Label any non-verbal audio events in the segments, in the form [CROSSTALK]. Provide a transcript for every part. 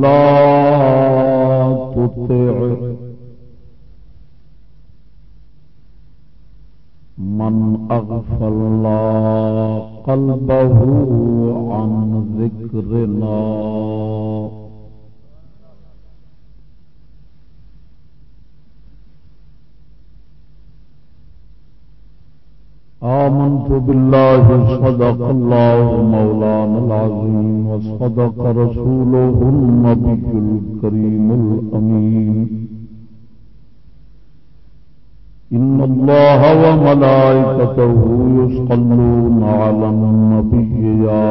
ولا تطع من أغفل قلبه عن ذكرنا. آمنت بالله الله صدق الله مولانا العظيم وصدق رسوله النبي الكريم الأمين. إن الله وملائكته يسقلون على النبي يا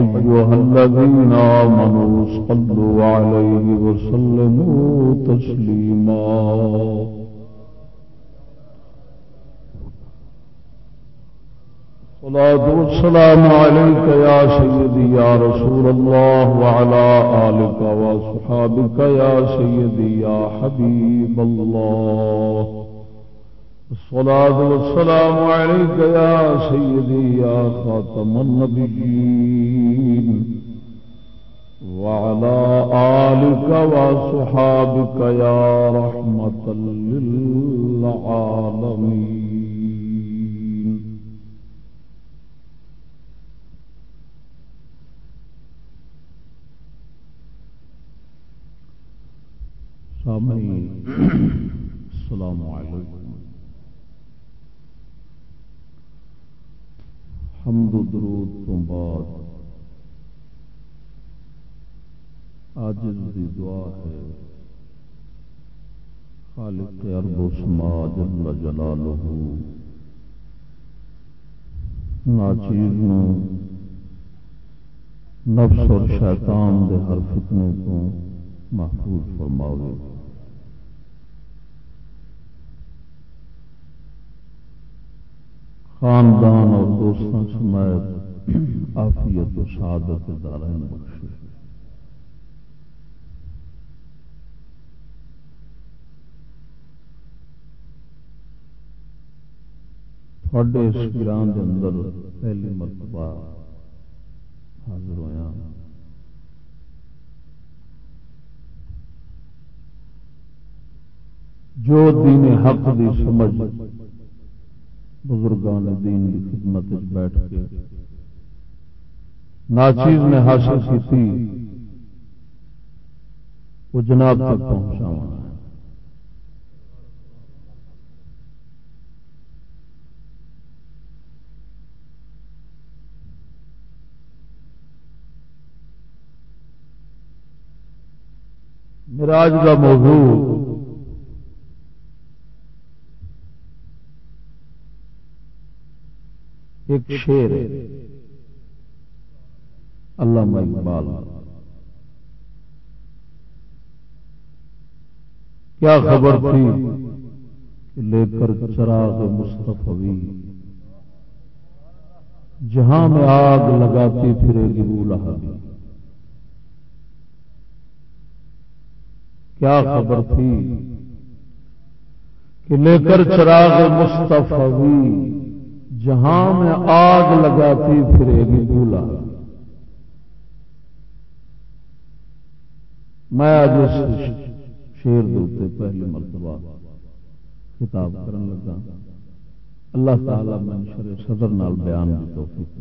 أيها الذين آمنوا اسقلوا عليه وسلموا تسليماً. والسلام عليك يا سيدي يا رسول الله وعلى آلك وصحابك يا سيدي يا حبيب الله. الصلاة والسلام عليك يا سيدي يا خاتم النبيين. وعلى آلك وصحابك يا رحمة للعالمين. سامعین السلام علیکم۔ حمد و درود تو بعد۔ عاجز دی دعا ہے۔ خالق ارب و سما جل جلالہ۔ ناچیز نفس اور شیطان دے ہر فتنے تو۔ محفوظ فرماوے خاندان اور دوستوں سمیت آفیت و سعادت دارین بخشے۔ تھوڑے اس گران کے اندر پہلی مرتبہ حاضر ہوا جو دین حق دی سمجھ بزرگان دین کی خدمت بیٹھ کے ناچیز نے حاصل کی تھی وہ جناب تک پہنچا میرا آج کا موضوع ایک شیر اللہ اقبال۔ کیا خبر تھی کہ لے کر چراغ مستفی جہاں میں آگ لگاتی پھرے گی بولا کیا خبر تھی کہ لے کر چراغ مستفی جہاں میں آگ لگاتی پھرے گی بولا میں آج اس شیر دوتے پہلی مرتبہ خطاب کرن لگا۔ اللہ تعالی منشر صدر نال بیان کی توفیق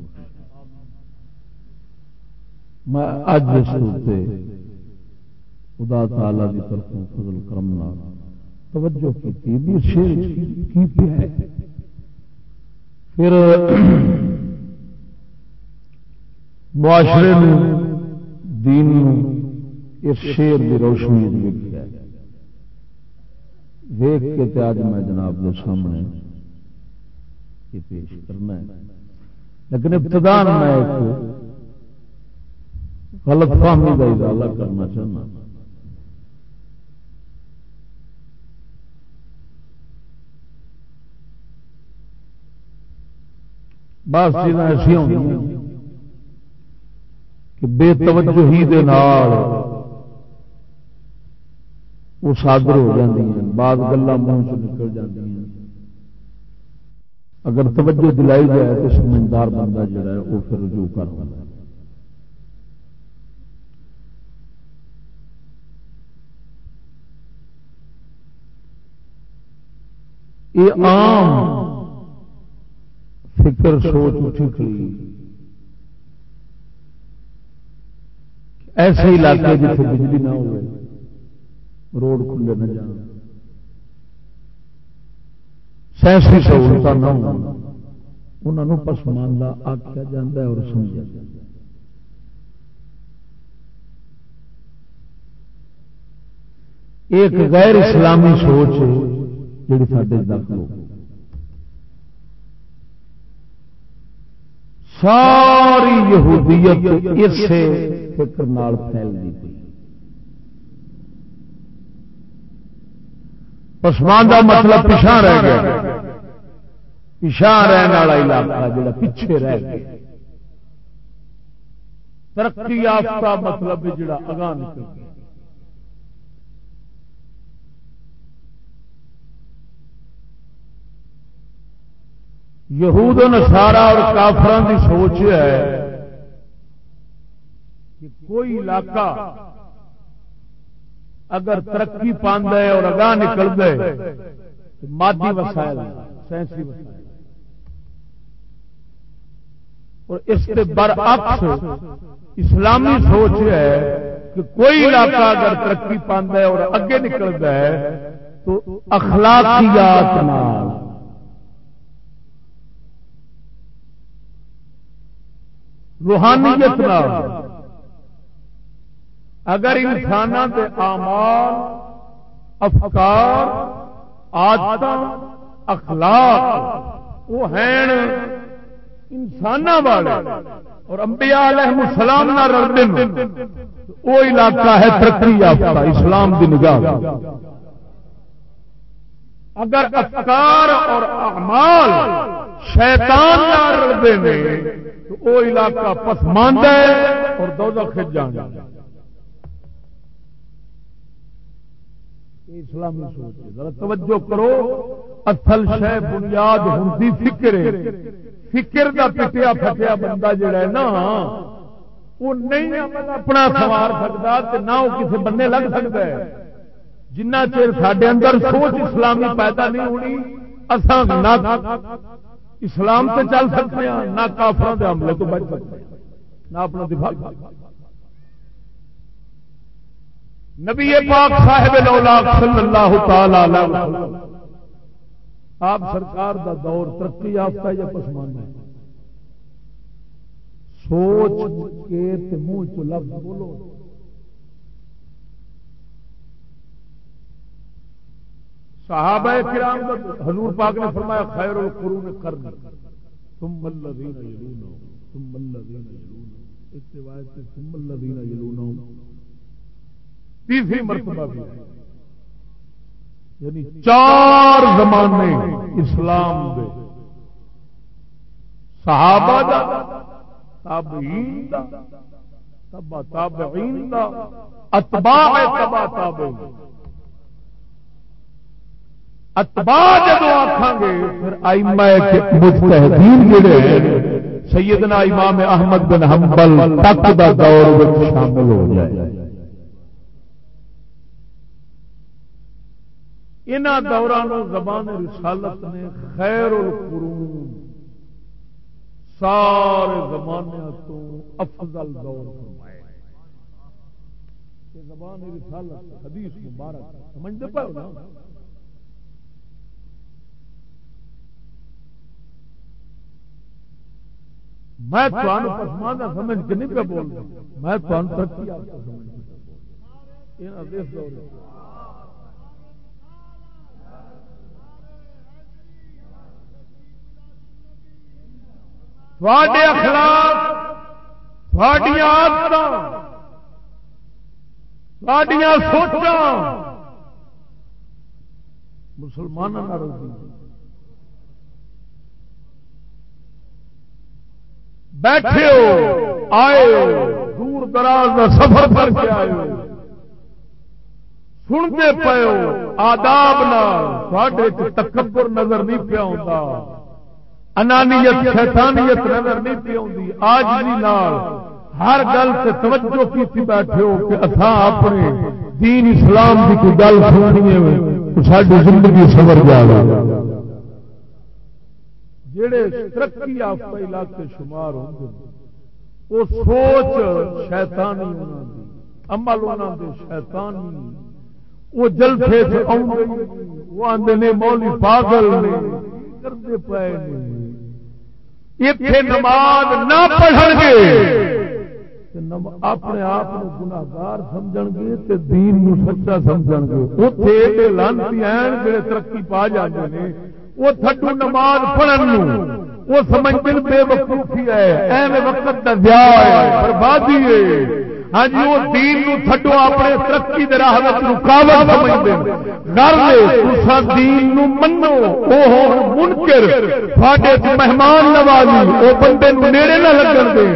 میں اج اس دوتے خدا تعالی کی طرفوں فضل کرم نال توجہ کی تھی شیر کی پہ ہے۔ پھر معاشرے دین اس شیر کی روشنی ویکیا ویخ کے اج میں جناب کے سامنے یہ پیش کرنا ہے۔ لیکن ابتدان میں ایک غلط فہمی کا اضافہ کرنا چاہنا۔ بس چیزاں ایسا ہوں کہ بے توجہی دے نال وہ سادر ہو جاتی ہیں بعض گلا منہ سے نکل جاتی ہیں۔ اگر توجہ دلائی جائے تو سمجھدار بندہ جڑا ہے وہ پھر رجوع کر ہے۔ یہ عام فکر سوچ اٹھی کھڑی ایسے علاقے جیسے بجلی نہ ہو روڈ کھلے نہ جان۔ سائنسی سہولت نہ ہو انہوں پسماندہ آخیا جا اور سمجھا جا ایک غیر اسلامی سوچ جی سارے داخل ہو ساری یہودیت اسے فکر نال پھیل دی پی پسماندہ مطلب پچھا رہ گیا۔ پچھا رہنے والا علاقہ جڑا پیچھے رہ گیا۔ ترقی یافتہ مطلب جڑا اگاں نکل گیا۔ یہود نسارا اور کافران کی سوچ ہے کہ کوئی علاقہ اگر ترقی پاند ہے اور اگاہ نکل دے مادی وسائل سائنسی وسائل اور اس کے برعکس اسلامی سوچ ہے کہ کوئی علاقہ اگر ترقی پاند ہے اور اگے نکلتا ہے تو اخلاقیات نال روحانیت اگر انسان کے آمال افکار آدت اخلاق وہ ہیں انسان والے اور انبیاء علیہ السلام نہ رلتے وہ علاقہ ہے ترقی یافتہ اسلام کی نگاہ۔ اگر افکار اور اعمال شیطان نہ رلتے ہیں تو وہ علاقہ پسماند ہے اور دودا کھج جان اسلامی سوچ ذرا توجہ کرو۔ اصل شہ بنیاد ہوں فکر فکر کا پٹیا پھٹیا بندہ جڑا ہے نا، وہ نہیں اپنا سوار سکتا نہ وہ کسی بندے لگ سکتا ہے۔ جنہ چر سڈے اندر سوچ اسلامی پیدا نہیں ہونی اصل اسلام سے چل سکتے ہیں، نہ کافروں کے حملے تو بچ سکتے ہیں، نہ اپنا دفاع نبی پاک صاحب صلی اللہ تعالی آپ سرکار دا دور، ترقی یافتہ یا پسمان ہے سوچ کے منہ چ لفظ بولو۔ صحابہ کرام حضور پاک نے فرمایا، خیر القرون قرن۔ ثم الذين يلونهم ثم الذين يلونهم اس روایت سے ثم الذين يلونهم تیسری مرتبہ بھی۔ یعنی چار زمانے اسلام دے۔ صحابہ دا، تابعین دا تبع تابعین دا، اتباع تبع تابعین۔ اتبا جب آخان گے، پھر مجتہدین جڑے سیدنا امام احمد بن حنبل تک دا دور شامل ہو جائے۔ ان دوران زبان رسالت نے خیر القرون سارے زمانے تو افضل دور فرمایا زبان رسالت حدیث مبارک، سمجھتے پاؤ نا؟ میں پسماندہ سمجھ کے نہیں پہ بول رہا میں ترقی آپ کو سمجھ تھوڑے اخلاق تھوڑی آدت سوچا مسلمانوں بیٹھے ہو آئے ہو دور دراز کا سفر کر کے آئے ہو سنتے پے ہو آداب تکبر نظر نہیں پیا ہوتا انانیت، شیطانیت نظر نہیں پی آتی آج بھی ہر گل سے توجہ کی بیٹھے ہو کہ اتھا اپنے دین اسلام کی کوئی گل سننی ہے ساری زندگی سمر جائے جڑے ترقی یافتہ علاقے شمار ہوتے وہ سوچ شیطانی عمل انہوں دے شیطانی وہ جلسے وہ آدھے نے مولی پاگل نے، کرتے پے اتنے نماز نہ پڑھ گے اپنے آپ گناگار سمجھ گے دین سچا سمجھ گے۔ اتنے لانتی ہیں جڑے ترقی پا جاتے ہیں وہ تھڈو نماز پڑھن وہ سمجھتے بے وقوفی ہے۔ ایم وقت کا دیا بربادی ہے۔ ہاں جی وہ دین نو تھڈو اپنے ترقی دے راہ وچ رکاوٹ سمجھدے گھر دے تسا دین نو منو۔ او منکر۔ تھاڈے مہمان نوازی۔ او بندے نو نیڑے نہ لگن دے۔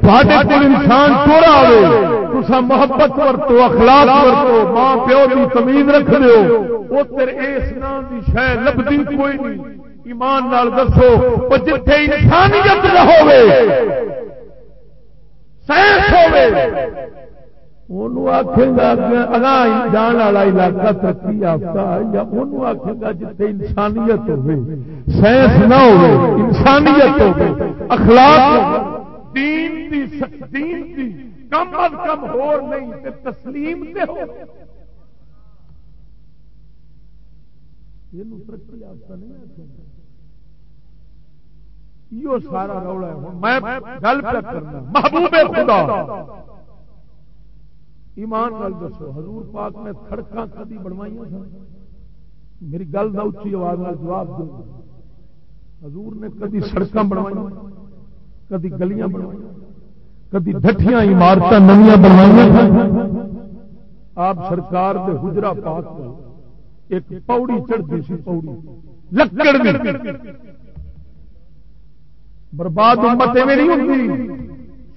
تھاڈے کول انسان چورا ہوے تسا محبت ورتو، اخلاق ورتو، ماں پیو کی تمیز رکھ دو وہ تیرے اس نام کی شہ لبھی کوئی نہیں۔ ایمان نال دسو وہ جتھے انسانیت نہ ہوے سائنس ہوے آخے گا اگاں جان والا علاقہ، ترقی یافتہ، یا انہوں آخے گا جتنے انسانیت ہوے سائنس نہ ہو انسانیت ہو اخلاق دین دی دین دی کم از کم ہو نہیں تے تسلیم تے ہو۔ یہ سارا رولا ہے۔ میں گل پہ کرنا۔ محبوب خدا۔ ایمان گل دسو، حضور پاک نے سڑک کدی بنوائی سن؟ میری گل نہ اچھی آواز میں جواب دوں۔ حضور نے کدی سڑک بنوائی کدی گلیاں بنوائی کدی ڈٹیاں عمارت نویاں بنوائی آپ سرکار دے حجرا پاک ایک پوڑی چڑھتی سی پوڑی، لکڑ برباد امت میں نہیں ہوتی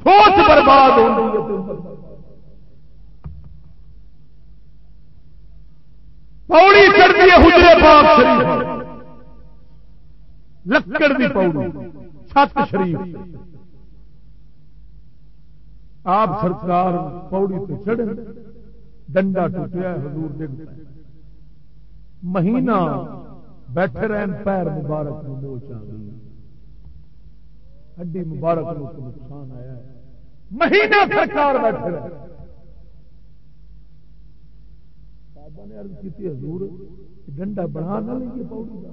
سوچ برباد ہوتی پوڑی چڑھتی ہے حجرے پاک شریف۔ لکڑ دی پوڑی چھت شریف۔ آپ سرکار پوڑی پہ چڑھے، ڈنڈا ٹوٹیا حضور ڈگ مہینہ بیٹھے رہن، پیر مبارک میں موچ آ گئی ہڈی مبارک کو نقصان آیا ہے۔ مہینہ سرکار بیٹھے رہے۔ نے عرض کی حضور، ڈنڈا بنا نہ لیجیے پوڑی کا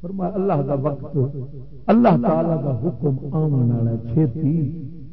فرمایا، اللہ کا وقت، اللہ تعالی کا حکم آمن والا چھتی۔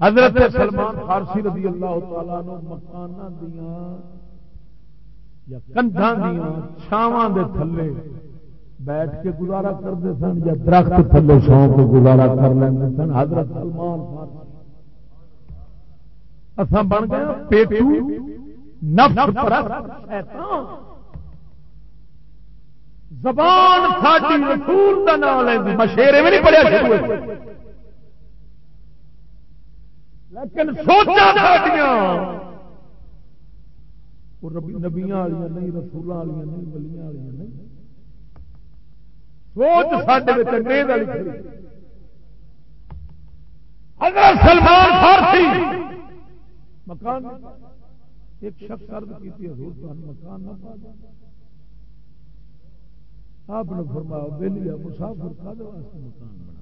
حضرت سلمان فارسی رضی اللہ تعالیٰ نو مکان دیا یا کندھا دیا چھاواں دے تھلے بیٹھ کے گزارا کرتے سن یا درخت تھلے سو کے گزارا کر لیں سن۔ حضرت سلمان فارسی۔ اصا بن گیا پیٹو نفس شیطان۔ زبان ساڈی رسول کا نام مشیرے میں نہیں پڑھیا لیکن سوچا نبیا نہیں رسول نہیں بلیاں نہیں۔ سوچ سڈے انگریز والی حضرت سلمان فارسی مکان ایک شخص عرض کی حضور تو مکان نہ پا آپ نے فرمایا مسافر کھانے واسطے مکان بنا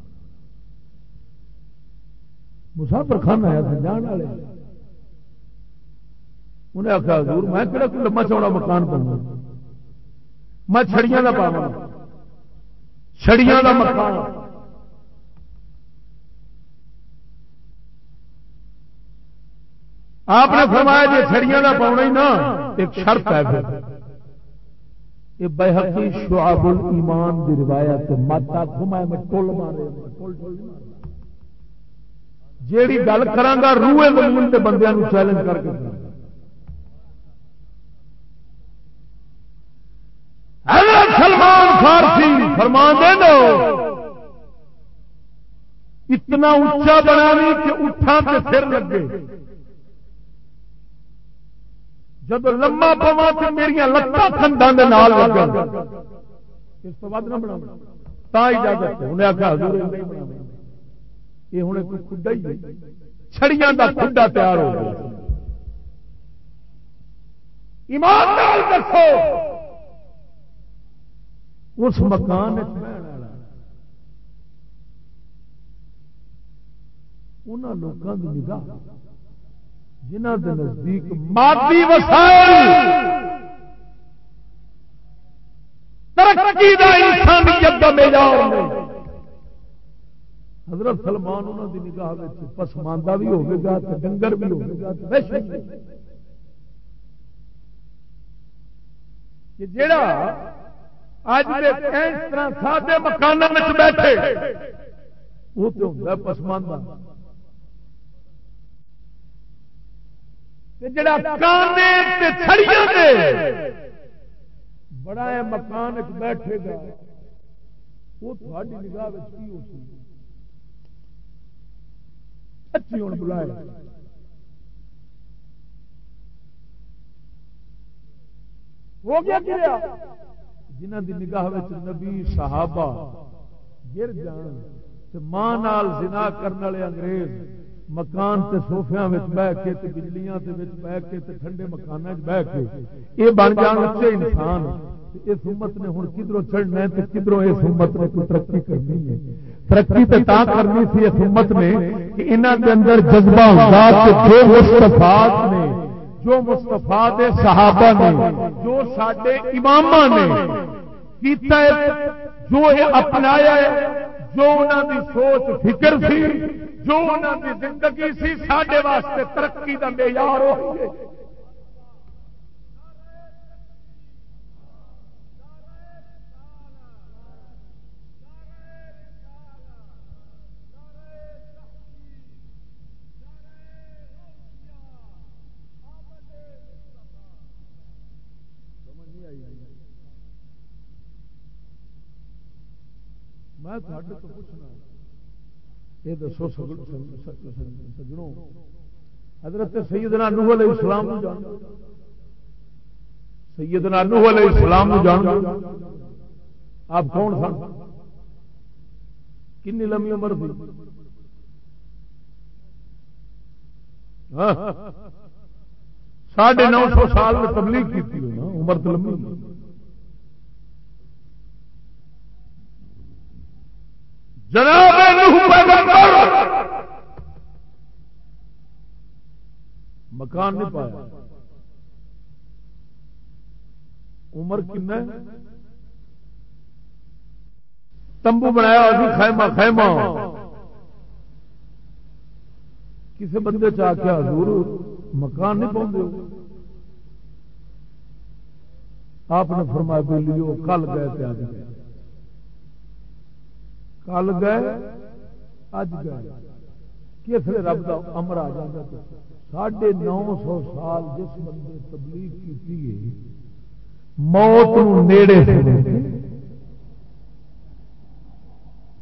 مسافر خانہ آیا تھا، جان والے۔ انہیں آخیا، حضور، میں کہڑا کوئی لمبا چوڑا مکان بننا؟ میں چھڑیاں کا پاوا چھڑیاں کا مکان۔ آپ نے فرمایا جی چھڑیاں کا پاؤنا ہی نا، ایک شرط ہے پھر۔ یہ بحقی شعب الایمان دی روایت ماتا گھمائے میں ٹول مارے، ٹول ٹول جیڑی گل کرانگا روئے زمین کے بندیاں چیلنج کر کے سلمان فارسی فرمان دے دو، اتنا اچا بنا کہ اٹھا کے سر لگے۔ جب لما پوا تو میری لتان کھنڈا نال لگ اس تو ود نہ بنا۔ تا اجازت انہیں آخیا یہ ہوں کوئی کھڈا ہی چھڑیاں کا کھڈا تیار ہو گیا۔ ایمان دسو۔ اس مکان ان لوگوں کی نگاہ۔ جنہ کے نزدیک مادی وسائل۔ ترقی دا انسانیت دا معیار حضرت سلمان انہوں دی نگاہ پسماندہ بھی ہوگا ڈنگر بھی ہوگا جڑا اج اس طرح سادے مکان بیٹھے، وہ تو پسماندہ۔ جڑا بڑا مکان بیٹھے گا، وہ تھوڑی نگاہ کی ہو سکتی اچھی ہوں بلائے ہو گیا گریا جنہ دی نگاہ نبی، صحابہ گر جان ماں زنا کرنے والے انگریز مکان تے سوفیا بہ کے تے بجلیاں تے وچ بہ کے تے ٹھنڈے مکان بہ کے، یہ بن جان اچھے انسان۔ اس امت نے ہوں کدھروں چڑھنا ہے تے کدھروں اس امت نے کوئی ترقی کرنی ہے۔ ترقی تو تا کرنی سی اس امت نے کہ انہوں کے اندر جذبہ ہوگا جو مستفاد نے، جو مستفا صحابہ نے، جو سڈے امام نے کیتا ہے، جو اپنایا جو انہوں کی سوچ، فکر سی، جو انہوں کی زندگی سی سڈے واسطے ترقی کا معیار ہو میں پوچھنا یہ دسو سجڑوں حضرت سیدنا نوح علیہ السلام جان۔ سیدنا نوح علیہ السلام جان۔ آپ کون سن؟ کن لمبی عمر تھی؟ ہاں۔ ساڑھے نو سو سال میں تبلیغ کی عمر تو لمبی جناب پیغمبر! مکان نہیں پایا۔ عمر کن تمبو بنایا خیمہ خیمہ۔ کسی بندے چاہ کے حضور مکان نہیں پاؤں آپ نے فرمایا بولیو کل گئے تھے آج گئے کل گئے، اج گئے۔ کس رب کا امر آ جاتا ساڑھے نو سو سال جس بندے تبلیغ کی موت نیڑے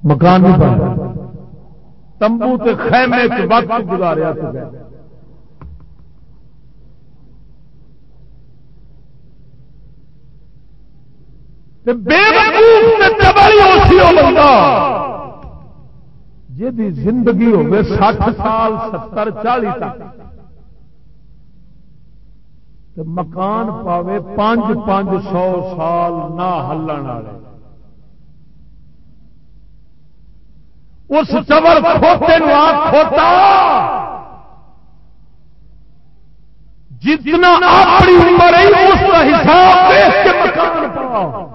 مکان نہیں پایا تمبو تے خیمے وقت گزاریا تو گئے۔ بے بندہ۔ جی زندگی ہوگی سٹھ سال، ستر چالی تک۔ مکان پاوے پانچ پانچ سو سال نہ ہلن والے۔ اس چور کھوتے کھوتا۔ جتنا اپنی عمر ہے، اس کا حساب دیکھ کے مکان پاؤ۔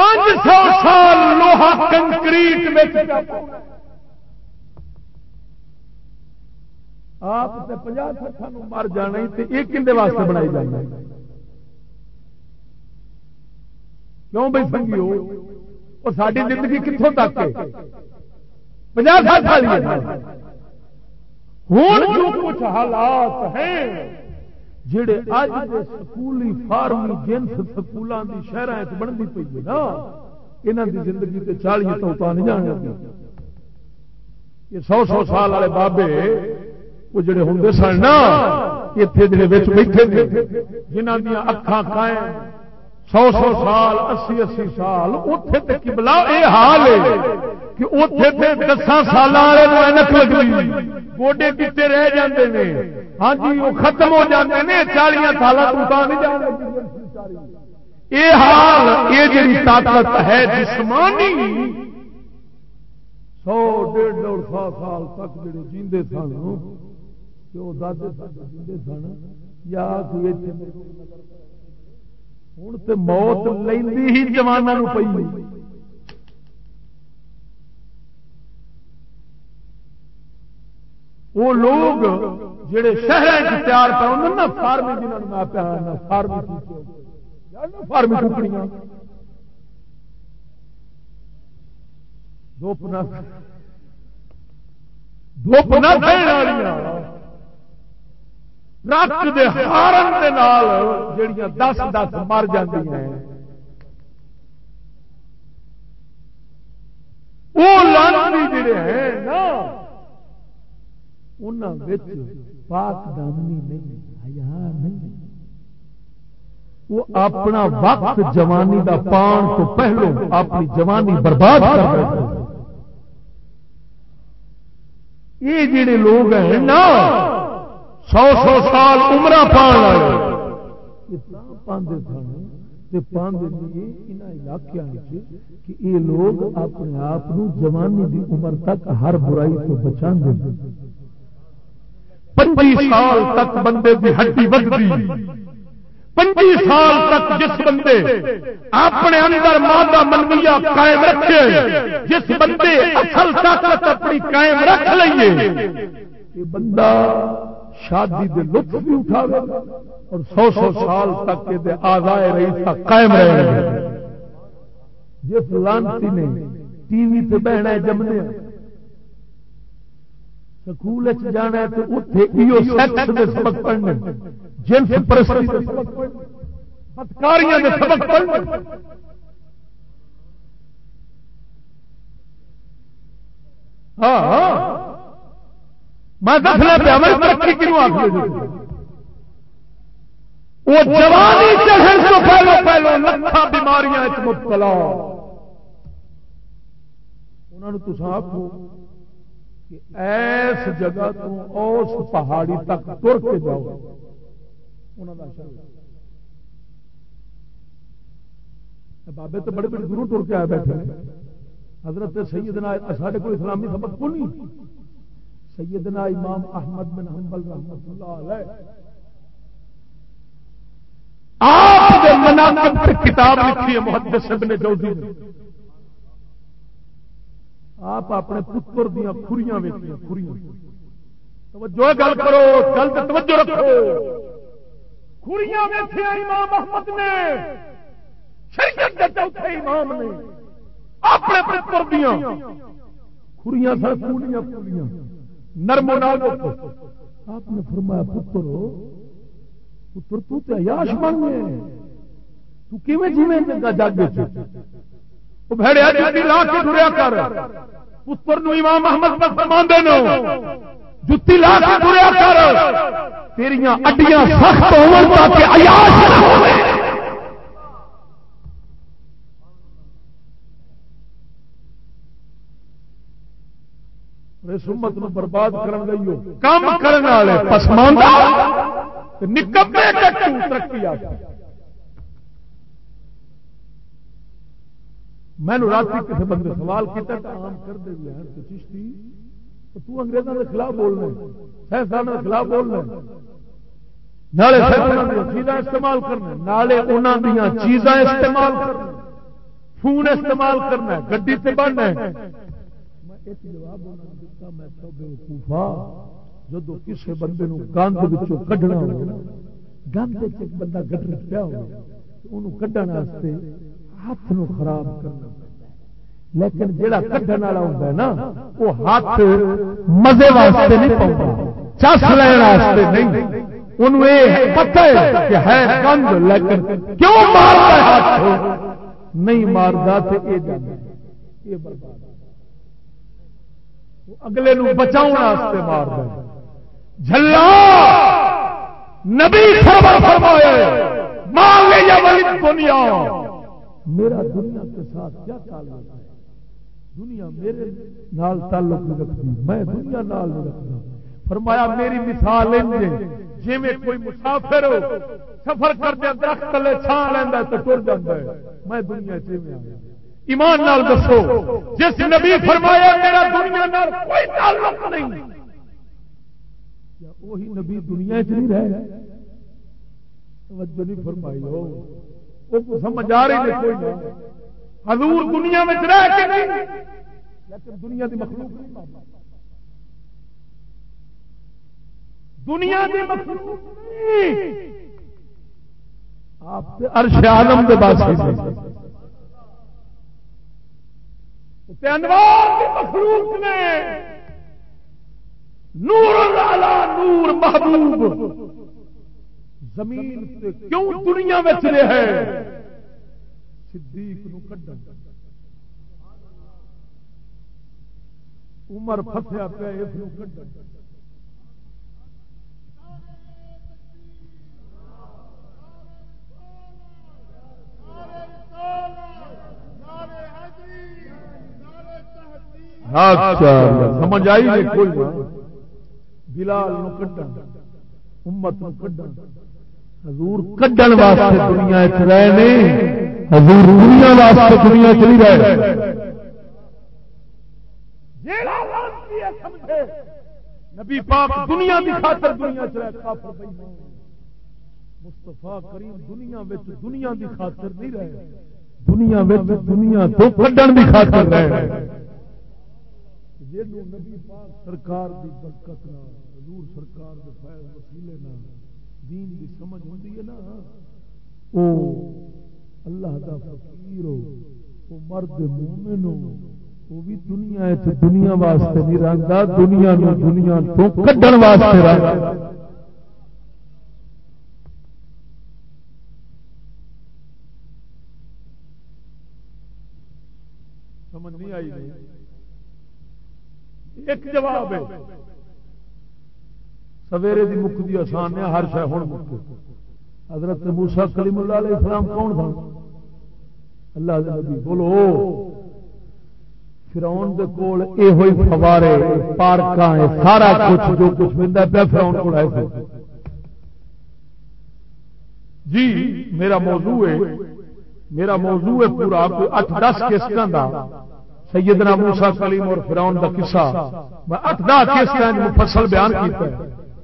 پانچ سو سال لوہا کنکریٹ آپ سے پناہ سٹھا مر جانا یہ کھے واسطے بنائی جانا کیوں بھائی سنگیو؟ وہ ساری زندگی کتوں تک پناہ سات سال ہوں جو کچھ حالات ہیں جڑے اج دے سکولی فارمی جنس سکولوں کی شہر بنتی پی ہے نا یہاں کی زندگی تے چالی تو نہیں جان جانے یہ سو سو سال والے بابے، وہ جڑے ہوں سن نا اتنے جڑے بیٹھے تھے جنہ دیا اکھان قائم۔ سو سو سال، اسی اسی سال اتے تک بلا یہ حال ہے۔ کہ اتے دسان سال والے گوڈے کتنے رہ جاتے ہیں ہاں جی وہ ختم ہو جاتے ہیں چالیا سال یہ حال یہ جی طاقت ہے جسمانی، سو، ڈیڑھ ڈیڑھ سو سال تک جڑے جیندے سن دادے جیندے سن۔ یا کوئی ہوں تو موت لینی ہی جوانا پی وہ لوگ جڑے شہر تیار پہ نا فارمی جنہوں میں پیا فارمی فارمی ٹکڑیاں ٹرک دے ہارن دے نال جڑیاں دس دس مر جاتی ہیں۔ وہ لانتی جڑے ہیں نا پاک دامنی نہیں، حیا نہیں۔ وہ اپنا وقت جوانی دا پان تو پہلو اپنی جوانی برباد کر رہے یہ جڑے لوگ ہیں نا، سو سو سال عمر پان کہ یہ لوگ اپنے آپ جوانی دی عمر تک ہر برائی کو بچا دیں پچی سال تک بندے کی ہڈی بدتی پچی سال تک جس بندے اپنے اندر مادہ منویا قائم رکھے، جس بندے اصل طاقت اپنی قائم رکھ لئیے بندہ شادی دے لطف بھی اٹھا اور سو سو سال تک یہ آزائے رہی تھا قائم رہے۔ جس لانتی نے ٹی وی سے بہنا جمنے سکول جانا تو اتنے سبق پڑھنے جنس پرستی بدکاریاں سبق پڑھنے ہاں،, ہاں میں دسنا پیا، میں ترقی کیوں آخ جی؟ وہ جوانی چڑھن تو پہلو پہلو لکھا بیماریاں مبتلا۔ انہوں نے آخو کہ ایس جگہ تو اس پہاڑی تک تر کے جاؤ۔ بابے تو بڑے بڑے دوروں ٹر کے آئے بیٹھے حضرت سیدنا سارے کو اسلامی سبق کو نہیں۔ سیدنا امام احمد بن حنبل رحمت اللہ علیہ۔ آپ جو کتاب لکھی ہے محدث ابن جوزی نے۔ آپ اپنے پتر دیا کھریاں ویچیاں کھریاں۔ توجہ، گل کرو، گل توجہ رکھو۔ کھریاں ویچیاں امام احمد نے، شریعت کے چوتھے امام نے۔ اپنے پتر دیا سر نرم آپ نے فرمایا، پتر پتر تو تے عیاش بن گئے۔ تو کیویں جیویں جگہ جگ او بھڑیا جتی لا کے ٹریا کر۔ پتر نو امام احمد پر فرماندے نو، جتی لا کے ٹریا کر۔ تیریاں اڈیاں سخت ہون تاکہ عیاش نہ ہوے اس امت نو برباد کرن گئی ہو کام کرنے والے پسماندہ نکمے ٹٹو ترقی یافتہ میں رات کسی بندے سوال کیا عام کر دے یار ہاں، چشتی، تو انگریزوں کے خلاف بولنا سائنسدان کے خلاف بولنا نالے چیزاں استعمال کرنا نالے انہوں دیا چیزاں استعمال کرنا فون استعمال کرنا گڈی سے بننا جب کسی بندے گند کھڈنا ہو گند بندہ گٹر پیا ہو کھڈن ہاتھ نو خراب کرنا لیکن جڑا کھڈن والا ہوتا ہے نا، وہ ہاتھ مزے واسطے نہیں پاؤں چس لین واسطے نہیں۔ انہوں یہ پتہ ہے کہ ہے لیکن کیوں مارتا ہے ہاتھ نہیں مارتا تو یہ جانا یہ برباد۔ اگلے نو بچاؤ واسطے مار جھلا! نبی فرمایا مان لے یا ولی دنیا میرا دنیا کے ساتھ کیا تعلق ہے؟ دنیا میرے نال تعلق نہیں رکھتی، میں دنیا نال نہیں رکھتا۔ فرمایا، میری مثال جی میں کوئی مسافر ہو، سفر کرتے درخت تلے چھان لینا تو ٹر جاتا ہے۔ میں دنیا چیویں آیا۔ ایمان نال دسو، جس نبی فرمایا، میرا دنیا نال کوئی تعلق نہیں۔ وہی نبی دنیا چ نہیں رہے؟ توجہ نہیں فرمائی ہو۔ وہ سمجھ آ رہی ہے کوئی نہیں۔ حضور دنیا میں رہ کے نہیں، لیکن دنیا کی مخلوق۔ نہیں دنیا کی مخلوق۔ آپ ارش عالم کے بعد مخلوق نے۔ نور لالا نور محبوب۔ زمین سے کیوں دنیا میں چلے ہیں؟ صدیق نو کڈن۔ عمر فسیا پیا اس نو کڈن۔ ہاں، اچھا، سمجھ آئی کوئی؟ بلال نو کڈن۔ امت نو کڈن۔ حضور کڈن واسطے دنیا رہے حضور دنیا واسطے دنیا چلی رہے نبی پاک دنیا کی خاطر دنیا مستفا کریم دنیا دنیا کی خاطر نہیں رہے۔ دنیا دنیا تو کڈن کی خاطر رہے۔ نبی پاک سرکار کی برکت حضور سرکار کے فیض وسیلے دین کی سمجھ ہوتی ہے نا۔ او۔ اللہ دا فقیر ہو وہ مرد مومن ہو وہ بھی دنیا دنیا واسطے نہیں رہتا دنیا نو دنیا تو کڈن واسطے رہتا سمجھ نہیں آئی۔ ایک جواب ہے۔ سویرے دی مکتی آسان ہے، ہر شہ ہوں مکتی حضرت موسا کلیم اللہ علیہ السلام کون تھا؟ اللہ دے نبی۔ بولو، فرعون دے کول اے ہوئی فوارے، پارکاں سارا کچھ جو کچھ ملتا پیا فرعون کول ہے جی میرا موضوع ہے، میرا موضوع ہے پورا کوئی اٹھ دس قسطوں کا سیدنا موسا کلیم اور فرعون دا قصہ۔ میں اٹھ دس قسطیں مفصل بیان کیتا ہے۔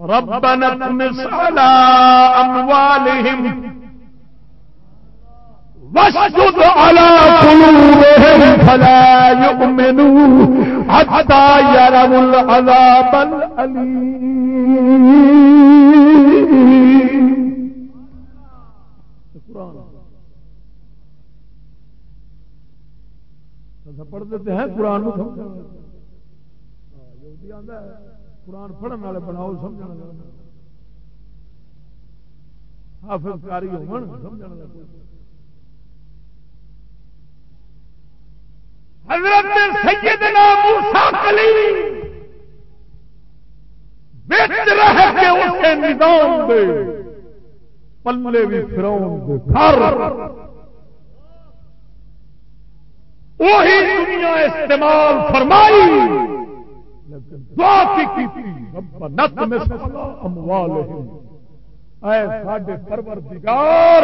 ربنا اطمس على أموالهم واشدد على قلوبهم فلا يؤمنوا حتى يروا العذاب الأليم. پڑھ دیتے ہیں قرآن قرآن پڑھنے والے بناؤ سمجھ حافظ کاری ہو حضرت سیدنا موسیٰ کلیم بیچ کے نظام دے، پلے بھی فرون دے، گھر۔ وہی دنیا استعمال فرمائی۔ دعا کی کی اے ساڈے پروردگار،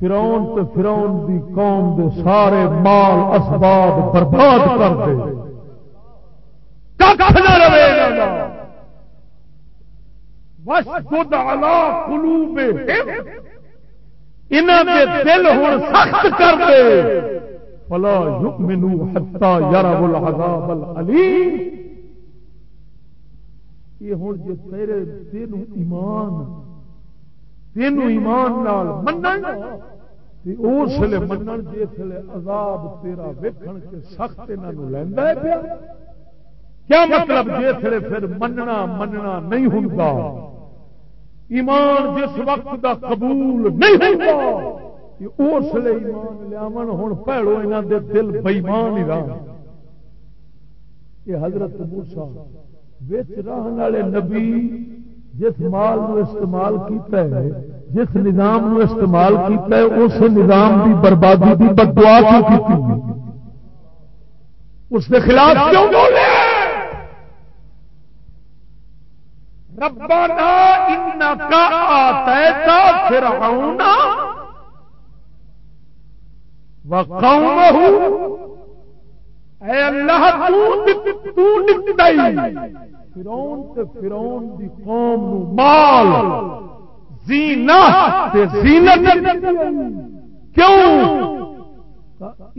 فرعون تے فرعون دی قوم دے سارے مال اسباب برباد کر دے۔ ککھ نہ رہے علی قلوبہم۔ انہاں دے دل ہن سخت کر دے۔ فلا یؤمنو حتا یروا العذاب العلیم۔ یہ ہن جے تیرے تینوں ایمان تینوں ایمان نال منن اس لیے منن جسے عذاب تیرا ویکھن کے سخت انہوں لینا ہے پیا۔ کیا مطلب جسے پھر مننا مننا نہیں ہوتا ایمان جس وقت دا قبول نہیں ہوتا اس لیے ایمان لیا ہوں پیڑو یہاں دے دل بئیمان ہی رہا یہ حضرت موسا رہن والے نبی جس مال نو استعمال کیتا ہے، جس نظام نو استعمال کیتا ہے، اس نظام دی بربادی دی بدعا کیوں کی اس کے خلاف کیوں بولے؟ ربنا انک آتیتا فرعون وقومه اے اللہ تو فرون تے فرون دی قوم نو مال زینا تے زینت۔ کیوں؟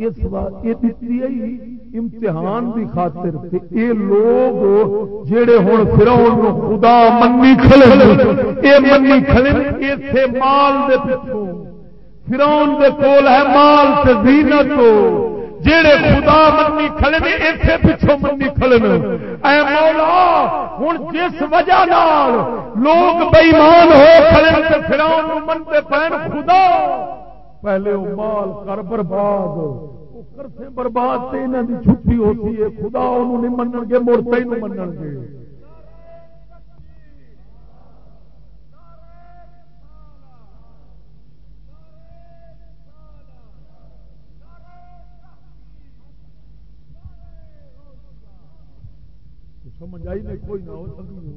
اس بات یہ دتی امتحان دی خاطر تے اے لوگ جڑے ہن فرعون نو خدا منی کھلے۔ اے منی کھلے ایتھے مال دے پیچھے فرعون دے کول ہے مال تے زینت۔ تو جیڑے خدا منی کھڑے نے ایتھے پیچھے منی کھڑے نے اے مولا، ہن جس وجہ نال لوگ بے ایمان ہو کھڑے تے فرعون نو منتے پین خدا، پہلے او مال کر برباد۔ او کرتے برباد تے انہاں دی چھٹی ہوتی ہے، خدا اونوں نہیں منن گے مڑ تے نو منن گے سمجھ آئی نہیں، کوئی نہ ہو سکتی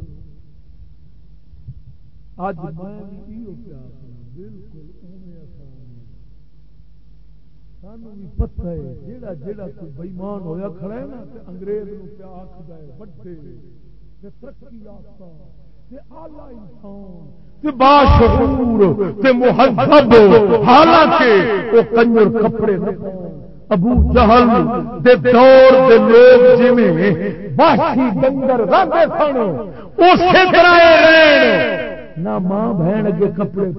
اج میں بالکل سانو بھی پتہ ہے، جیڑا جیڑا کوئی بےمان ہویا کھڑا ہے نا انگریز نو ہے بڑے تے ترقی یافتہ، تے اعلی انسان، تے باشعور تے مہذب، حالانکہ او کنجر کپڑے نہ ابو جہل دے دور دے لوگ جویں وحشی ڈنگر رہندے سن، اسی طرح رہن۔ نہ ماں بہن اگے کپڑے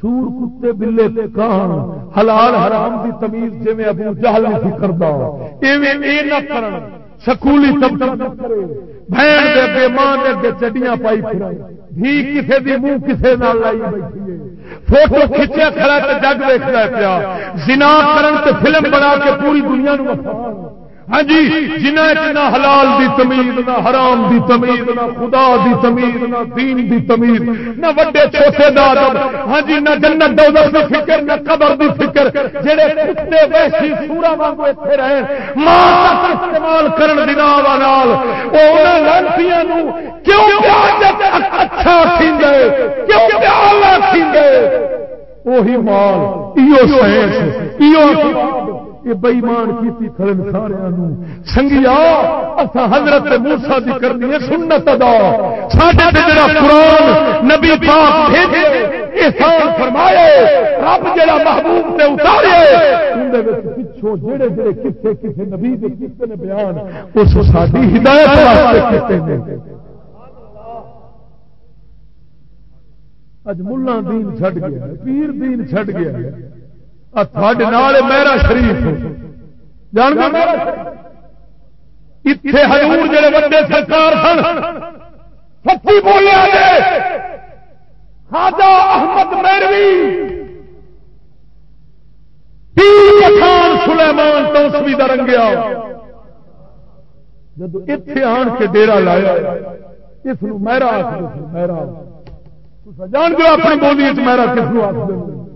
سور کتے بلے تے کان، حلال حرام دی تمیز جویں ابو جہل نہیں کردا ایویں اے نہ کرن، سکولی طبقہ نہ کرے۔ بہن دے اگے ماں دے اگے چڈیاں پائی پھرائی بھی کسے دی منہ کسے نال لائی بیٹھی ہے۔ فوٹو کھچیا کھڑا تے جگ ویکھدا پیا۔ زنا کرن تے فلم بنا کے پوری دنیا نو ہاں جی جنہیں نہ حلال دی تمیز نہ حرام دی تمیز نہ خدا دی تمیز نہ دین دی تمیز نہ وڈے چھوٹے دا ہاں جی نہ جنت دوزخ دی فکر نہ قبر دی فکر جڑے کتے ویسی سورا وانگو ایتھے رہے ماں کا استعمال کرن دی نال نال۔ او انہاں لانتیاں نو کیوں پیار اچھا کھیندے کیوں پیار کھیندے وہی مال ایو سائنس ایو یہ بئیمان کی کھڑن سارا سنگیا اصا حضرت موسا کی کرنی ہے سنت ادا۔ ساڈے جڑا قرآن نبی پاک بھیجے احسان فرمائے، رب جڑا محبوب نے اتارے پچھو جڑے جڑے کسے کسے نبی کسے نے بیان، اس ساری ہدایت واسطے کیتے نے۔ اج ملا دین چھڈ گیا پیر دین چھڈ گیا میرا شریف۔ جان اتنے ہزور جڑے بڑے سرکار سن، سچی بولیا خاجا احمد میروی خان سلیمان تو اس بھی درنگیا جب اتے آن کے ڈیرا لایا، اس میرا میرا۔ جان جو اپنی بولی میرا کس آخر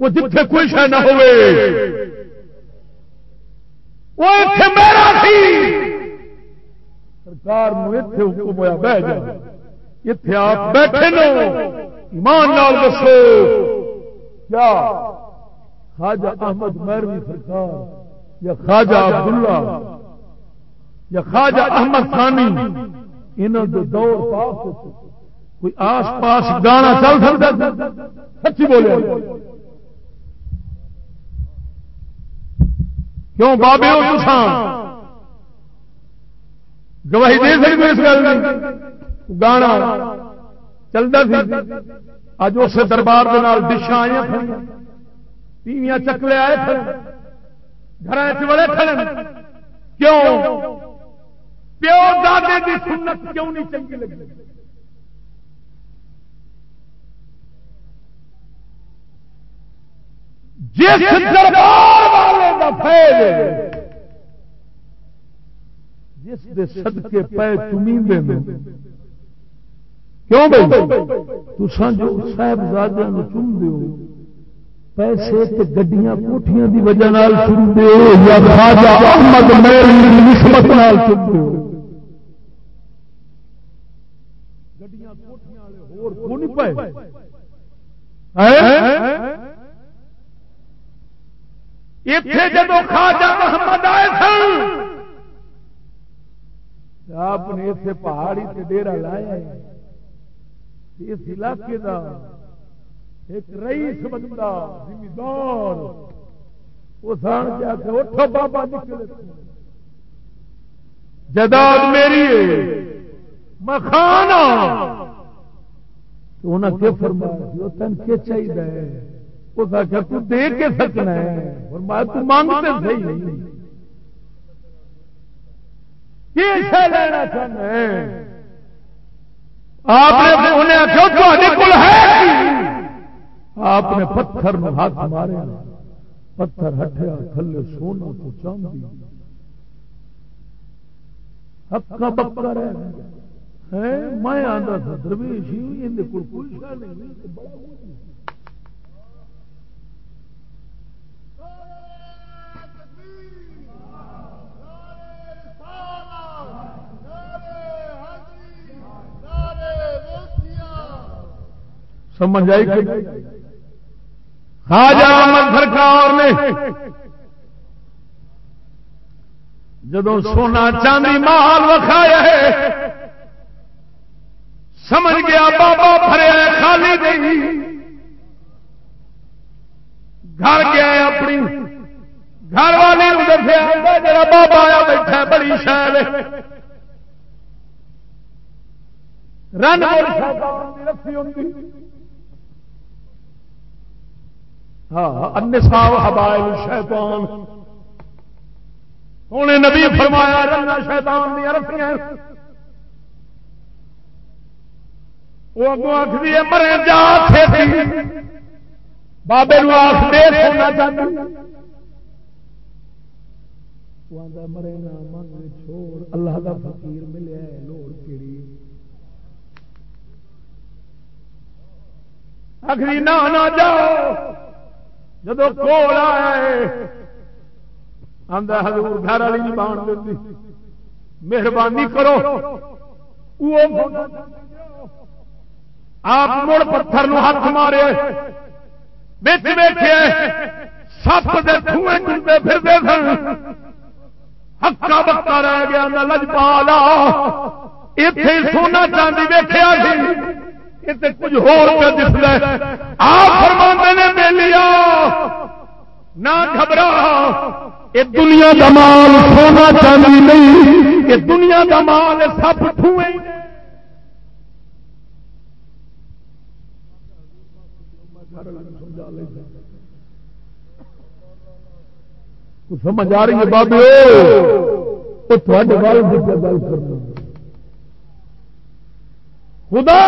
وہ جتھے کوئی شہ نہ ہوئے۔ وہ اتھے میرا سی۔ سرکار اتھے حکم ہوا بہ جا۔ اتے آپ بیٹھے نو۔ ایمان نال دسو۔ کیا خواجہ احمد میروی سرکار، یا خواجہ عبداللہ، یا خواجہ احمد خانی انہوں دے دور پاس کوئی آس پاس گانا چل سکتا سچی بولے۔ کیوں بابے ہو تسان گواہی دے سکتے اس گل گانا چلتا سی۔ اج اس دربار کے ڈشا آئی ٹیویاں چکلے آئے گھر بڑے کھڑے کیوں؟ پیو دادے کی سنت کیوں نہیں چنگی لگی؟ جس دربار والے کا فیل جس دے صدقے پے چمیندے میں کیوں بھائی؟ تساں جو صاحب زادے نو چم دیو پیسے تے گڈیاں کوٹھیاں دی وجہ نال چم دیو یا خواجہ احمد میری نسبت نال چم دیو گڈیاں کوٹھیاں والے ہور کو نہیں پے؟ ایتھے جدو خواجہ محمد آئے سن، آپ نے اسے پہاڑی سے ڈیرا لایا اس علاقے کا ایک رئیس بندہ، زمیندار، وہ سان کیا کہ اٹھو بابا نکلے۔ جداد میری میں کھانا ہاں۔ تو انہیں کیا فرمایا؟ جو تن کے چاہیے؟ اس آخر تو دے کے سکنا ہے فرمایا، تو مانگتے صحیح نہیں. لینا آپ نے پتھر میں ہاتھ مارے پتھر ہٹیا تھلے سونا تو چاندی ہکا بکا رہ میں آدھا تھا درویش ہی کوئی شہ نہیں۔ سمجھ آئی خواجہ احمد سرکار نے جدو سونا چاندی مال وکھایا سمجھ گیا بابا بھرے خالی نہیں۔ گھر گیا اپنی گھر والے دسیا جا بابا آیا بیٹھا بڑی شاید رن رسی ہوتی ہاں حبائل شیطان ہوں نبی فرمایا، رنگا شیطان دیا رسیاں وہ اگوں آخری مرے جا بابے نو آخ، دے سونا چاہتا مرے نہ منگ چھوڑ۔ اللہ کا فقیر ملے لوڑ کیڑی۔ آخری نہ جاؤ۔ جب کول آئے آدھا ہزور گھر والی نہیں بان دیتی۔ مہربانی کرو۔ آپ مڑ پتھر نو ہاتھ مارے۔ بچ بیٹھے۔ سپ کے دھوئے ٹوٹے پھرتے سن۔ ہکا بکا رہ گیا لج پالا اتے سونا چاندی ویخیا سی۔ یہ کچھ ہو دستا ہے۔ آپ فرما نے لیا نہ گھبرا، یہ دنیا کا مال سونا چاندی نہیں، یہ دنیا کا مال سب سمجھ آ رہی ہے بابے وہ تھوڑے بال گل کرنا۔ خدا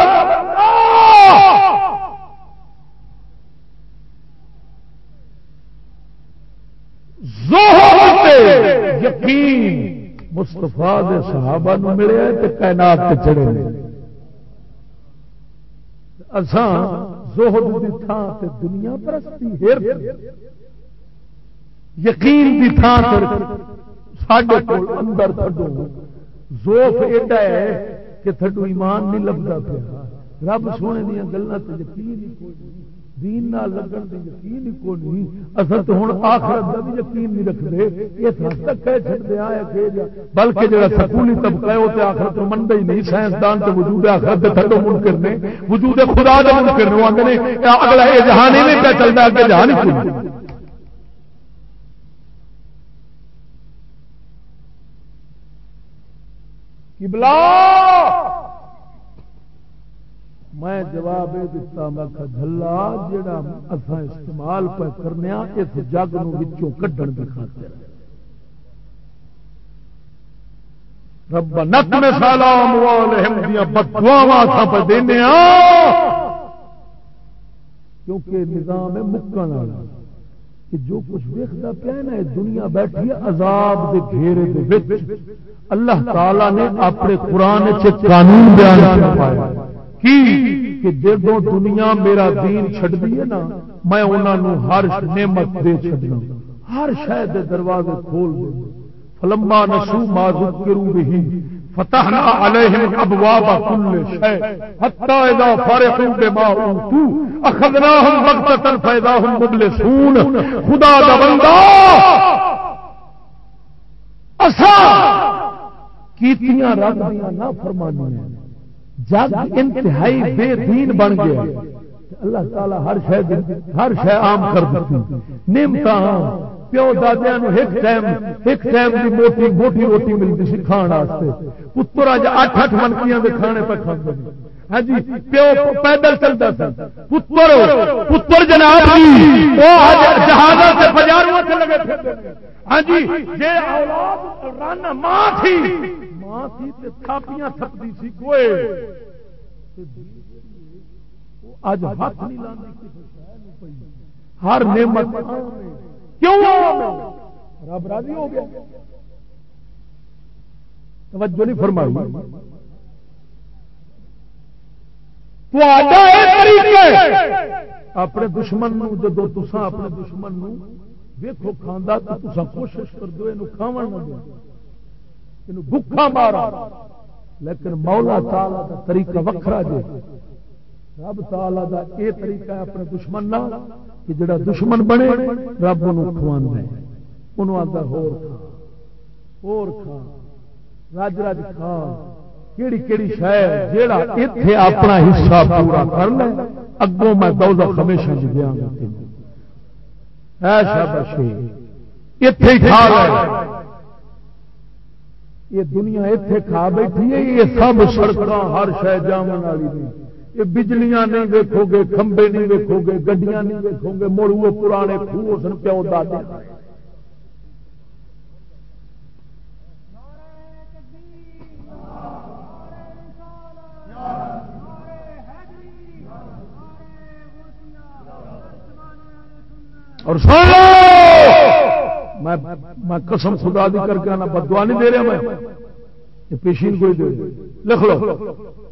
یقین مستفا صحابہ نو ملے تو کائنات چڑھے اسان زہد دی تھان تے دنیا پرستی ہیر یقین دی تھان تے ساڈے کول اندر تھڈو زوف ایڈا ہے کہ تھڈو ایمان نہیں لبدا پیا۔ رب سونے دیا گلاں تے یقین ہی کوئی دین نہ لگن دی یقین ہی کوئی نہیں۔ اصل تو ہن آخرت دا بھی یقین نہیں رکھدے۔ یہ حد تک کہہ چھڈ آیا کہ بلکہ جڑا سکولی طبقہ ہے وہ تے آخرت نو ہی نہیں۔ سائنس دان تے وجود آخرت دے تھڈو منکر نے۔ وجود خدا دے منکر نے۔ آندے نے اگلا یہ جہان ہی نہیں پہ چلدا، اگے جہان ہی قبلہ میں جواب یہ دتا، میں جلا جا استعمال پہ کرنے اس جگ نو کڈن کی خاطر۔ رب نت میں دینے کیونکہ نظام ہے مکن والا کہ جو کچھ ویکتا پیا نا دنیا بیٹھی ہے عذاب دے گھیرے دے وچ۔ اللہ تعالی نے اپنے قرآن قانون بیان پایا کی؟ کہ جدو دنیا میرا دین چڈ ہے نا، میں انہوں ہر نعمت دے چڈنا ہر شہر دروازے کھول دوں۔ فلما نسو ما ذکروا به، فتحنا عليهم ابواب كل شيء حتى اذا فرحوا بما اوتوا اخذناهم بغتة فاذا هم مبلسون۔ خدا دا بندہ اسا کیتیاں رب دیاں نہ فرمانیاں۔ جگ انتہائی بے دین بن گیا۔ اللہ تعالی ہر شہ ہر شہ عام کر دیتی۔ نعمت پیو دادیا ایک ٹائم ایک ٹائم کی موٹی موٹی روٹی ملتی سی کھان پتر اج اٹھ اٹھ منکیاں کے کھانے پہ کھانے ہاں جی پیو پیدل چلتا تھا پتر پتر جناب جی، جہاز سے بازاروں سے لگے ہاں جی یہ اولاد ماں تھی ماں تھی تھاپیاں تھپتی سی کوئے۔ اج ہاتھ نہیں لاندی ہر نعمت کیوں؟ رب راضی ہو گیا۔ توجہ نہیں فرمائی۔ اپنے دشمن جدو تسا اپنے دشمن ویکو کھانا تو تسا کوشش کر دو یہ کھا نہ بکھا مارا۔ لیکن مولا تالا کا طریقہ وکرا جی رب تالا کا یہ طریقہ اپنے دشمن نہ کہ جڑا دشمن بنے، رب ان کھوا آتا ہو رج رج کھا، کیڑی کیڑی شہ جیڑا اتے اپنا حصہ پورا کر لے، اگوں میں دولت ہمیشہ جی دیا اتے کھا لے۔ یہ دنیا اتے کھا بیٹھی ہے، یہ سب سڑک ہر شہ جامن والی نہیں یہ بجلیاں نہیں ویکو گے کھمبے نہیں ویکو گے گڈیاں نہیں ویکو گے مڑ وہ پرانے خوہ سن پیو دادے اور سن لو میں قسم خدا دی کر کے آنا بدوا نہیں دے رہا میں۔ پیشین کوئی دے لکھ لو۔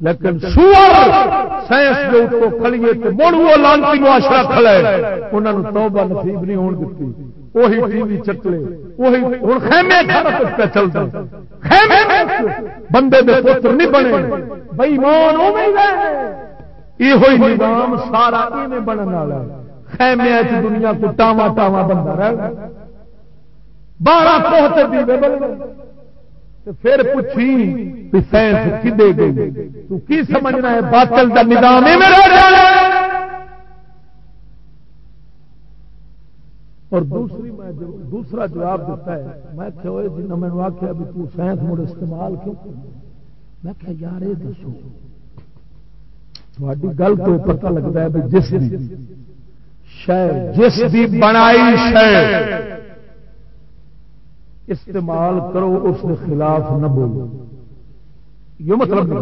لیکن سور سائنس کے اتو کھلیے تو مڑ وہ لانتی معاشرہ کھڑا ہے انہوں نے توبہ نصیب نہیں ہون دیتی وہی ٹی وی چکلے وہی ہوں خیمے پہ چلتا خیمے بندے دے پتر نہیں بنے۔ بھائی مان یہ نظام سارا بننے والا خیمے دنیا کو ٹاوا ٹاوا بندہ رہ بارہ پوہتے دیوے بن پھر پوچھی سائنس کدے گئی؟ تو کی سمجھنا ہے؟ باطل کا نظام اور دوسری میں دوسرا جواب دیتا ہے، میں جن میں آخیا بھی تو سائنس مڑ استعمال کیوں میں کہ یار یہ دسو تھوڑی گل تو پتہ لگتا ہے بھی جس دی شہ جس بھی بنائی شہ استعمال کرو، اس کے خلاف نہ بولو۔ مطلب یہ مطلب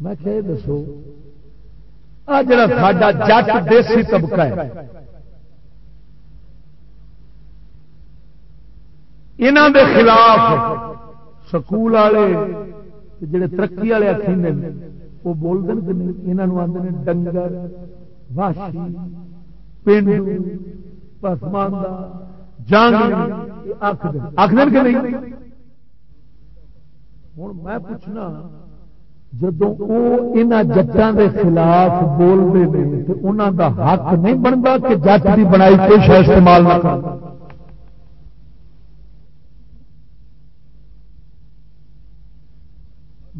میں کہ دسو، آ جڑا ساڈا جٹ دیسی طبقہ ہے انہوں دے خلاف سکول والے جڑے ترقی والے اخینے وہ بولتے ہیں کہ نہیں یہاں آتے ہیں ڈنگر واشی پینڈو پسماندہ آخر کہ نہیں؟ ہوں میں پوچھنا جدو وہ ججان کے خلاف بولتے ہیں تو انہوں کا حق نہیں بنتا کہ جج کی بنائی کوئی شہ استعمال نہ کر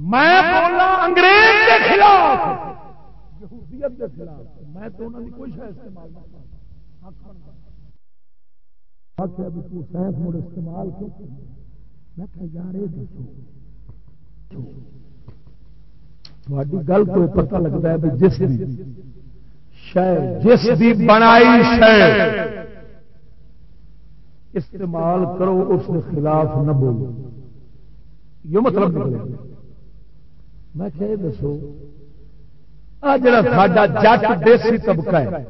میں بولا انگریز کے خلاف۔ یہودیت کے خلاف۔ میں تو انہوں نے کوئی شہ استعمال نہ کر آخیا بھی تو سائنس مڑ استعمال کیوں میں کہ یار، یہ دسو۔ تھوڑی گل تو پتہ لگتا ہے بھی جس جس بھی بنائی شہ استعمال کرو، اس کے خلاف نہ بولو۔ یہ مطلب نکلے میں کہ یہ دسو، آ جڑا ساڈا جٹ دیسی طبقہ ہے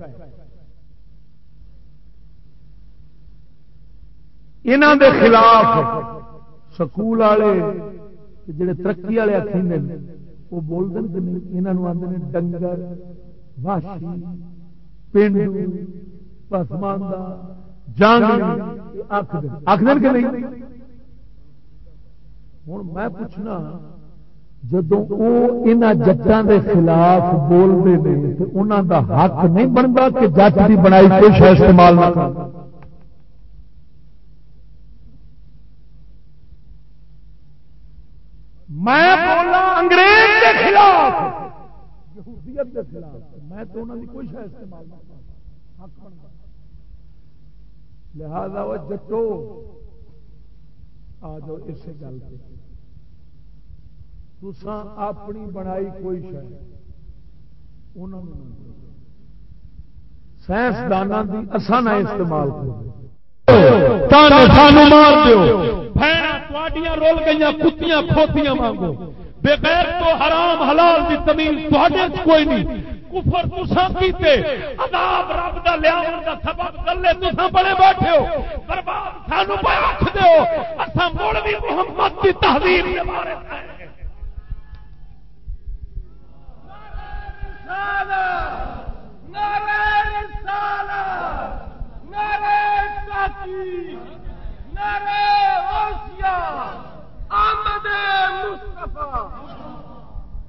انہوں دے خلاف سکول والے جڑے ترقی والے اخینے وہ بولتے ہیں کہ نہیں یہاں آتے ہیں ڈنگر واشی پینڈو پسماندہ جانگ آخر کہ نہیں؟ ہوں میں پوچھنا جدو وہ ججان کے خلاف بولتے ہیں تو انہوں کا حق نہیں بنتا کہ جج کی بنائی کوئی شہ استعمال نہ کرنا میں بولا انگریز کے خلاف۔ یہودیت کے خلاف۔ میں تو انہوں نے کوئی شاید استعمال لہذا وہ جٹو، آ جاؤ اسی گل سے تسا اپنی بنائی کوئی شاید انہوں نے سائنسدانوں کی اصل استعمال کرو۔ سانو مار دو تھوڑیاں رول گئی کتیاں کھوتیاں مانگو بغیر تو حرام حلال کی زمین کوئی نہیں۔ کفر تسا کیتے۔ عذاب رب دا لیاون دا سبب گلے تسا بڑے بیٹھے ہو۔ برباد سانو پے رکھ دیو اساں مولوی محمد دی دے نعرہ نعرہ تحقیق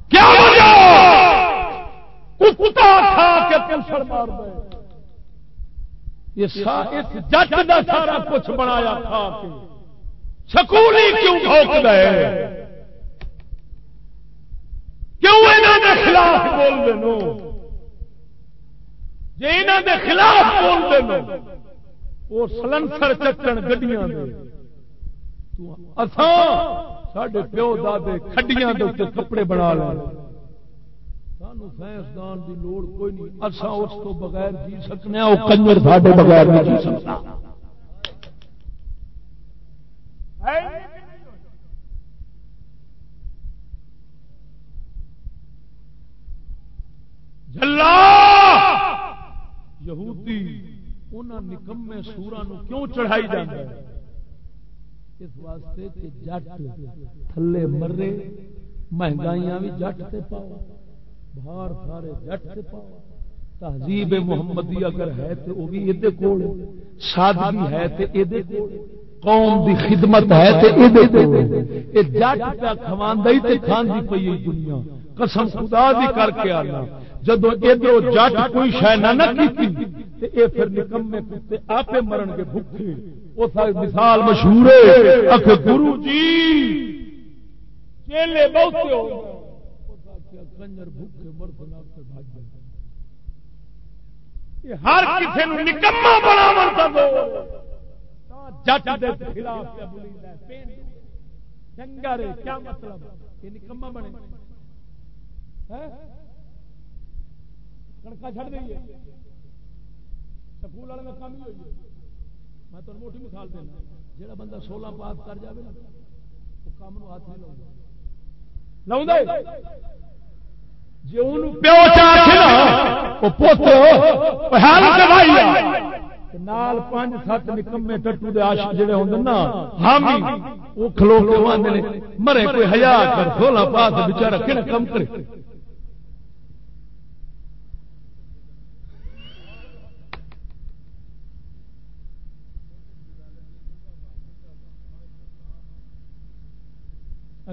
کیا کتا کھا کے پلسڑ مار دے۔ اس جج کا سارا کچھ بنایا تھا سکولی کیوں ٹھوک گئے کیوں انہوں نے خلاف بول دے جی انہوں نے خلاف بول دے وہ سلنسر چکن گڈیاں سڈے پیو دے کھڈیاں کپڑے بنا لے سانو سائنسدان کی لوڑ کوئی نہیں۔ اصا اس کو بغیر جی سکنے وہ کنجر ساڈے بغیر نہیں جی سکتا۔ جلا یہودی انہوں نکمے سورا کیوں چڑھائی جاتا ہے اس واسطے کہ جٹ تھلے مرے، مہنگائیاں بھی جٹ سے پاؤ باہر سارے جٹ سے پاؤ۔ تہذیب محمدی اگر ہے تو وہ بھی یہ کول، سادگی ہے تو یہ قوم دی خدمت ہے تو یہ جٹ پہ کا کھواندی تے کھاندی پئی دنیا۔ قسم خدا دی کر کے آنا۔ جدو ادھر جٹ کوئی شہ نہ کی پھر نکمے کتے آپ مرن گے بھوکے اس مثال مشہور گرو جی چیلے بہت کنجر بھوکے مرد ہر کسی نکما بنا جٹ دے خلاف چنگا رے، کیا مطلب؟ یہ نکما بنے۔ ہاں؟ چڑھ گئی ہے سکول والے کا کام ہی ہوئی میں تمہیں موٹی مثال دینا۔ جہاں بندہ سولہ پاس کر جائے نا وہ کام ہاتھ نہیں لاؤ جی پیو نال پانچ سات نکمے ٹٹو دے آشق جڑے ہوں نا، حامی وہ کھلو کے مرے کوئی ہزار کر، سولہ پاس بچارا کہڑا کم کرے؟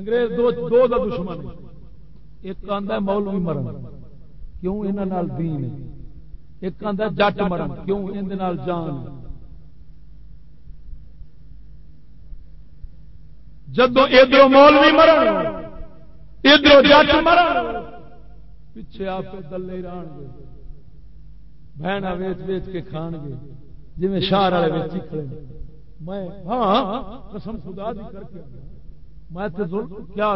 انگریز دو دو دا دشمن ایک آدھا مولوی مرن۔ کیوں یہاں دین ایک آدھا جٹ مرن۔ کیوں اندر جان جدو ادھر مولوی مرن ادھر جٹ مرن، پیچھے آپ دلے ران گے۔ بہن ویچ ویچ کے کھان گے۔ جی شہر والے ویچ کھڑے میں ہاں قسم خدا دی کر کے میں کیا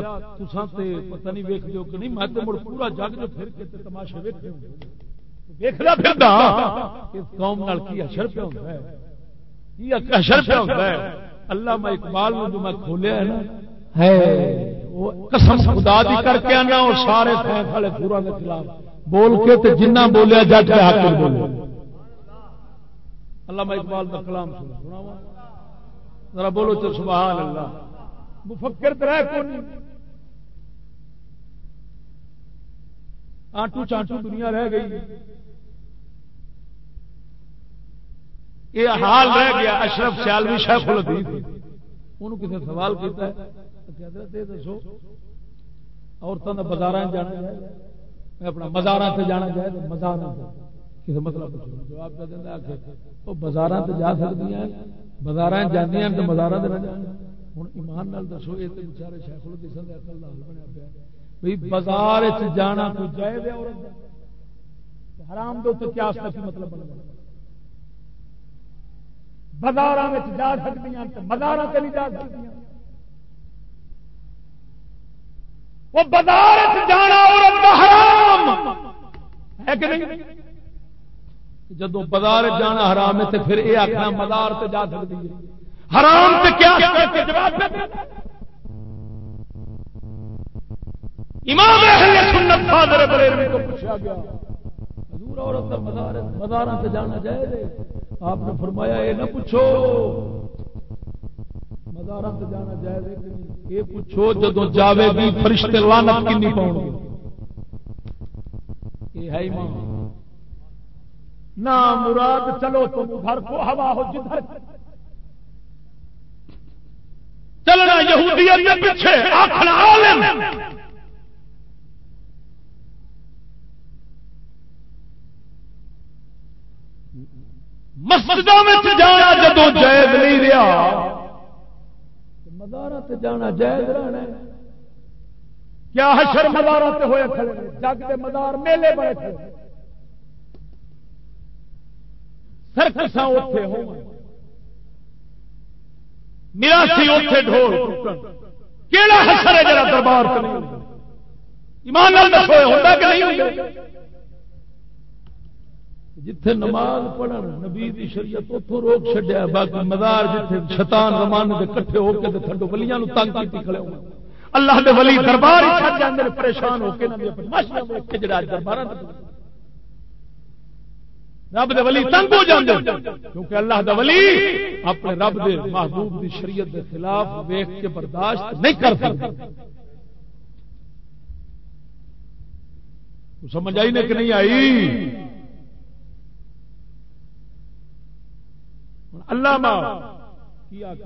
پتہ نہیں ویک دیو کہ نہیں؟ میں تو مڑ پورا جگ جو پھر کے تے تماشے ویک دیو ویکھدا پھردا؟ اس قوم نال کی اشر پہ ہوندا ہے؟ کی اشر پہ ہوندا ہے؟ علامہ اقبال نے جو میں کھولیا ہے نا، ہے قسم خدا دی کر کے انا اور سارے فیصلے والے پورا کے خلاف۔ بول کے تے جنہ بولیا، جج کے حق میں بولیا۔ علامہ اقبال کا کلام سناوا ذرا بولو تو سبحان اللہ۔ مفکر ترہ کون آٹو چانٹو دنیا رہ گئی۔ یہ حال رہ گیا اشرف سیالوی شیخ الحدیث انہوں کسی سوال کیتا ہے؟ اچھا دسو عورتوں کا بازار جانا جائے۔ اپنا مزار سے جانا جائے مزار کسی مطلب جواب دینا وہ بازار سے جا سکتی ہیں بازار جانے تو مزار سے نہ جانا ہوں ایمان نال دسو یہ تو بچارے شیخ بنیا پیا بھئی بازار جانا کوئی جائز ہے عورت حرام دے کیا مطلب بننا وچ جا سکدیاں تے بازاراں تے نہیں جا سکدیاں وہ بازار جانا عورت حرام ہے کہ نہیں جدو بازار جانا حرام ہے تے پھر یہ آخنا مزار تے جا سکتی ہے حرام سے کیا امام اہل سنت فادر بریلوی کو پوچھا گیا۔ حضور عورت مزار سے جانا جائے آپ نے فرمایا، یہ نہ پوچھو۔ مزار سے جانا جائے یہ پوچھو جدو جاوے گی، فرشتے لانت کنی پاؤں گے۔ یہ ہے امام۔ نہ مراد چلو تم گھر کو ہوا ہو جدھر۔ چلنا یہودیت کے پیچھے آخر عالم۔ مسجد میں جانا جدو جائز نہیں رہا۔ مدارا جانا جائز رہنا کیا حشر مدارا ہوئے کھڑے جگ کے مدار میلے بڑے کھڑے سرکساں اتے ہو میرا سی اتے ڈھول۔ کہڑا حسر ہے جرا دربار ایمان دسو ہوتا کہ نہیں جتھے نماز پڑھن، نبی دی شریعت اتوں روک چڈیا باقی مزار جتھے شیطان رمان دے کٹھے ہو کے تھڈو گلیاں تنگ کی کھڑے ہو۔ اللہ دے ولی دربار ہی چھڈ جاندے پریشان ہو کے جڑا دربار رب دے ولی تنگ ہو جاندے کیونکہ اللہ دا ولی اپنے رب دے محبوب دی شریعت دے خلاف ویکھ کے برداشت نہیں کر سکتا سمجھ آئی نے کہ نہیں آئی؟ اللہ ماں جٹ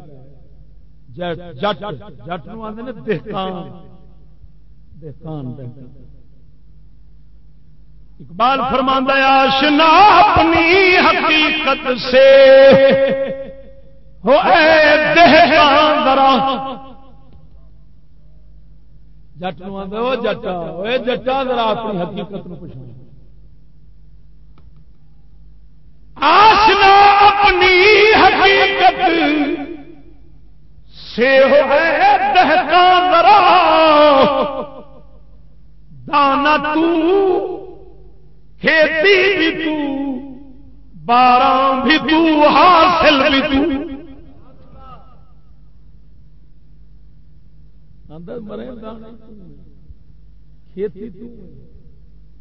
جٹ نو آدھے دہکان دہکان اقبال فرماندہ آشنا اپنی حقیقت سے۔ ہو اے دہقان جٹ نو آدھے وہ جٹا۔ وہ جٹا ذرا اپنی حقیقت نو پچھا آسنا اپنی حقیقت سے ہو اے دہقان ذرا۔ دانا تو کھیتی بھی تو بارہ بھی تو، حاصل بھی تو۔ اندر مرے دانے کھیتی تو،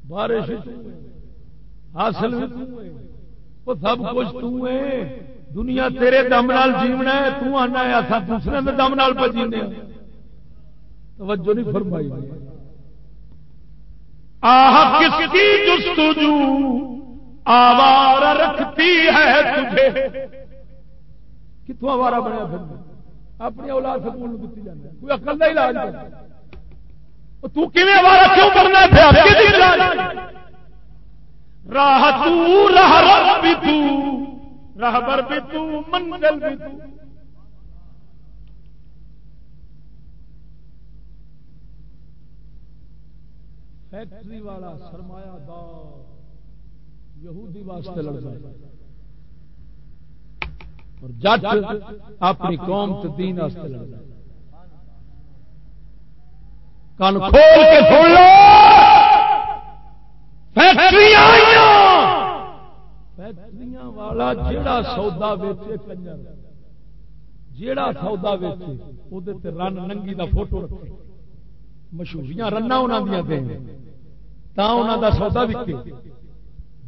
بارش حاصل بھی تو۔ وہ سب کچھ تو ہے۔ دنیا تیرے دم نال جیونا ہے، تو آنا ہے۔ اصا دوسرے دم نال پہ جینے توجہ نہیں فرمائی۔ آہ، کس کی جستجو آوار رکھتی ہے تجھے؟ کتوں آوارا بنیا پھر اپنی اولاد سکول دیتی جانا کوئی اکل کا علاج تو کیون آوارا کیوں کرنا ہے؟ راہ تو، راہ بھی تو، راہ بر بھی تو، منزل بھی تو۔ فیکٹری والا سرمایہ دار یہودی واسطے لڑتا اور جٹ اپنی قوم تو دین واسطے لڑتا کان کھول کے سن لو۔ فیکٹریاں فیکٹریاں والا جیڑا سودا ویچے کنجر، جیڑا سودا ویچے وہ رن ننگی دا فوٹو رکھے۔ مشہوریاں رنا انہوں دیا تا انہوں دا سودا وکے۔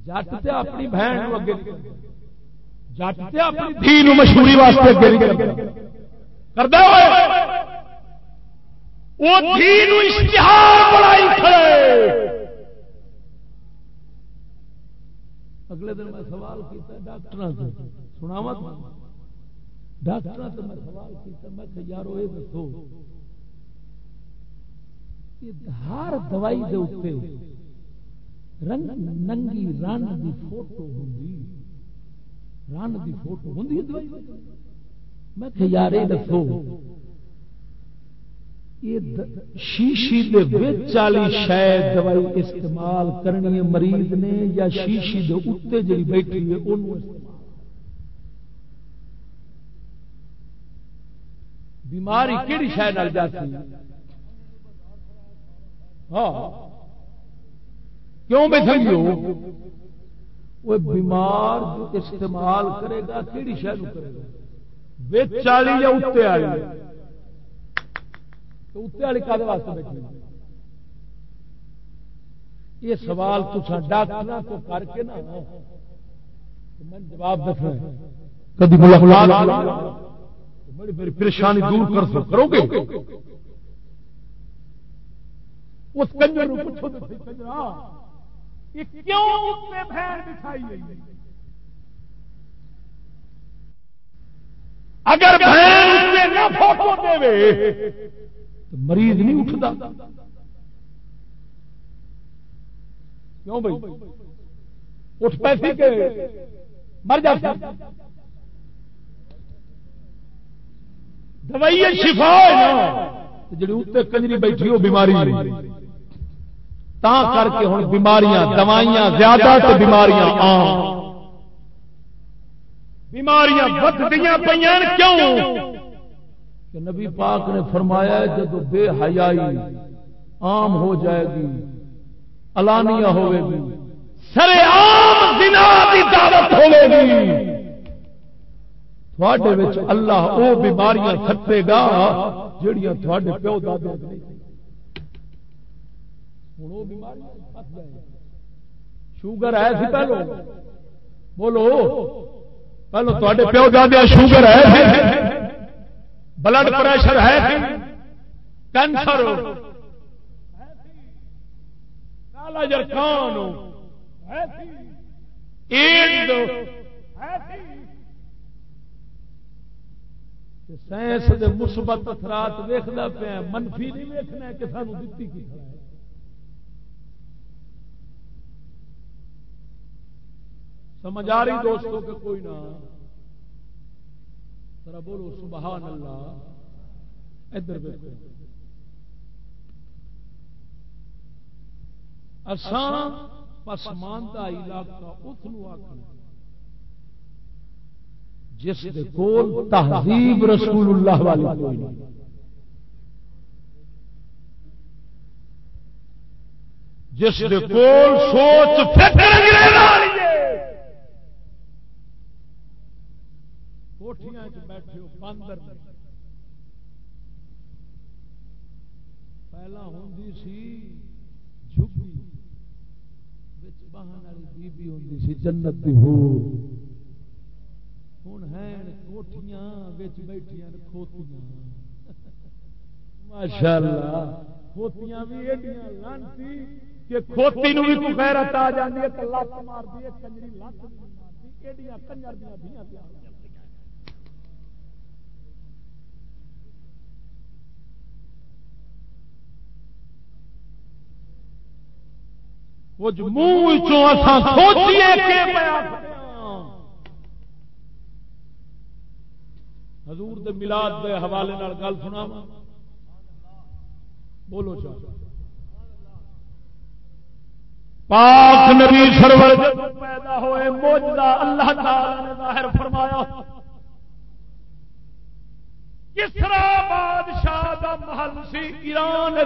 جٹ تے اپنی بہن اگے جٹ تے اپنی دھی مشہوری واسطے اگے کردا وہ دھی نو اشتہار بڑائی کھڑے۔ اگلے دن میں سوال کیتا ڈاکٹر سے سناوا ڈاکٹر سے میں سوال کیتا میں کہ یارو یہ دسو۔ ہر دوائی دے اوپر رنگ ننگی رن دی فوٹو ہوں رن دی فوٹو ہوں میں کہ یار، یہ دسو، یہ شیشی دے وچ والی شاید دوائی استعمال کرنی ہے مریض نے یا شیشی دے اتنے جی بیٹھی ہے انہوں بیماری کہڑی شاید جاتی ہے؟ ہاں۔ کیوں بھائی وہ بیمار جو استعمال کرے گا کہڑی شہر کرے گا؟ بچ والی یا اتنے والی؟ تو اتنے والی کالے واسطے بیٹھی یہ سوال تو ڈاکٹر کو کر کے نا۔ میں جواب دسنا کبھی بڑی بڑی پریشانی دور کر سو کرو گے؟ اس کنجر پوچھو کنجرا اگر فوٹو دے، تو مریض نہیں اٹھتا۔ کیوں بھائی؟ اٹھ پیسے کے، مر جاتا دوائی شفا جی اتنے کنجری بیٹھی وہ بیماری۔ تا کر کے ہوں بیماریاں، دوائیاں زیادہ تو بیماریاں آم بیماریاں بدیا پہ کیوں؟ کہ نبی پاک نے فرمایا جب بے حیائی عام ہو جائے گی الانیہ ہوے گی سر عام زنا کی دعوت ہوے گی۔ تھوڑے اللہ وہ بیماریاں سٹے گا جہیا تھوڑے پیو دادے ہوں وہ بیماری شوگر ہے سی پہلو بولو پہلو تے پیو دادیا شوگر ہے بلڈ پریشر ہے کینسر کالا جرکان سائنس کے مثبت اثرات ویخنا پیا منفی نہیں ویکنا کہ سانو دتی کی سمجھ آ رہی دوستوں کہ کوئی نہ۔ ذرا بولو سبحان اللہ۔ ادھر دیکھو۔ اسان پسماندہ علاقہ اس آخنا جس دے کول تہذیب رسول اللہ والی کوئی نہیں جس دے کول سوچ فکر کوٹیاں بیٹھے ہو باندر پہلا ہوں سی جھگی بہن والی بیبی ہوں سی، جنت دی ہو ہوں ہیں کوٹیاں بیٹھیا کھوتیاں۔ ماشاء اللہ کھوتیاں بھی ایڈیاں لانتی کہ کھوتی نو بھی کوئی غیرت آ جاندی ہے، تے لت مار دی کنجری لت مار دی، ایڈیاں کنجر دیاں دھیاں تیار وہ منہ سوچیے حضور دے ملاد دے حوالے نال گل سنا بولو چا پاک نبی سرور پیدا ہوئے، موجودہ اللہ تعالی نے ظاہر فرمایا کسرا بادشاہ دا محل سی ایران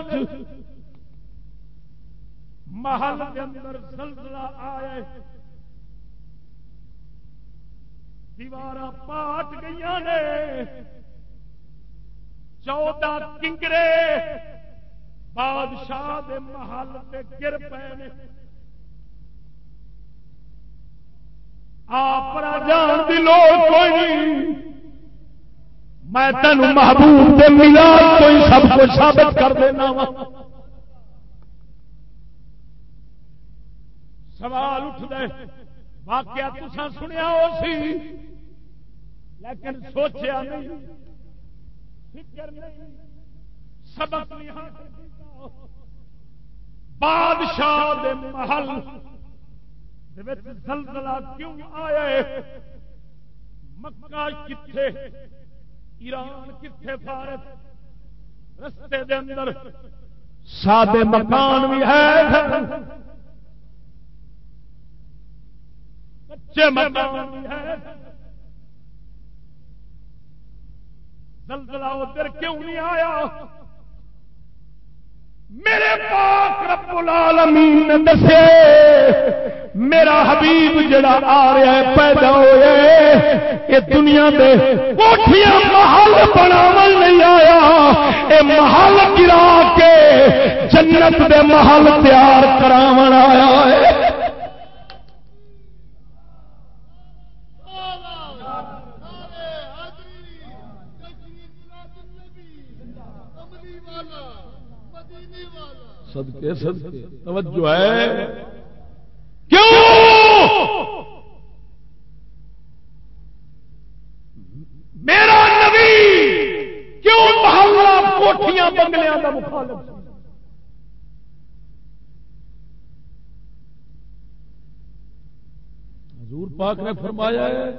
محل کے اندر زلزلہ آئے دیوار پاٹ گئی نے۔ چودہ کنگرے بادشاہ دے محل سے گر پے آپ جان کی لوڑ کوئی میں تین محبوب دے ملا کوئی سب کو ثابت کر دینا وا۔ سوال اٹھ دے واقعہ تسا سنیا ہو سی، لیکن سوچیا نہیں۔ فکر نہیں۔ سبق نہیں ہاں۔ بادشاہ دے محل زلزلہ کیوں آیا ہے؟ مکہ کتھے؟ ایران کتھے فارت رستے دے اندر سادے مکان بھی ہے۔ کچے مکان ہے زلزلہ ادھر کیوں نہیں آیا؟ میرے پاک رب العالمین نے دسے، میرا حبیب جڑا آ رہا ہے، پیدا ہوئے، یہ دنیا دے کوٹھیاں محل بناو نہیں آیا۔ اے محل گرا کے جنت دے محل تیار کراو آیا ہے۔ صدقے صدقے۔ توجہ ہے؟ کیوں؟ میرا نبی کیوں محلہ کوٹیاں بنگلیاں کا مخالف حضور پاک نے فرمایا ہے،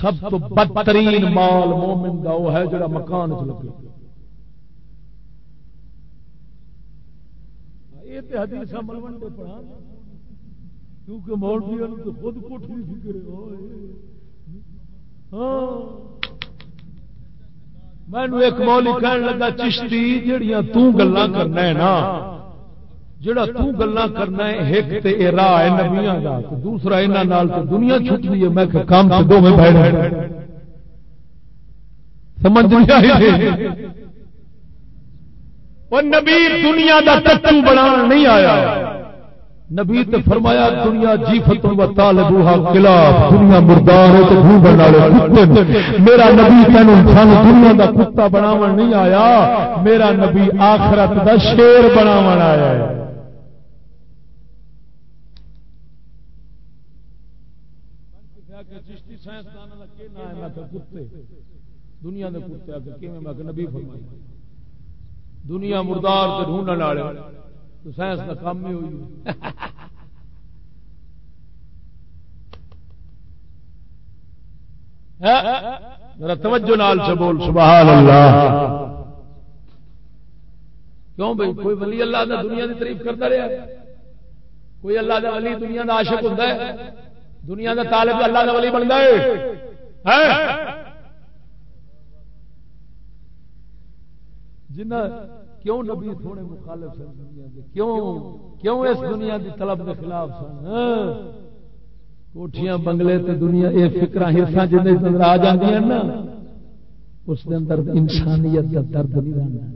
سب تو بدترین مال مومن کا وہ ہے جڑا مکان چ لگے۔ یہ تو حدیث ملوڈے پڑھا کیونکہ مولوی تو خود کوٹھی فکر ہاں۔ میں ایک مولی کہنے لگا، چشتی جہیا تلا کرنا ہے نا، جڑا تلا کرنا ہے ایک تے اے راہ ہے نبیاں دا دوسرا یہاں نال تو دنیا چھٹتی ہے۔ میں کہ کام سے دو میں بیٹھ سمجھ نہیں آئی۔ وہ نبی دنیا دا تتو بنا نہیں آیا۔ نبی تے فرمایا، دنیا جی فتن و طالبوہا خلاف دنیا مردار ہو تو بھو بنا لے کتے میرا نبی تینو سن دنیا دا کتا بناون نہیں آیا۔ میرا نبی آخرت دا شیر بناون آیا ہے۔ دنیا دے کتے آ کے نبی فرمایا دنیا مردار سے ڈھونڈنے والے۔ تو سائنس کا کام ہی ہوئی۔ میرا توجہ نال سے بول۔ سبحان اللہ۔ کیوں بھائی؟ کوئی ولی اللہ دا دنیا دی تعریف کرتا رہا کوئی اللہ دا ولی دنیا دا عاشق ہوتا ہے؟ دنیا دا طالب اللہ دا ولی بنتا ہے؟ ہاں؟ جنہ کیوں نبی تھوڑے مخالف سن دنیا دے؟ کیوں؟ کیوں اس دنیا دی طلب کے خلاف سن؟ ہاں؟ کوٹیاں بنگلے تے دنیا یہ فکر ہرساں جن اندر آ جاندی ہیں نا، اس دے اندر انسانیت کا درد نہیں رہنا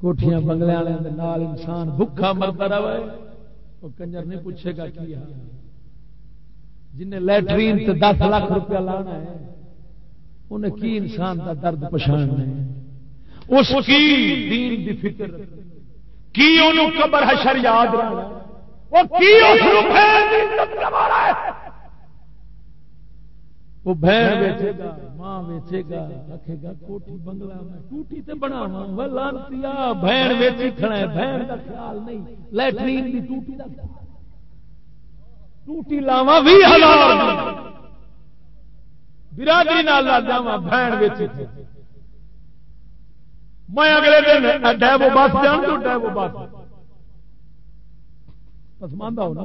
کوٹیاں بنگلے والے دے نال انسان بھوکا مرتا رہے، وہ کنجر نہیں پوچھے گا کی حال جن لیٹرین تے دس لاکھ روپیہ لانا ہے، انہیں کی انسان کا درد پچھاڑنا ہے؟ اس کی دین دی فکر کی انہوں قبر حشر یاد رہنا وہ کی اس وہ بہن بیچے گا ماں بیچے گا رکھے گا کوٹھی بنگلہ میں۔ ٹوٹی تے بنا لانتی بہن بیچی کھڑا ہے۔ بہن کا خیال نہیں۔ لیٹرین کی ٹوٹی کا ٹوٹی لاوا بھی ہزار۔ برادری نال لا جاوا بہن بیچی میں اگلے دن ڈیبو بس جان تو ڈیبو بس۔ پسماندہ ہونا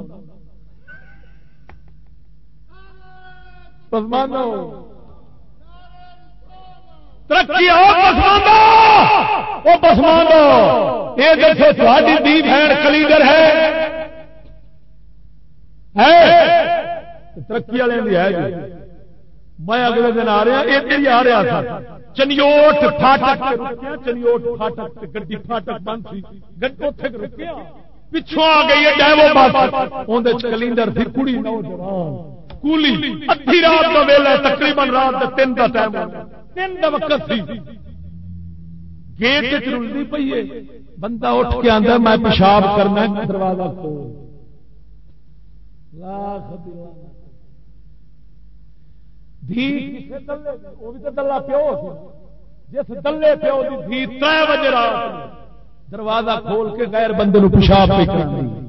پسماندہ ہو۔ ترقی ہو پسماندہ۔ وہ پسماندہ۔ یہ دیکھو تھوڑی دی بہن کلیگر ہے۔ ترقی والے ہے جی۔ میں اگلے دن آ رہا ادھر ہی آ رہا تھا۔ چنیوٹ فاٹک چنیوٹ فاٹک گڈی فاٹک بند سی گڈ رکیا۔ پچھوں آ گئی ہے کلینڈر تھی کڑی کولی ادھی رات کا ویلا تقریباً رات کا تین کا ٹائم تین کا وقت سی گیٹ رلتی پی ہے۔ بندہ اٹھ کے آدھا میں پیشاب کرنا دروازہ کھول۔ لاکھ دلہ پیو جس دلے پیو کی تر بجے رات دروازہ کھول کے غیر بندے پیشاب پہ کرنی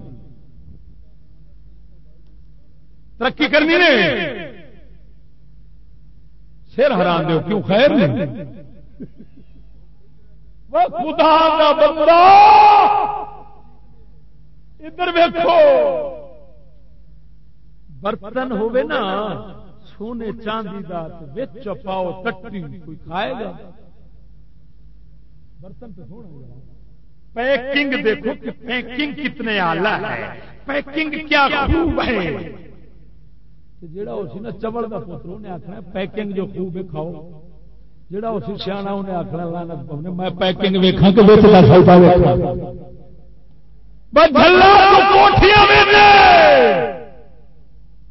ترقی کرنی نے۔ سر حرام دو کیوں؟ خیر نہیں۔ خدا کا بندہ۔ ادھر ویکو برتن ہوئے نا۔ سونے چاندی کا پاؤ ٹٹی کوئی کھائے گا؟ برتن تو سونا پیکنگ دیکھو کہ پیکنگ کتنے آلہ ہے۔ پیکنگ کیا خوب ہے۔ جڑا اسی نا چبل کا پتر انہیں آخنا پیکنگ جو خوب ہے کھاؤ۔ جڑا اسی سیاح انہیں آخنا لانت میں پیکنگ ویکھا کہ وہ سوتا ویکھا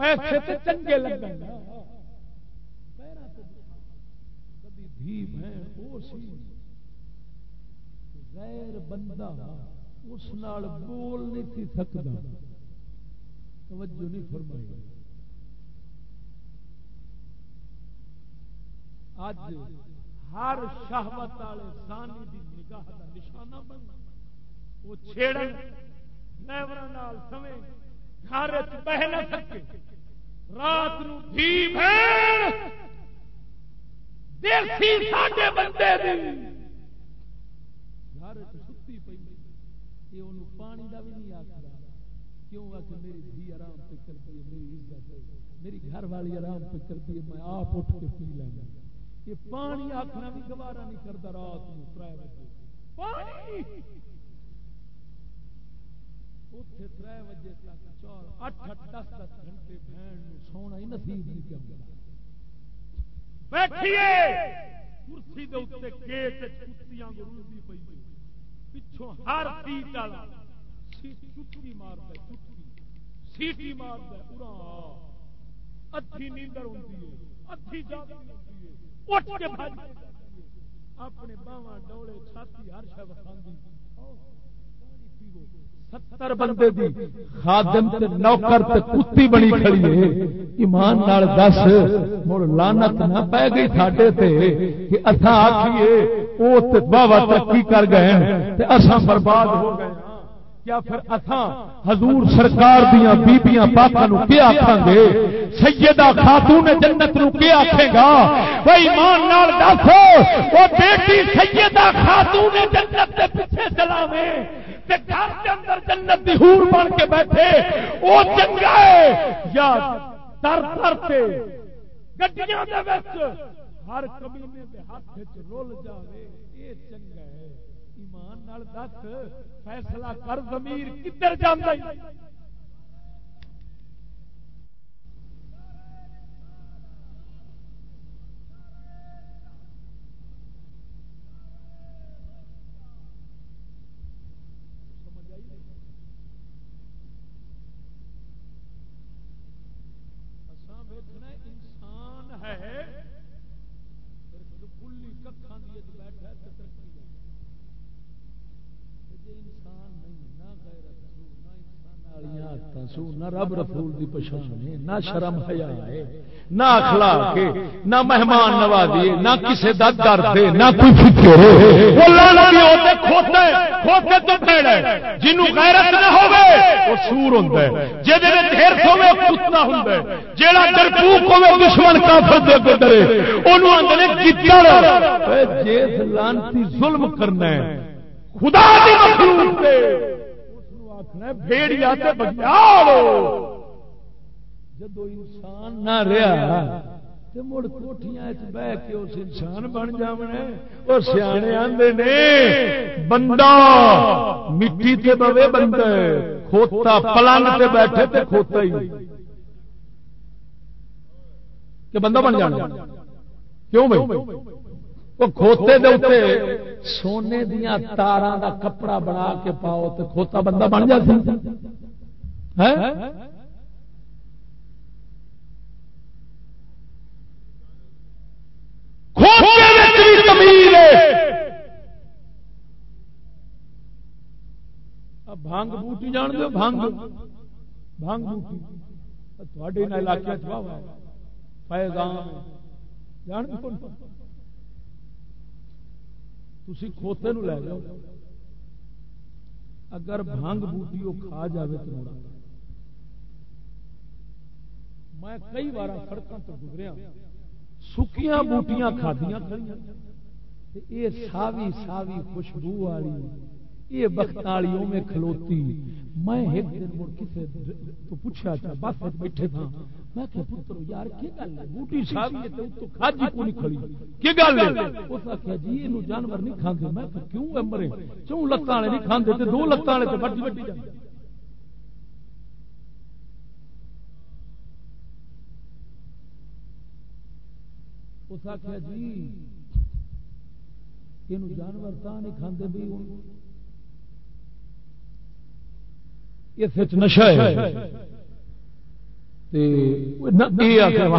پیسے تو چنگے لگ غیر بندہ اس نال بول نہیں تھی سکتا۔ توجہ نہیں فرمائی۔ اج ہر شہوت والے سانی دی نگاہ کا نشانہ بن وہ چھیڑن نال سمے گھر بہ نہ سکے۔ رات دیسی ساڈے بندے گھر ستی پی یہ پانی کا بھی نہیں آخر کیوں آ میری دھی آرام پہ کرتی ہے میری عزت میری گھر والی آرام پہ کرتی ہے میں آپ اٹھ کے پی لینا یہ پانی آخنا بھی گوارا نہیں کرتا رات میں تر بجے۔ پانی! اتنے تر بجے تک اٹھ اٹھ دس دس گھنٹے بہن سونا ہی نصیب نہیں کیا بیٹھیے! کرسی دے گیٹ کتیاں گرلدی پئی پچھوں ہر والا چٹکی ماردا چٹکی۔ سیٹی ماردا اڑا ادھی نیندر ہے ادھی اٹھ کے اپنے باواں ڈولے چھاتی ہر شے وکھاندی ستر بندے دی خادم تے نوکر تے کتی بنی کھڑی ہے۔ ایمان نال دس، مڑ لعنت نہ پے گئی ساڈے تے کہ اساں آکھیے، او تے واہ ترقی کر گئے تے اساں برباد ہو گئے کیا پھر اتھاں حضور سرکار دیاں بیبیاں پاکاں نو کیا آکھاں گے؟ سیدہ خاتون جنت نو کیا آکھے گا؟ وہ ایمان نال دس او بیٹی سیدہ خاتون جنت دے پیچھے چلاوے تے گھر دے اندر جنت دی حور بن کے بیٹھے او چنگا ہے۔ یا در در تے گڈیاں دے وچ ہر کمینے دے ہاتھ وچ رول جاوے اے چنگا ہے۔ ایمان نال دس فیصلہ کر ضمیر کدھر جانا رب رسول دی پچھان ہے، نہ شرم حیا ہے، نہ اخلاق ہے، نہ مہمان نوازی نہ کسی دا درد ہے، نہ کوئی فکر وہ لعنتی ہوتے کھوتے کھوتے تو پھیڑے جنوں غیرت نہ ہوے وہ سور ہوندا ہے جے دے ڈھیر ہوے کتا ہوندا ہے جیڑا ڈرپوک ہوے دشمن کافر دے کو ڈرے اونوں اندر کیتڑ اے جیس لعنتی ظلم کرنا ہے، خدا دی مخلوق تے۔ بھیڑیا جدو انسان نہ رہا تو مڑ کوٹیاں بہ کے اس انسان بن جاونا اور سیانے آدھے نے، بندہ مٹی تے بوے بندہ کھوتا پلنگ تے بیٹھے تے کھوتا ہی۔ کہ بندہ بن جانا کیوں بھائی؟ وہ کھوتے دے اتے سونے دیا تارا دا کپڑا بنا کے پاؤ تو کھوتا بندہ بن جاتا بھانگ بوٹی جان دو بھانگ بھانگ بوٹی۔ تھوڑے علاقے پیغام جان دو تھی کھوتے نو لے جاؤ۔ اگر بھنگ بوٹی وہ کھا جائے تو مڑا۔ میں کئی بار سڑکوں تو گزریا۔ سکیاں بوٹیاں کھادیاں یہ ساوی ساوی خوشبو والی۔ یہ بخت والی میں کھلوتی۔ میں ایک دن مڑ کسے تو پوچھا تھا بس بیٹھے تھا۔ میں کہ پتر یار کی گل ہے؟ بوٹی صاحب یہ تو تو کھاجی کو نہیں کھڑی؟ کی گل ہے؟ اس آخیا جی یہ جانور نہیں کھاندے۔ میں کہ کیوں ہے مرے؟ چوں لتاں والے نہیں کھاندے تے دو لتاں والے تے بڑی بڑی جاندے اس آخیا جی یہ جانور تا نہیں کھاندے بھی اس نشا ہے۔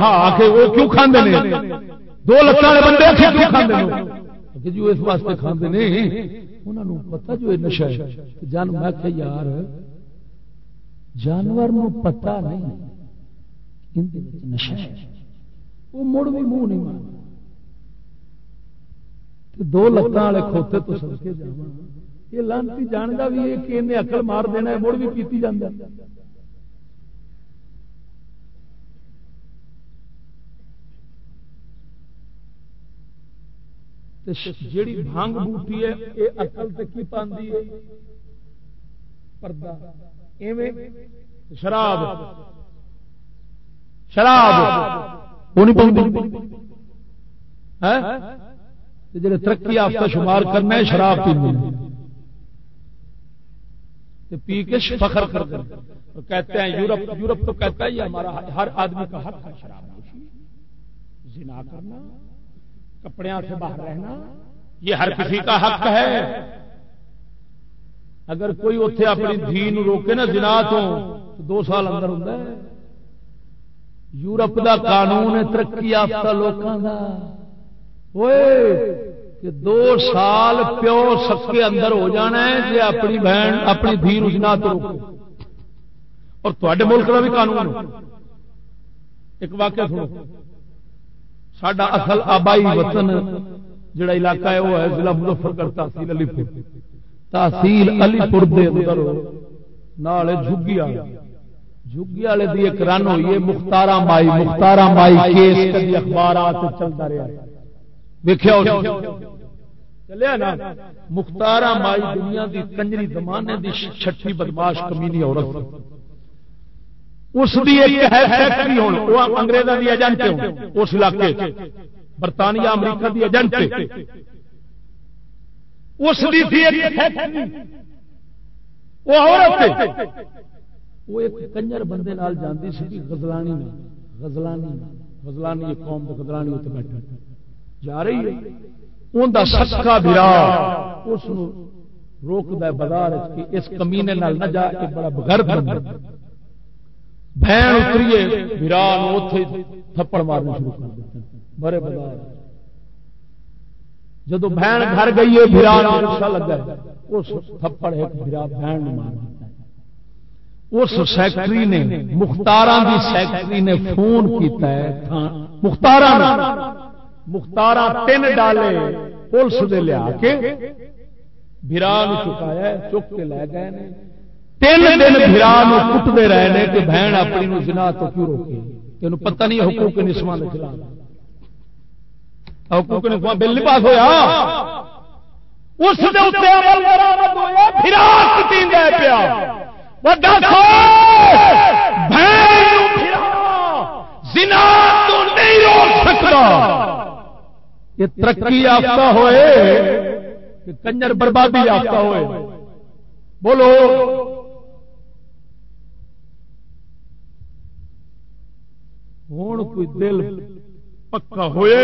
ہاں، دو لکھان بندے جو جی اس واسطے کھانے نہیں انہوں پتا جو نشا ہے۔ جان میں کہ یار، جانور پتا نہیں نشا ہے۔ وہ مڑ بھی منہ نہیں مانتا دو لتان والے کھوتے تو سڑ کے جا یہ لانتی جانتا بھی ہے کہ انہیں اکل مار دینا ہے، مڑ بھی پیتی جانا جیڑی بھانگ بوٹی ہے یہ اکل تک کی پاندی ہے؟ پردہ۔ شراب۔ شراب۔ وہ نہیں جی ترقی یافتہ شمار کرنا ہے، شراب پینے پی کے فخر کر دیں۔ کہتے ہیں یورپ یورپ تو کہتا ہے ہمارا ہر آدمی کا حق ہے شراب نوشی، زنا کرنا کپڑے سے باہر رہنا، یہ ہر کسی کا حق ہے۔ اگر کوئی اتنے اپنی دھی روکے نا زنا تو دو سال اندر ہوں یورپ دا قانون ترقی یافتہ لوگوں کا کہ دو سال پیو سکے اندر ہو جانا ہے جی اپنی بہن، اپنی دھی رجنا تو اور تے ملک کا بھی قانون ایک واقعہ سنو۔ سڈا اصل آبائی وطن جڑا علاقہ ہے وہ ہے ضلع مظفر کر تحصیل علی پور۔ تحصیل علی پور دے اندر نال جھگیا۔ جھگی والے دی ایک رن ہوئی ہے مختارا مائی مختارا مائی کیس کدی اخبارات چلتا رہا ویکیا چلیا نا مختارا مائی دنیا دی کنجری زمانے دی چھٹی بدماش کمینی عورت۔ اس دی ایک ہے فیکٹری ہون۔ وہ انگریزاں دی ایجنٹ ہون۔ اس علاقے۔ برطانیہ، امریکہ دی ایجنٹ۔ اس دی تھی ایک فیکٹری وہ عورت وہ ایک کنجر بندے نال جاندی سی غزلانی غزلانی غزلانی قوم کے غزلانی، اتنے بیٹھا جا رہی ہے۔ ان دا سسکا بھرا۔ اس روکد بازار اس کمینے نال نہ جا کے بڑا بغیر بہن اتریے بھرا اتے تھپڑ مارنا شروع کر دیتے بڑے بازار۔ جدو بہن گھر گئی ہے، بھرا لگا اس تھپڑ ایک بھرا بہن مارنا اس سیکٹری نے مختارا دی سیکٹری نے فون کیتا ہے مختارا مختارا تین ڈالے پولیس دے لیا کے برا چکایا چک کے لے گئے تین دن برا کٹتے رہے نے کہ بہن اپنی نو جنا تو کیوں روکی تین پتہ نہیں حقوق نسما کے خلاف۔ حقوق نسما بل نہیں پاس ہوا اس پیا۔ زنا تو نہیں روک سکتا۔ یہ ترقی یافتہ ہوئے، کہ کنجر بربادی یافتہ ہوئے۔ بولو۔ ہوں کوئی دل پکا ہوئے۔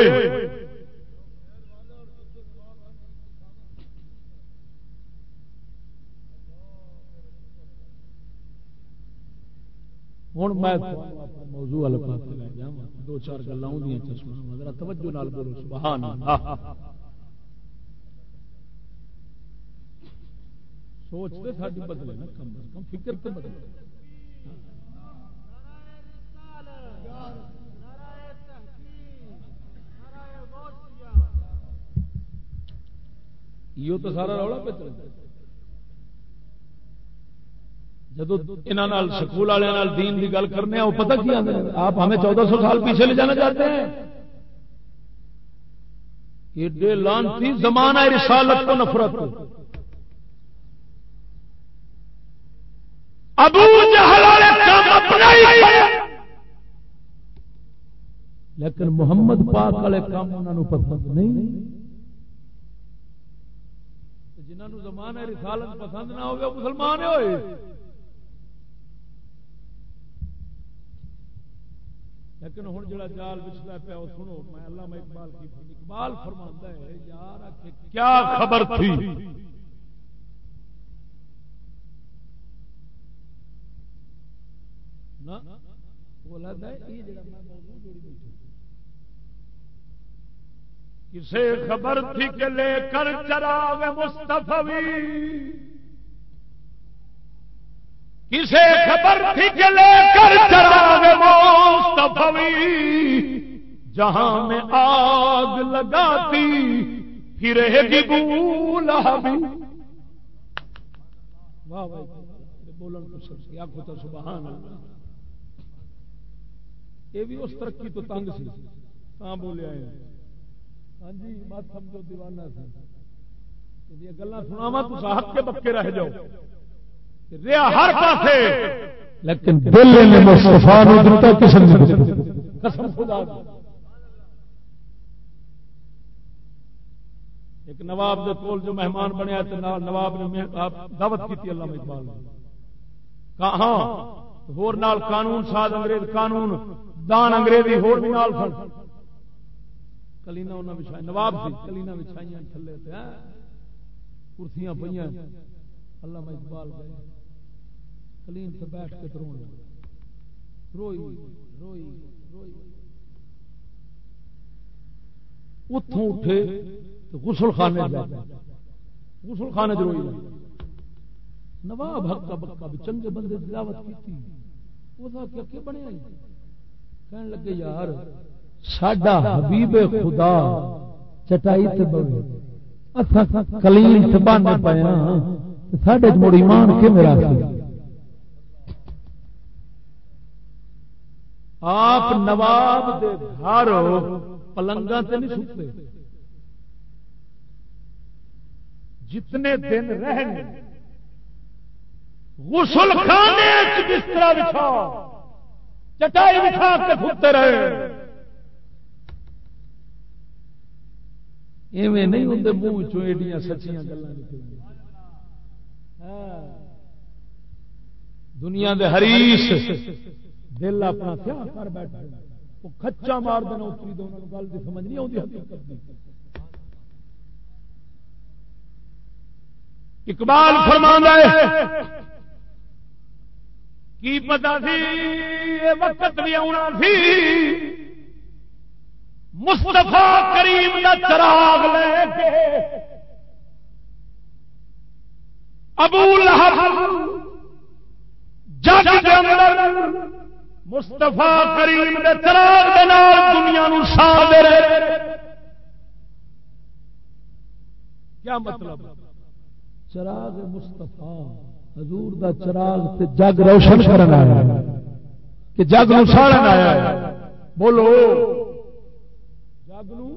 ہوں میں موضوع والے پاس لے دو چار گلا چشمہ توجہ نال بولو، سبحان سوچتے ساری بدلے نا کم از کم فکر تو بدلے۔ یہ تو سارا رولا پہ چلتا جب سکول والے دین کی گل کرنے وہ پتہ کیا آپ ہمیں چودہ سو سال پیچھے لے جانا چاہتے ہیں۔ ایڈے لانتی زمانہ رسالت کو نفرت ابو لیکن محمد پاک والے کام انہوں پسند نہیں۔ جنہوں زمانہ رسالت پسند نہ ہوگا مسلمان ہوئے۔ لیکن ہوں جڑا جال بچتا پیا وہ سنو، میں اللہ میں اقبال کی اقبال فرما ہے، یار کیا خبر تھی؟ کسے خبر تھی کہ لے کر چراغ مستفی کسے خبر تھی کہ لے کر چراغ مستفوی جہاں میں آگ لگاتی پھر گی بولا بھی یہ بھی اس ترقی تو تنگ سی۔ ہاں بولے آئے ہاں جی مت سمجھو، دیوانہ سی گلا سنا تو حق کے بکے رہ جاؤ۔ ریا ہر پاسے۔ لیکن دل نے مصطفیٰ نے دیتا قسم قسم خدا ایک نواب دے کول جو مہمان بنیا تو نواب نے دعوت کی تھی اللہ اقبال نے کہاں؟ ہور نال قانون ساز انگریز قانون دان انگریزی ہور بھی نال سن۔ کلینا انہاں بچھائی نواب سی کلینا بچھائیاں تھلے تے کرسیاں پئیاں۔ اللہ اقبال گئے کلیم سے بیٹھ کے درون روئی روئی روئی۔ اتوں اٹھے تو غسل خانے غسل خانے روئی۔ نواب حق کا بکا بھی چنگے بندے دعوت کی وہ کیا بنیا کہنے لگے، یار، ساڈا حبیب خدا چٹائی تے بوے۔ اسا کلیل تے بانے پیا ہاں۔ ساڈے مڑ ایمان کے میرا آپ نواب دے گھر پلنگا تے نہیں سکتے جتنے دن رہنے غسل خانے بستر بچھا، چٹائی بچھا کے سکتے رہے۔ ایویں نہیں ہوں منہ چیڈیاں سچیاں گلا ہاں۔ دنیا دے حریص دل اپنا کیا کر بیٹھا وہ کچا مار دینا اتری دو گل کی سمجھ نہیں آتی حقیقت اقبال فرما کی پتا سی وقت بھی آنا سی؟ مستفا کریم کا چراغ لے کے ابو لہب جگ کے اندر مستفا کریم دے چراغ دے نال دنیا نو سا دے کیا مطلب؟ چراغ مستفا حضور دا چراغ تے جگ روشن کرنا آیا کہ جگ نو ساڑن آیا بولو۔ جگ نو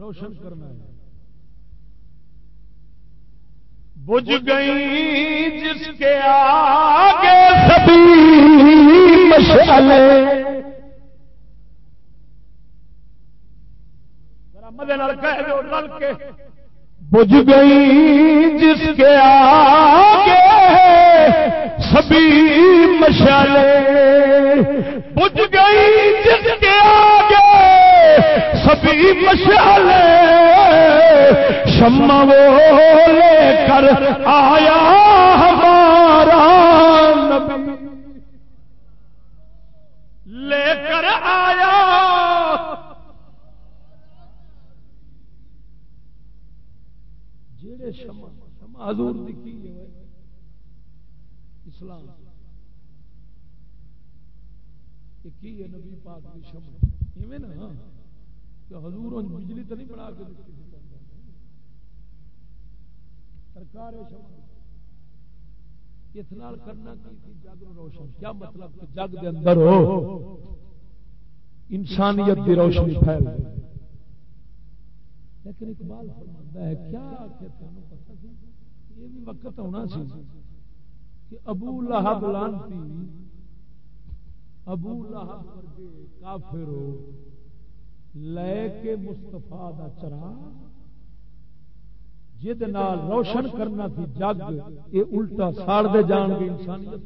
روشن کرنا ہے۔ بج گئی جس کے آگے سبھی بج گئی جس کے آگے سبھی مشالے بج گئی جس کے آگے سبھی مشالے شم وہ لے کر آیا ہمارا نبی۔ لے کر آیا۔ جڑے حضور دکھی اسلام۔ کی ہے نبی پاک کی ایویں نا؟ حضور بجلی تو نہیں بنا کے سرکار شما کرنا جگ روشن کیا مطلب کہ جگ دے اندر ہو؟ انسانیت کی روشنی پھیل لیکن اقبال فرماتا ہے، کیا یہ بھی وقت ہونا سی کہ ابو لہب لانتی، ابو لہب ورگے کافر لے کے مستفا دا چراغ جد نال روشن کرنا تھی جگ، یہ الٹا ساڑ دے جان گے انسانیت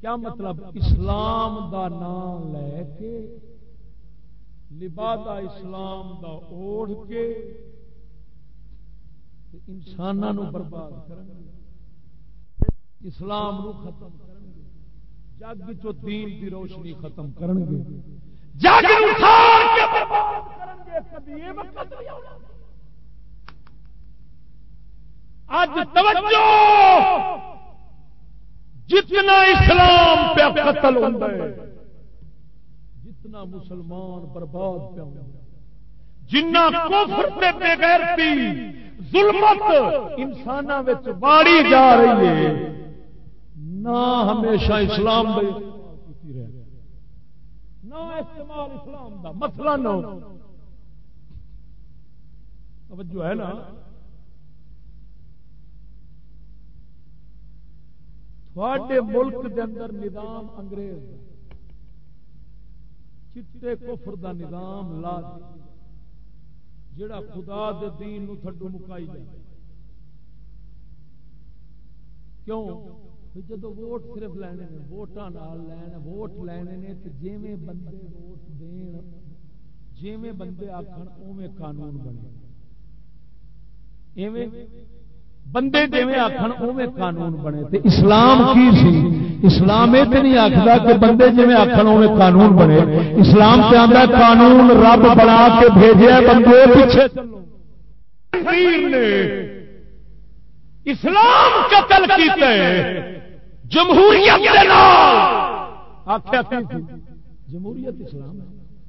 کیا مطلب؟ اسلام دا نام لے کے لبادہ اسلام دا اوڑھ کے انسانوں برباد کریں اسلام نو ختم کریں جگ چو دین دی روشنی ختم کریں گے۔ جگ کے اج توجہ! جتنا اسلام پہ قتل ہوتا ہے جتنا مسلمان برباد پہ جنا کفر پہ بے غیرتی ظلمت انسان واڑی جا رہی ہے نہ ہمیشہ اسلام دے۔ نہ استعمال اسلام دا مسئلہ نہ توجہ ہے نا؟ تھوڑے ملک دے اندر نظام انگریز چٹے کفر دا نظام لا جڑا خدا دے دین نو تھڈو مکائی جائے کیوں؟ جب ووٹ صرف لینے نے ووٹاں لین ووٹ لینے نے تے جویں بندے ووٹ دین جویں بندے آکھن اوویں قانون بنے ایویں بندے جی آخر اوے قانون بنے تے اسلام کی سی اسلام یہ تو نہیں آخر کہ بندے جی آخر اوے قانون بنے اسلام سے آتا قانون رب بنا کے بھیجے بندے پیچھے اسلام قتل کیتے جمہوریت آخیا جمہوریت اسلام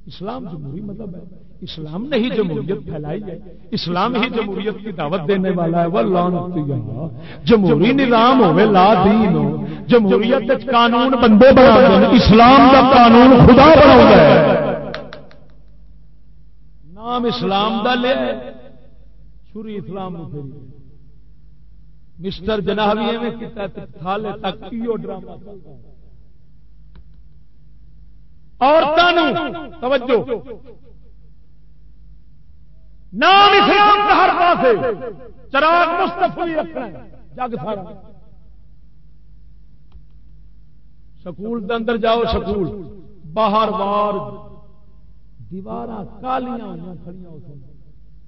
اسلام جمہوری مطلب ہے۔ اسلام نے ہی جمہوریت پھیلائی ہے۔ اسلام ہی جمہوریت کی دعوت دینے والا ہے۔ وہ جمہوری نظام ہوے لا دین ہو۔ جمہوریت قانون بندے بنا اسلام کا قانون خدا بنا نام اسلام دا لے۔ سوری اسلام مسٹر جنابی تھالے تک ڈرامہ عورتوں توجہ۔ نام اسلام کا ہر پاس چراغ مستفی رکھنا جگ سارا سکول دے اندر جاؤ، سکول۔ باہر بار دیوار کالیاں ہوئی کھڑی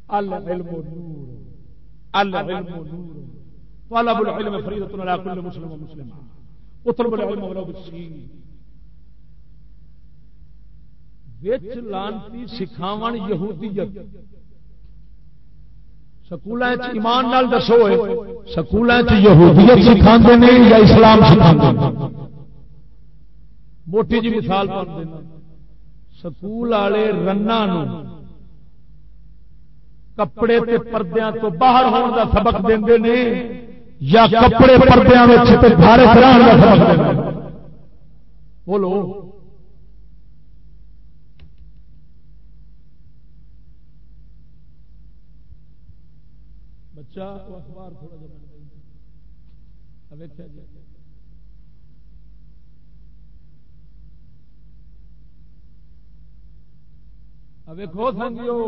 العلم نور۔ العلم نور۔ طلب العلم فریضۃ علی کل مسلم و مسلمہ اطلب العلم ولو بالسین وچ لانتی سکھاون یہودیت سکول ایمان نال دسو سکول یہودیت سکھا یا اسلام سکھا موٹی جی مثال کر دینا سکول والے رنا کپڑے تے پردیاں تو باہر ہون دا سبق دے نے یا کپڑے بولو۔ بچہ اخبار تھوڑا جا بن ویکو سنگیو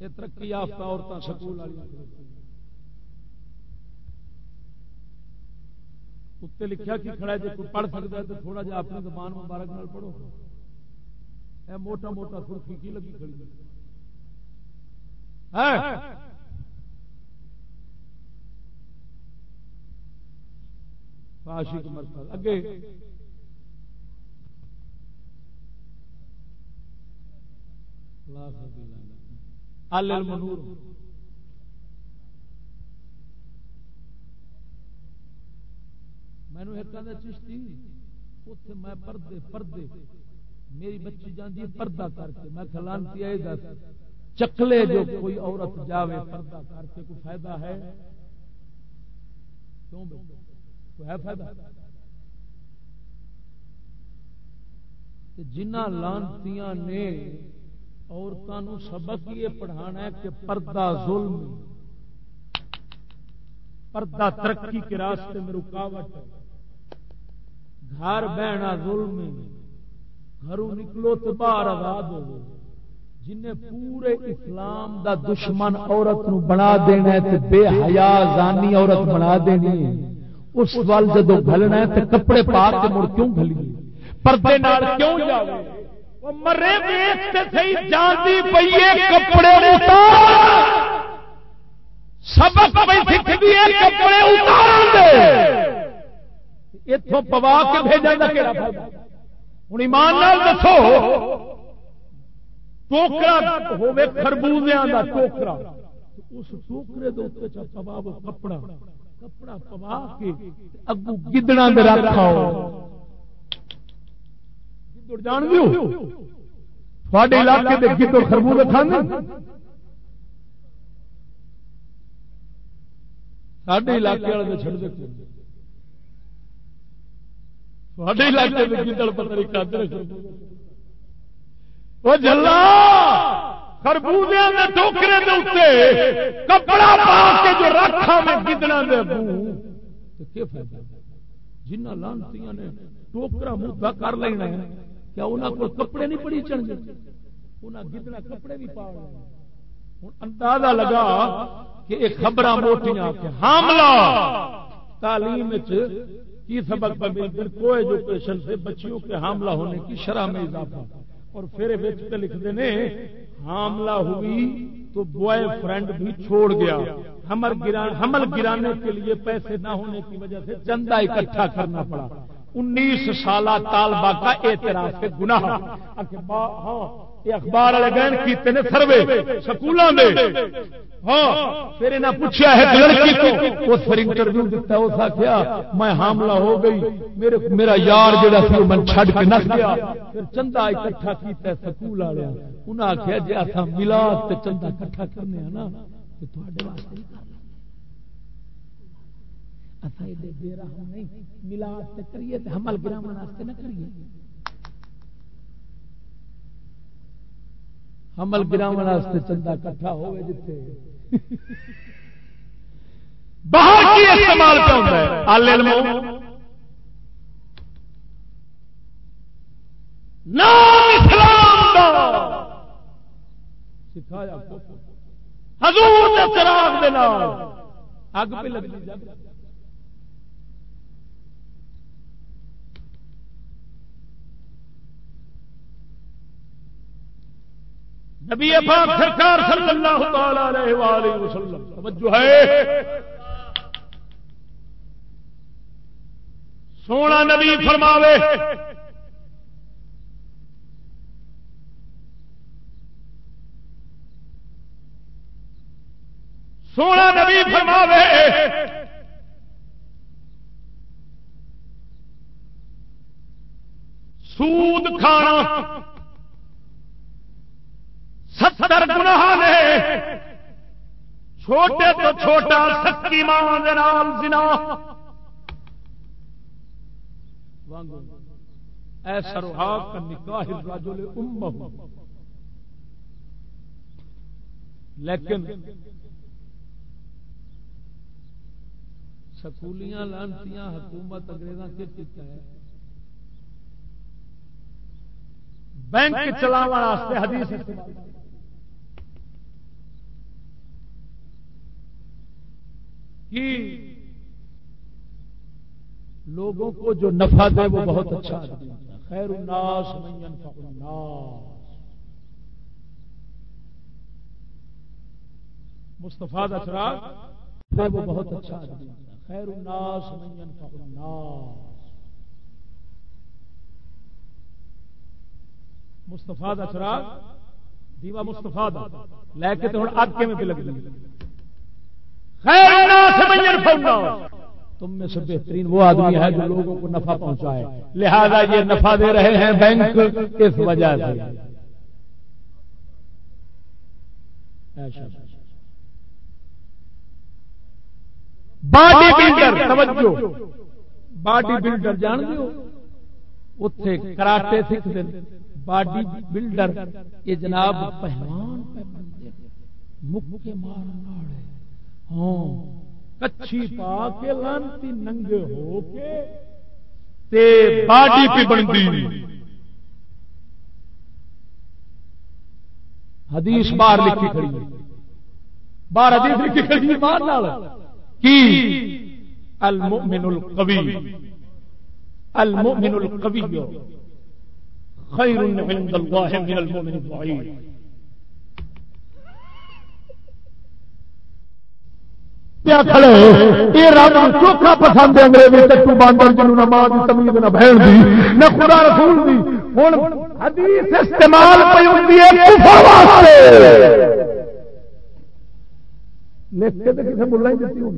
یہ ترقی یافتہ عورتیں سکول والی اتنے لکھا کی کھڑا جی کوئی پڑھ سکتا ہے تو تھوڑا جا اپنی زبان مبارک نال پڑھو۔ اے موٹا موٹا سرخی کی لگی کھڑی ہے؟ عاشق مرتد اگے۔ مینو ایک چشتی اتنے میں پردے پردے۔ میری بچی جاندی پردہ کر کے۔ میں کلانتی آئی دس۔ چکلے جو کوئی عورت جاوے پردہ کر کے، کوئی فائدہ ہے؟ کیوں بھائی؟ ہے فائدہ؟ جنہ لانتیاں نے عورتوں سبق یہ پڑھانا ہے کہ پردہ ظلم پردہ ترقی کے راستے میں رکاوٹ ہے۔ گھر بہنا ظلم گھروں نکلو تو باہر آزاد ہو۔ جنہیں پورے اسلام دا دشمن عورت نو بنا دینا ہے بے حیا زانی عورت بنا دینی ہے۔ اس وال جدو گلنا ہے تو کپڑے پا کے مڑ کیوں گلی پردے نال کیوں جاوے؟ مرے صحیح جاندی پئیے کپڑے سبق پہ سیکھتی ہے، کپڑے اتار دے۔ اتوں پوا کے بھیجا کا کہڑا فائدہ؟ ہوں ایمان نال دسو، ٹوکرا ہوے خربوزیاں کا ٹوکرا، اس ٹوکرے دے پوا کپڑا کپڑا پوا کے اگو گدڑا رکھا جان دو تھوڑے علاقے کے گدڑ خربوز کھانے سڈے علاقے والے چڑ دے۔ تھوڑے علاقے کے گدڑ پتہ نہیں کھاتے وہ جلا خربوزے کے ٹوکرے دے کپڑا پا کے جو رکھا میں گدڑا دے فائدہ جنہ لانتی نے ٹوکرا موتا کر لینا ہے کیا انہوں کو کپڑے نہیں پڑی چڑھ گئے انہیں گدڑا کپڑے بھی پا ہوں اندازہ لگا کہ یہ خبر موٹیاں حاملہ تعلیم کی سبق پر کو ایجوکیشن سے بچیوں کے حاملہ ہونے کی شرح میں اضافہ۔ اور پھر لکھتے ہیں حاملہ ہوئی تو بوائے فرینڈ بھی چھوڑ گیا۔ حمل گران حمل گرانے کے لیے پیسے نہ ہونے کی وجہ سے چندہ اکٹھا کرنا پڑا۔ انیس سالہ طالبہ کا اعتراف ہے گناہ ہاں۔ یہ اخبار والے گئے کیتے نے سروے سکولوں میں ہاں پھر انہیں پوچھا ہے لڑکی کو اس پر انٹرویو دیتا اس آخیا میں حاملہ ہو گئی، میرے میرا یار جڑا سی وہ من چھڈ کے نس گیا۔ پھر چندہ اکٹھا کیتا سکول والے۔ انہیں آخیا جی اصا ملاد تے چندہ اکٹھا کرنے ہیں نا، تو تھوڑے واسطے نہیں کرنا اصا یہ بے رحم نہیں ملاد تے کریے تے حمل گرامن واسطے نہ کریے۔ حمل گراون واسطے چندہ کٹھا ہوئے جتھے۔ باہر کی استعمال کیا ہوتا ہے؟ ال علم نام اسلام دا۔ سکھایا۔ حضور دے چراغ دے نال۔ اگ پہ لگ جائے نبی پاک سرکار صلی اللہ تعالی علیہ وآلہ وسلم، توجہ ہے۔ سونا نبی فرماوے۔ سونا نبی فرماوے۔ سود کھانا۔ ستر گناہ نے۔ چھوٹے تو چھوٹا سکی ماں زنا۔ ایسا روحاق کا نکاح راجل امہ لیکن سکولیاں لانتیاں حکومت انگریزاں کے کیا ہے۔ بینک چلاوا حدیث استعمال لوگوں کو جو نفع دے وہ بہت اچھا خیر الناس الناس. مستفا اچرا وہ بہت اچھا خیر الناس الناس. مستفا اچرا دیوا مستفا لے کے تو ہوں اگ کے میں لگ تم میں سے بہترین وہ آدمی ہے جو لوگوں کو نفع پہنچائے۔ لہذا یہ نفع دے رہے ہیں بینک اس وجہ سے۔ باڈی بلڈر توجہ۔ باڈی بلڈر جان دو اتے کراٹے سیکھ دیں باڈی بلڈر یہ جناب پہلوان پہ بندے۔ مکے مارن ہاں کچھی پا کے لانتی ننگے ہو کے تے باڈی پہ بنتی حدیث بار لکھی کھڑی بار حدیث لکھی کھڑی بار نال۔ کی؟ المؤمن القوی المؤمن القوی خیر عند اللہ من المؤمن الضعیف چوکھا پسند انگریزی چٹو باندر جنوں نہ ماں کی تمیز نہ بہن دی، نہ خدا رسول دی۔ ہوں حدیث استعمال پی ہوتی ہے لکھ کے تو کسی ملا ہی دیتی ہوں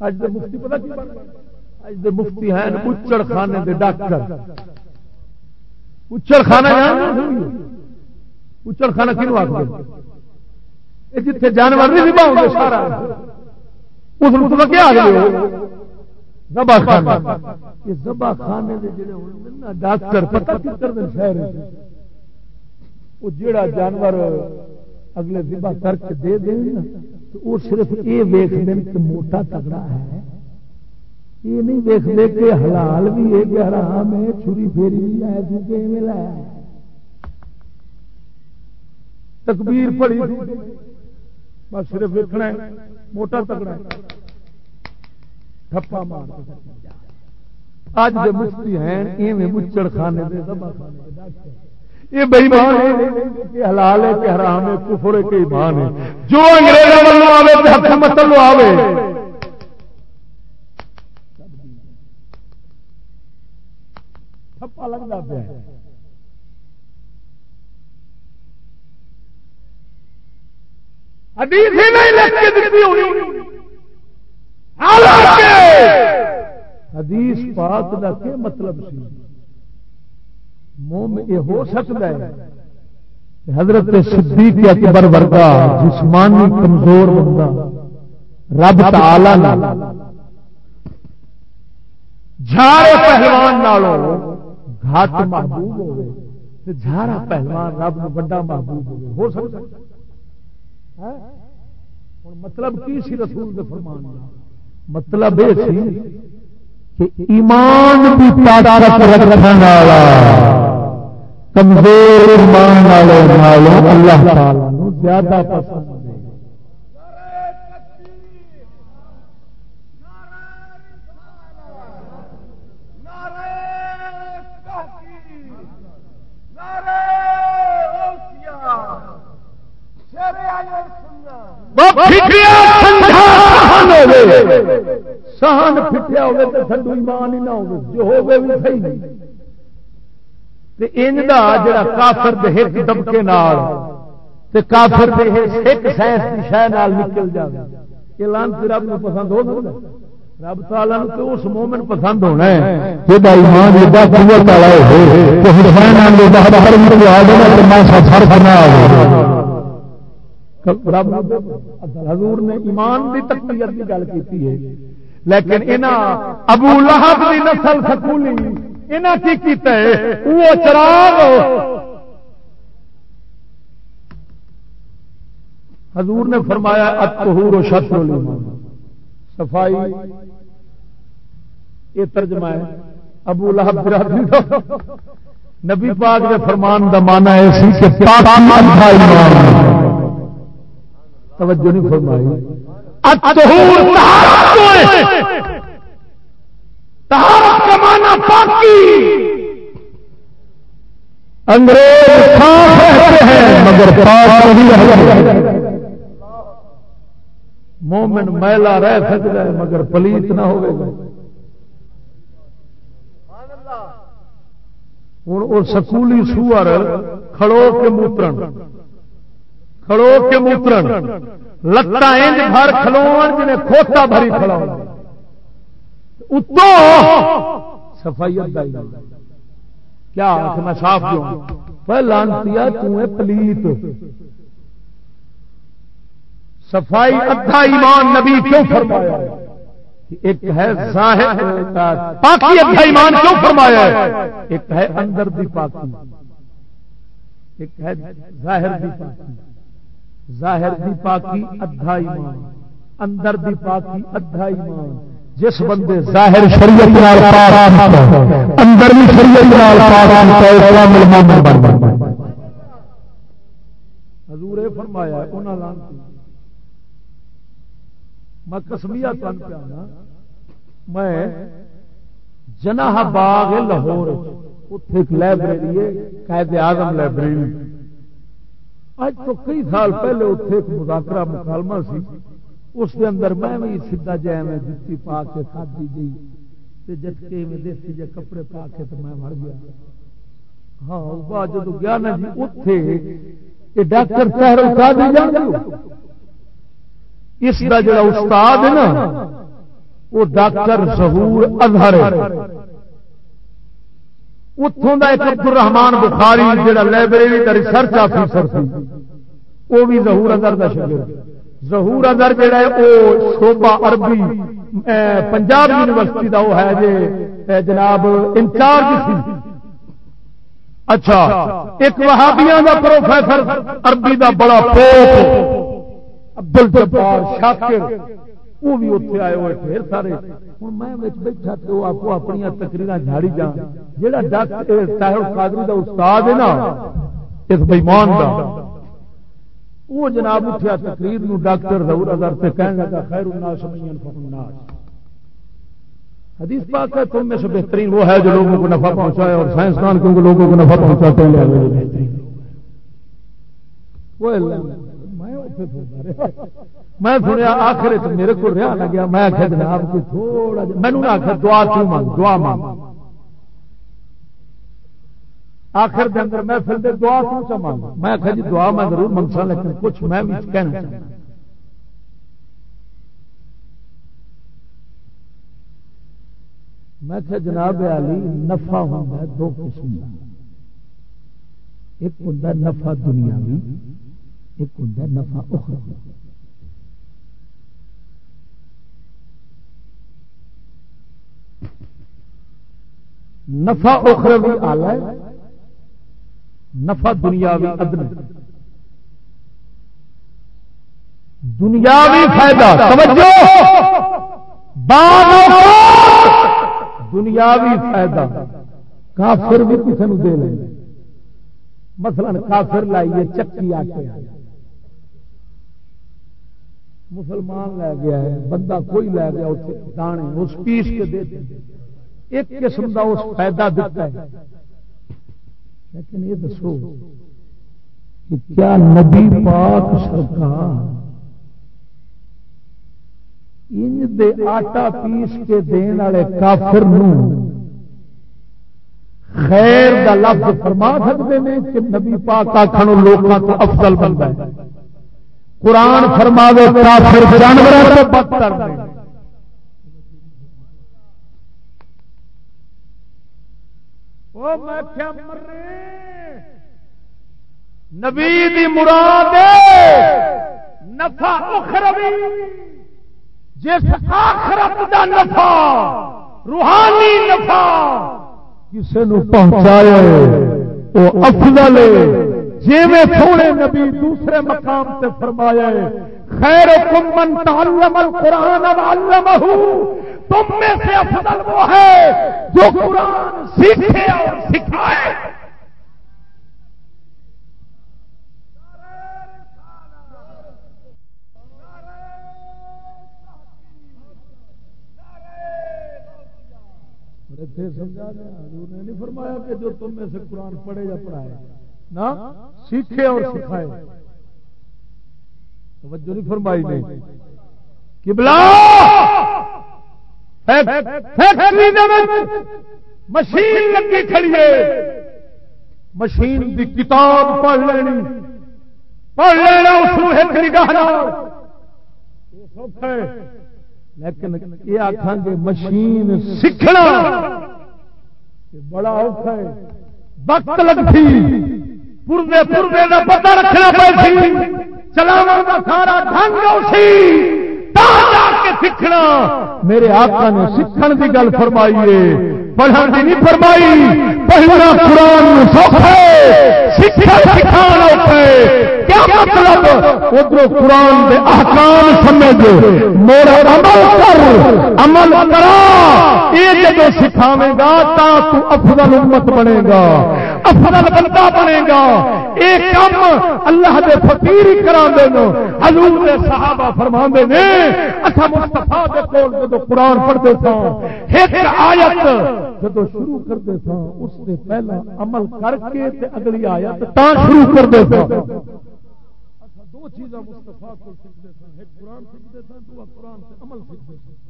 اج دے مفتی پتا کی اج دے مفتی ہیں اچڑ خانے دے ڈاکٹر۔ اچڑ خانہ اچڑ خانہ کیوں آخر جتنے جانور نہیں نباؤ گے سارا۔ اس کو کیا آ گئے زبا خانے یہ زبا خانے ڈاکٹر، پتہ کر دیں شہر وہ جڑا جانور اگلے دبا کر کے دے دیں نا، تو وہ صرف یہ ویخ دیں کہ موٹا تگڑا ہے۔ یہ نہیں ویخ دے کہ حلال بھی ہے کہ حرام ہے، چھری پھیری بھی ہے، دوسرے میں لایا تکبیر پڑی بس صرف ویکنا موٹا تگڑا ٹھپا مار اج دے مفتی ہیں، ایویں مچڑ خانے دے دبا خانے۔ یہ بےمان حلال ہے کہ حرام ہے کفر ہے کہ ایمان ہے جو انگریزوں والوں آوے، تے ہاتھ متل آوے۔ تھپا لگتا پیا حدیث ہی نہیں لکھ کے دیتی ہونی حدیث پاک کا کیا مطلب سی۔ موم یہ ہو سکتا ہے حضرت صدیق اکبر ورگا جسمانی کمزور بندہ، رب تعالی جھاڑے پہلوان نالوں گھاٹ محبوب ہوئے جھارا پہلوان رب بڑا محبوب ہوئے۔ ہو سکتا ہے؟ مطلب کی سی رسول کے فرمان مطلب یہ سی کہ ایمان بھی طاقت رکھنے والا، کمزور ایمان والوں اللہ تعالی زیادہ پسند سہن پھٹیا سڈو ایمان ہی نہ ہو جو بھی صحیح جڑا کافر دبکے کافر ایک سائنس نکل جائے رب کو پسند ہو رب تعالی اس مومن پسند ہونا ہے حضور نے ایمان کی تقویت کی گل کی ہے۔ لیکن ابو لہب کی نسل سکولی یہاں کی کیتا ہے؟ وہ چراغ۔ حضور نے فرمایا اتہور و شطر صفائی۔ یہ ترجمہ ہے ابو لہب برادری کا نبی پاک کے فرمان دا مانا ہے سی کہ توجہ نہیں فرمائی۔ اتہور طہارت کا مانا پاکی۔ انگریز ہیں مگر مومن میلا رہ سکتا ہے مگر پلیت نہ ہوں وہ سکولی سور کھڑو کے موترن کھڑو کے موترن لتا انج بھر کھلو جنہیں کھوتا بھری کھڑا اتو کیا میں صاف کیوں لانتی پلیت صفائی ادھا ایمان نبی کیوں فرمایا ایک ہے ظاہر پاکی ادھا ایمان کیوں فرمایا ایک ہے اندر دی پاکی ایک ہے ظاہر دی پاکی ظاہر دی پاکی ادھا ایمان اندر دی پاکی ادھا ایمان جس بندے ظاہر شریعت نال پاک اندر بھی شریعت نال پاک ہے اسلام المؤمن بن جاتا ہے۔ حضور فرمایا، انہاں لان میں کسمیا تن پیا میں جناح باغ لاہور اتنے ایک لائبریری ہے، قائد اعظم لائبریری۔ اج تو کئی سال پہلے اتنے ایک مذاکرہ مکالمہ سی، اس کے اندر میں بھی سیدا جائے میں جتی پا کے کھادی گئی جٹکے میں دیسی جے کپڑے پا کے تو میں مر گیا۔ ہاں جب گیا نا جی اتے ڈاکٹر شہر اس کا جڑا استاد ہے نا، وہ ڈاکٹر ظہور اظہر اتوں کا ایک عبد الرحمان بخاری جڑا لائبریری کا ریسرچ آفیسر سی وہ بھی ظہور اظہر کا شکر ظہور اگر جڑا ہے، وہ شوبا عربی پنجاب یونیورسٹی کا وہ ہے جی جناب انچارج سی۔ اچھا ایک وہابیاں کا پروفیسر عربی کا بڑا پوپ عبدل جبار شاکر۔ وہ بھی اتنے آئے ہوئے، پھر سارے۔ ہوں میں بیٹھا تو آپ کو اپنی تقریر جھاڑی جا جا ڈاکٹر طاہر قادری کا استاد ہے نا، اس بےمان کا وہ جناب اٹھیا تقریر نو ڈاکٹر ضرور اگر سے کہنے لگا، خیر الناس من ينفع الناس۔ حدیث پاک ہے، تم میں سے بہترین وہ ہے جو لوگوں کو نفع پہنچائے اور سائنسدان کیونکہ لوگوں کو نفع پہنچاتے ہیں۔ بہترین میں سنیا آخر میرے کو رہا نہ گیا میں آخر جناب کو تھوڑا مینو نہ آخر دعا کیوں مانگ؟ دعا مانگ۔ آخر دن میں پھر دعا کیوں چا مانگ میں آخر جی دعا میں ضرور منگسا لیکن کچھ میں بھی کہنا چاہتا میں کہ جناب علی، نفع ہوتا ہے، دو قسم کا ایک ہوں نفع دنیاوی، ایک ہوں نفع اخروی۔ نفع اخروی آلہ ہے نفع دنیاوی ادن دنیاوی فائدہ. توجہ! دنیاوی فائدہ. کافر بھی کسی نے دے لیں. مثلا کافر لائیے چکی آٹے مسلمان لے گیا ہے بندہ کوئی لے گیا دانے اس پیس کے دے ایک قسم کا اس فائدہ دیتا ہے. لیکن یہ دسو کہ کیا نبی پاک سرکار انج دے آٹا پیس کے دین والے کافر خیر دا لفظ فرما سکتے ہیں کہ نبی پاک آخر لوگوں کو افضل بنتا ہے۔ قرآن فرما کافر جانور سے بدتر نبی دی مراد نفع اخروی۔ جس آخرت دا نفع، روحانی نفع کسی نو پہنچایا وہ افضل جی میں تھوڑے نبی دوسرے مقام سے فرمایا ہے خیر کمن تعلم القرآن وعلمہ تم میں سے افضل وہ ہے جو قرآن سیکھے اور سکھائے۔ سمجھا دیا حضور نے نہیں فرمایا کہ جو تم میں سے قرآن پڑھے یا پڑھائے، نہ، سیکھے اور سکھائے۔ توجہ نہیں فرمائی نہیں بلا مشین لگی کھڑی ہے۔ مشین دی کتاب پڑھ لینی۔ پڑھ لینا اس ایک نگاہ لیکن یہ آخان گے مشین سیکھنا بڑا اوکھا ہے۔ وقت لگتی۔ پورے پورے کا پتا رکھنا پڑی چلاو کا سارا ڈنگ اسی۔ سیکھنا۔ میرے آقا نے سیکھن کی گل فرمائیے پڑھن کی نہیں فرمائی۔ پہلنا قرآن کیا مطلب؟ ادھر قرآن کے احکام سمجھ۔ میرا عمل کر۔ عمل کرا۔ یہ جب سکھاوے گا تا تو افضل امت بنے گا۔ افضل بندہ بنے گا۔ ایک کام اللہ دے فقیر ہی کرا دے حضور دے صحابہ فرما دے نے اچھا مستفا دے کول جب قرآن پڑھتے تھا ایک آیت جب شروع کرتے تھا اس سے پہلا عمل کر کے تے اگلی آیت تا شروع کرتے تھا دو چیزاں مستفا کو سیکھتے تھا ایک قرآن سیکھتے تھا دو قرآن سے عمل سیکھتے تھا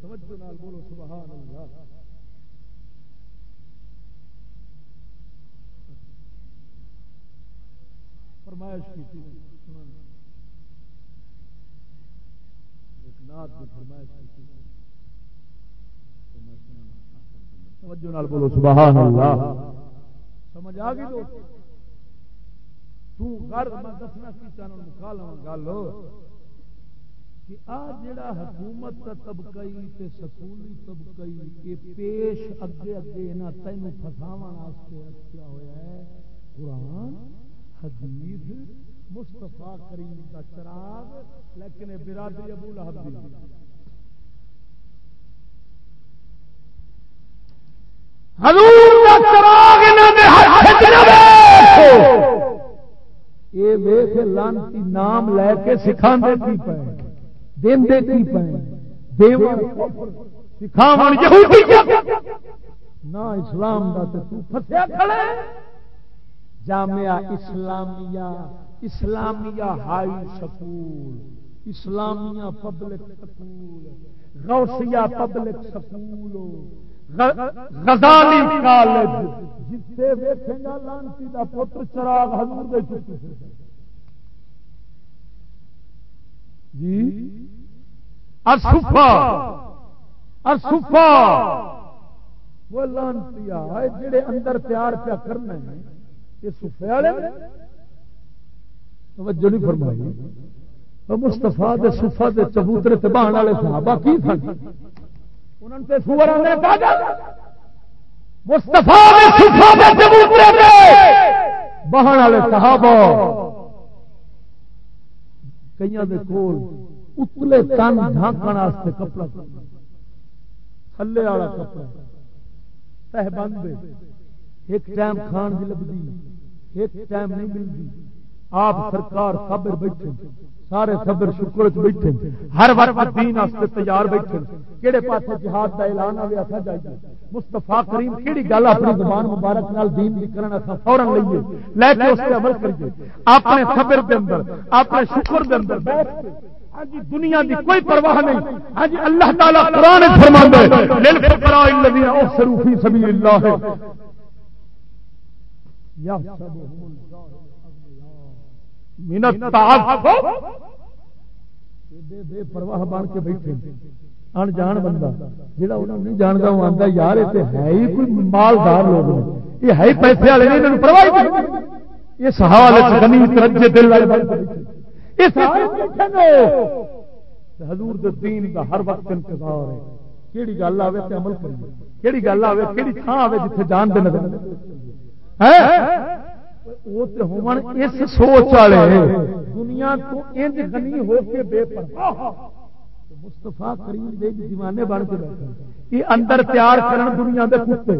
توجہ نال بولو، سبحان اللہ۔ فرمائش کی تھی۔ ایک نات کی فرمائش کی تھی۔ توجہ نال بولو، سبحان اللہ۔ سمجھ آ گئی تو تو گھر میں دسنا کی چانل مکالمہ گل۔ کہ آ جڑا حکومت کا طبقائی تے سکولی طبقائی یہ پیش اگے اگے نہ تینوں فساون واسطے رکھیا ہویا ہے قرآن حدیث مصطفیٰ کریم کا چراغ لیکن برادری ابو لہب دی۔ حضور کا چراغ انہاں دے ہاتھ وچ نہ یہ ویخ لانتی نام لے کے سکھا کی پے؟ دے کی پے سکھاو نہ اسلام دا تے تو پھسیا کھڑا Jamia Islamia Islamia high school, Islamia public school, Ghausia public school Ghazali college. جتھے ویکھے گا لانتی دا پتر چراغ حضور دے چکی۔ جی؟ اصفا اصفا وہ لانتی ہے جڑے اندر تیار پیا کرنا ہے یہ سفے والے توجہ نہیں فرمائی۔ مستفا دے سفا دے چبوترے تباہ والے صحابہ کی سن بہن والے صحابہ۔ کئی کول اتلے تن ڈھانکن کپڑا تھلے والا کپڑا۔ تہ بند ایک ٹائم کھان کی لگتی ایک ٹائم نہیں ملتی آپ سرکار صبر بیٹھے۔ سارے صبر شکر بیٹھے ہر وقت دین واسطے تیار بیٹھے کہڑے پاسے جہاد کا اعلان آئے اسا جائیے مستفا کریم کہڑی گل اپنی زبان مبارک نال دین کی کرنا اسا فورن لئیے۔ لے کے اس پہ عمل کریے۔ اپنے صبر دے اندر اپنے شکر دے اندر بیٹھ ہاں جی، دنیا دی کوئی پرواہ نہیں۔ ہاں جی اللہ تعالی قرآن فرماندا ہے للفقراء الذين احصروا في سبيل الله۔ يحسبهم بے پرواہ بن کے بیٹھے۔ ان جان بندہ جہاں انہوں نہیں جانتا وہ آتا یار، یہ ہے ہی کوئی مالدار لوگ یہ ہے ہی پیسے والے نہیں پرواہ یہ سہال غنی ترجے دل حضور دین کا ہر وقت انتظار ہے۔ کہڑی گل آئے تو عمل کریے۔ کہڑی گل آئے کہڑی تھان آئے جیتے جان دے نظر۔ ہاں؟ اس سوچ والے دنیا تو انج غنی ہو کے بے پرواہ مستفا کریم دے دیوانے بن کے بیٹھے یہ اندر تیار کرن دنیا دے کتے۔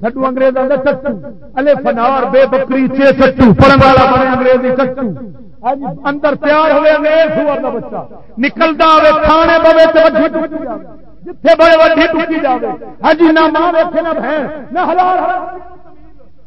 سڈو انگریزاں دے چٹو الے فنار بے بکری چے چٹو پڑھن والا بنے انگریزی چٹو اندر تیار ہوئے انگریز سور دا بچہ۔ نکلدا ہوے کھانے بوے تے وڈھی ٹوٹی جاوے۔ جتھے بڑے وڈھی ٹوٹی جاوے۔ ہاں جی نہ ماں ویکھے، نہ بہن نہ حلال۔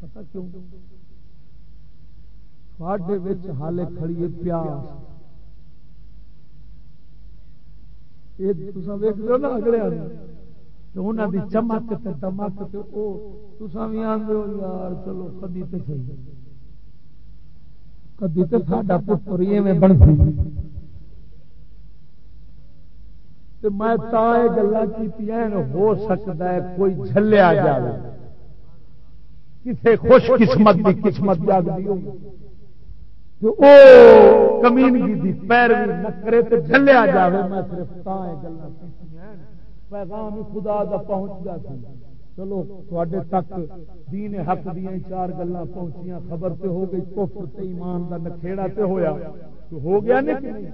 پتا کیوں؟ تھوڑے حالے کھڑیے پیاس۔ یہ نا اگلے انہوں دی چمک دمک بھی آدھے ہو، یار چلو کدی تو صحیح۔ کدی تو ساڈا پتر میں بنتی میں گلا کی ہو سکتا ہے کوئی جلیا جائے کسی خوش قسمت کی قسمت جاگ کمینگی دی پیروی نہ کرے تو جلیا جائے میں صرف پیغام خدا دا پہنچ جاتی چلو تھوڑے تک دین حق دیا چار گلا پہنچیاں۔ خبر تے ہو گئی، کفر تے ایمان دا نکھےڑا تے ہویا۔ تو ہو گیا نہیں؟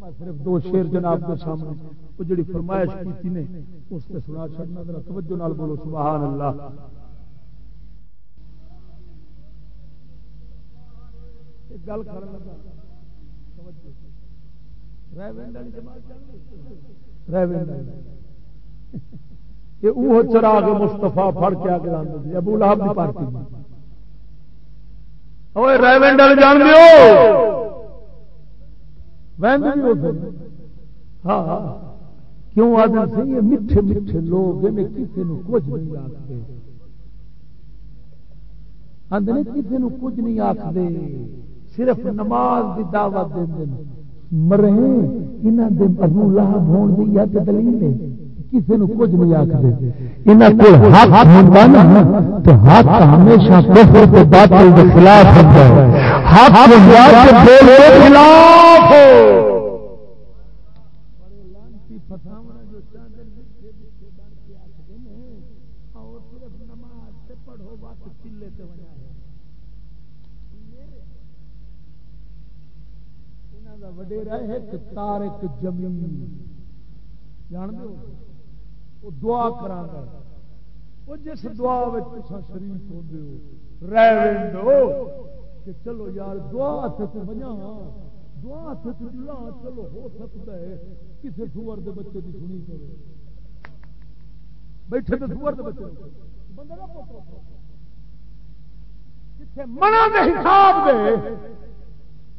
میں صرف دو شیر جناب کے سامنے وہ جڑی فرمائش کی نے، اس سے سنا چڑنا ذرا توجہ نال بولو، سبحان اللہ۔ گل کر لگا۔ وہ چراغ مستفا فڑ کے آگے لانے ابو لہب کی پارٹی۔ ریونڈل جان ہاں،, ہاں کیوں آدمی سی میٹھے میٹھے لوگ کسی نے کچھ نہیں آخر آدھے کسی نے کچھ نہیں آخر صرف نماز کی دعوت دے مرے انہوں نے ابو لہب ہون دی یا دلیل ہے کسی نے کچھ نہیں آخر یہاں کو ہاتھ ہوتا نا تو ہاتھ ہمیشہ کفر کے باطل کے خلاف ہوتا ہے۔ ہاتھ حق خلاف ہو۔ تارک جمیل۔ جان دو وہ دعا کرا وہ جس دعا شریف ہوتے ہو ریونڈ کہ چلو یار، دعا سے بجا ہاں۔ دعا سے چلو، ہو سکتا ہے کسی سور کے بچے کی سنی کرو بیٹھے تو سور کے بچے۔ منا حساب دے،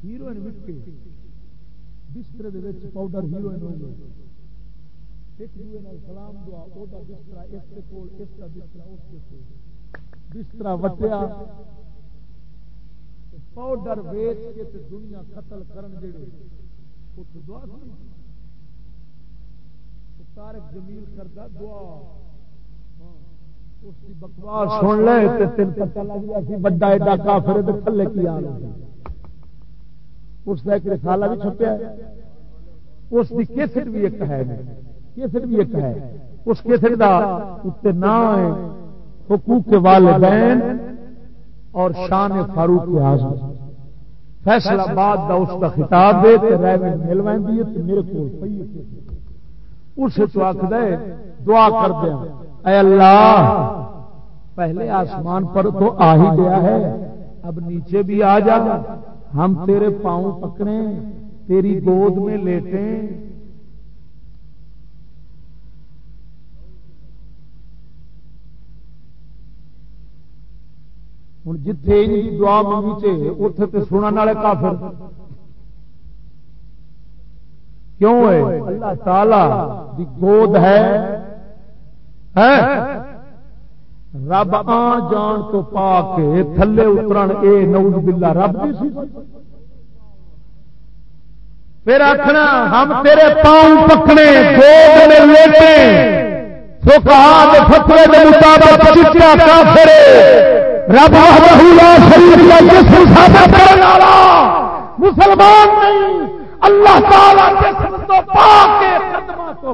ہیروئن بستر پاؤڈر ہیروئن ہو گئے ایک دوسرے سلام دعا وہ اس کے کول اس کا اس کے کول۔ وٹیا۔ پاؤڈر ویچ کے تے دنیا قتل کرن جڑے اس دعا تارک جمیل کردا دعا۔ اس کی بکواس سن لے تے تین پتہ لگ گیا سی بڑا ایڈا کافر تے تھلے کی حال اس کا ایک رسالہ بھی چھپیا اس کی کیسٹ بھی ایک ہے۔ کیسٹ بھی ایک ہے۔ اس کیسٹ کا اتنے نام ہے حقوق والدین اور شان فاروق اعظم۔ فیصلہ باد دا اس کا خطاب دے ملوائیں میرے کو اس تو آخ دے دعا کر دیا ہاں۔ اے اللہ، پہلے آسمان پر تو آ ہی گیا ہے۔ اب نیچے بھی آ جا ہم تیرے پاؤں پکڑے تیری گود میں لیٹیں۔ ہوں جتھے دعا منگی چے اتے تو سننے والے کافر۔ کیوں ہے اللہ تعالی دی گود ہے۔ رب آ جان تو پا کے تھلے اترن، اے نوز بلا رب پھر آخنا ہم تیرے پاؤں پکنے لیٹے۔ فتوے مطابق چٹا کافر رب جسم ثابت کرنے والا۔ مسلمان نہیں، اللہ تعالی جسم تو تو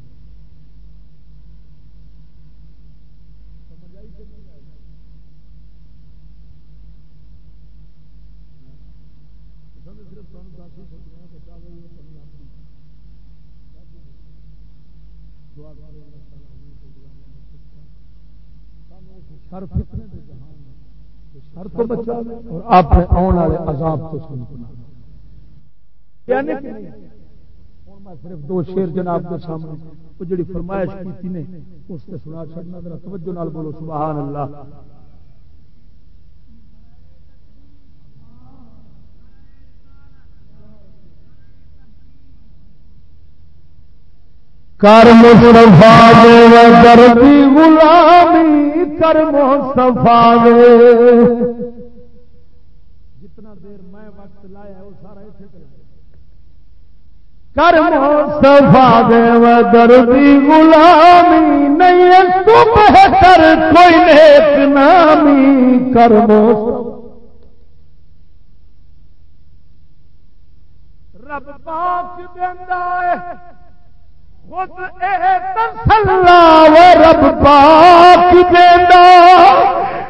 بچوں شر فتنے جہان شر تو بچا اور آپ آنے والے عذاب تو سن صرف دو شیر جناب کے سامنے وہ جڑی فرمائش کی نے اس سے سنا چڑنا ذرا توجہ نال بولو سبحان اللہ. کر مصطفیٰ دے دردی غلامی کر مصطفیٰ دے۔ جتنا دیر میں وقت لایا وہ سارا اسے کر مصطفیٰ دے دردی غلامی نہیں تو بہتر کوئی نیک نامی کر رب پاک دیندہ ہے، خود اے تسلا و رب پاک دینا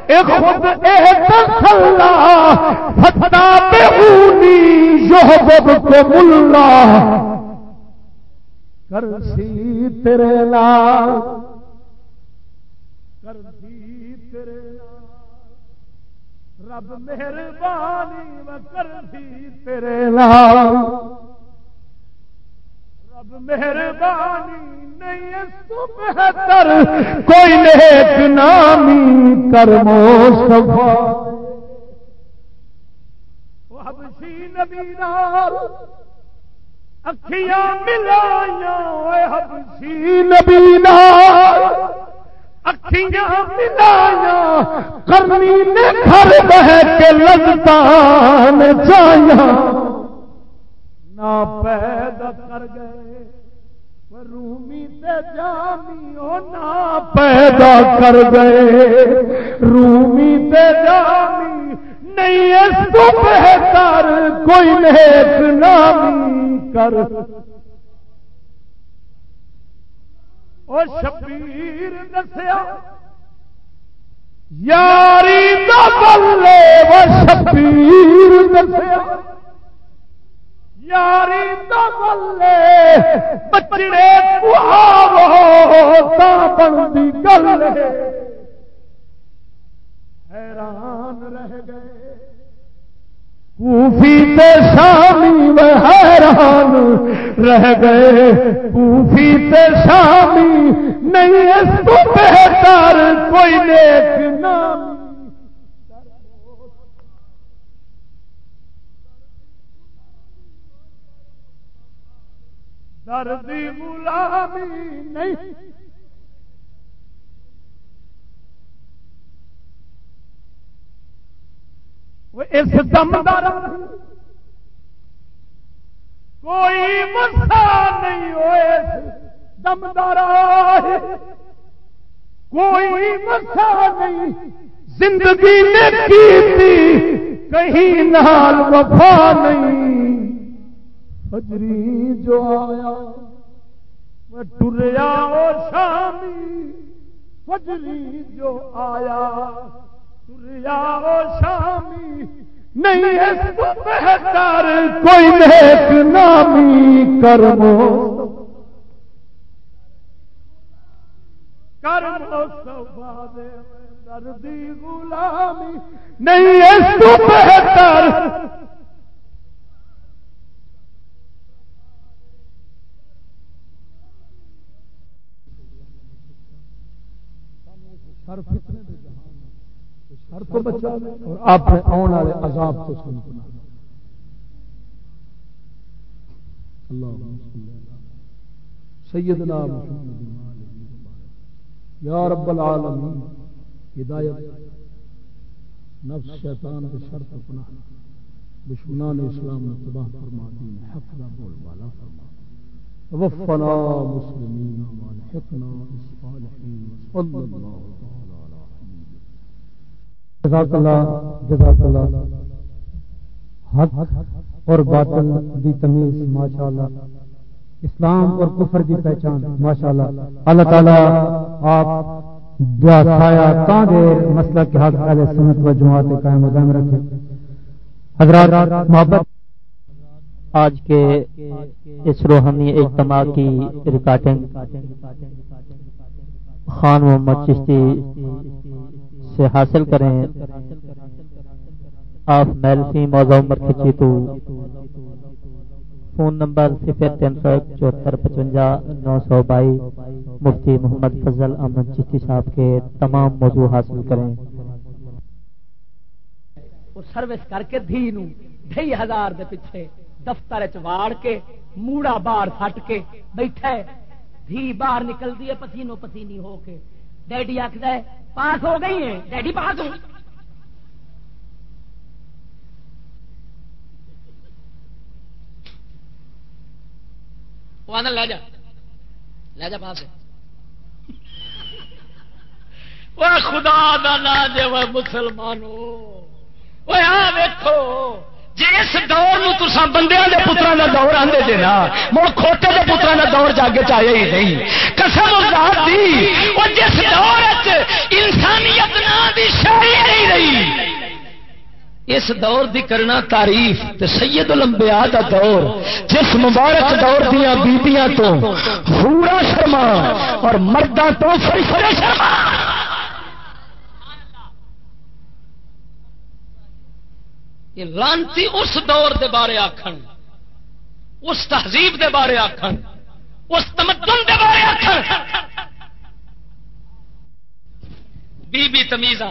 اے خود اے تسلا فتا بہونی یحبب کو ملا۔ کرسی تیرے لال کرسی تیرے لال رب مہربانی و کرسی تیرے لال رب مہربانی نہیں اس کو بہتر، کوئی نیک نامی کرمو صفا۔ حبشی نبی نال اکھیاں ملائیاں حبشی نبی نال اکھیاں ملائیاں کرنی نے گھر بہ کے لگتان چاہیاں نہ پیدا کر گئے رومی تے جامی نہ پیدا کر گئے۔ رومی تے جامی نہیں اس کو بہتر کوئی نیک نامی کر۔ او شبیر دسیا، یاری دا بلے وہ شبیر دسیا۔ یاری دا بلے، بچڑے بنتی گل حیران رہ گئے۔ کوفی تے شامی و حیران رہ گئے۔ کوفی تے شامی نہیں، اس کو بہتر کوئی نیک نامی۔ دردی غلامی نہیں۔ اس دم دار کوئی مسا نہیں ہوئے دم دار کوئی مسا نہیں۔ زندگی نے کی کہیں نال وفا نہیں۔ فجری جو آیا، میں ٹریا وہ شامی۔ فجری جو آیا شامی نہیں اس کو بہتر کوئی نیک نامی کرمو کرمو سوا دردی غلامی نہیں اس کو بہتر ہر تو بچا اور آپ آنے والے عذاب تو سن اللہ سیدنا یا رب العالمین، ہدایت۔ نفس شیطان کے شرط اپنا دشمنان اسلام نے تباہ فرما دین حق دا بول والا فرما وفنا مسلمین والحقنا الصالحین۔ صلی اللہ تعالی جزاک اللہ جزاک اللہ حق اور باطل دی تمیز، ماشاءاللہ۔ اسلام اور کفر دی پہچان، ماشاءاللہ۔ اللہ تعالی آپ دعا سایہ تا دیر مسئلہ کے حق اہل سنت و جماعت قائم و دائم رکھے۔ حضرات، محبت۔ آج کے اس روحانی اجتماع کی ریکارڈنگ خان محمد چشتی سے حاصل کریں۔ آپ میلفی موضوع عمر کھچی تو فون نمبر صفر تین سو ایک چوہتر پچونجا نو سو بائی۔ مفتی محمد فضل احمد چشتی صاحب کے تمام موضوع حاصل کریں۔ سروس کر کے دھی ڈھائی ہزار دے پیچھے دفتر چواڑ کے موڑا باہر سٹ کے بیٹھا دھی باہر نکلتی ہے پسینو پسینی ہو کے۔ ڈیڈی آخر پاس ہو گئی ہیں، ڈیڈی پاس ہو لے جا۔ لے جا پاس۔ خدا دا نا جے وہ مسلمانوں۔ وہ آ دیکھو جس دور تسا بندے کے پترا کا دور آتے جی نا، مڑ کھوٹے کے پترا کا دور جاگ چاہیے ہی نہیں۔ قسم دی، وہ جس دور انسانیت نہیں رہی۔ اس دور دی کرنا تعریف تے سید الانبیاء دا دور، جس مبارک دور دیا بیبیاں تو ہورا شرما اور مردہ تو فرفرے شرما۔ یہ لانتی اس دور دے بارے آخن اس تہذیب دے بارے آخن اس تمدن دے بارے آخر بی بی تمیز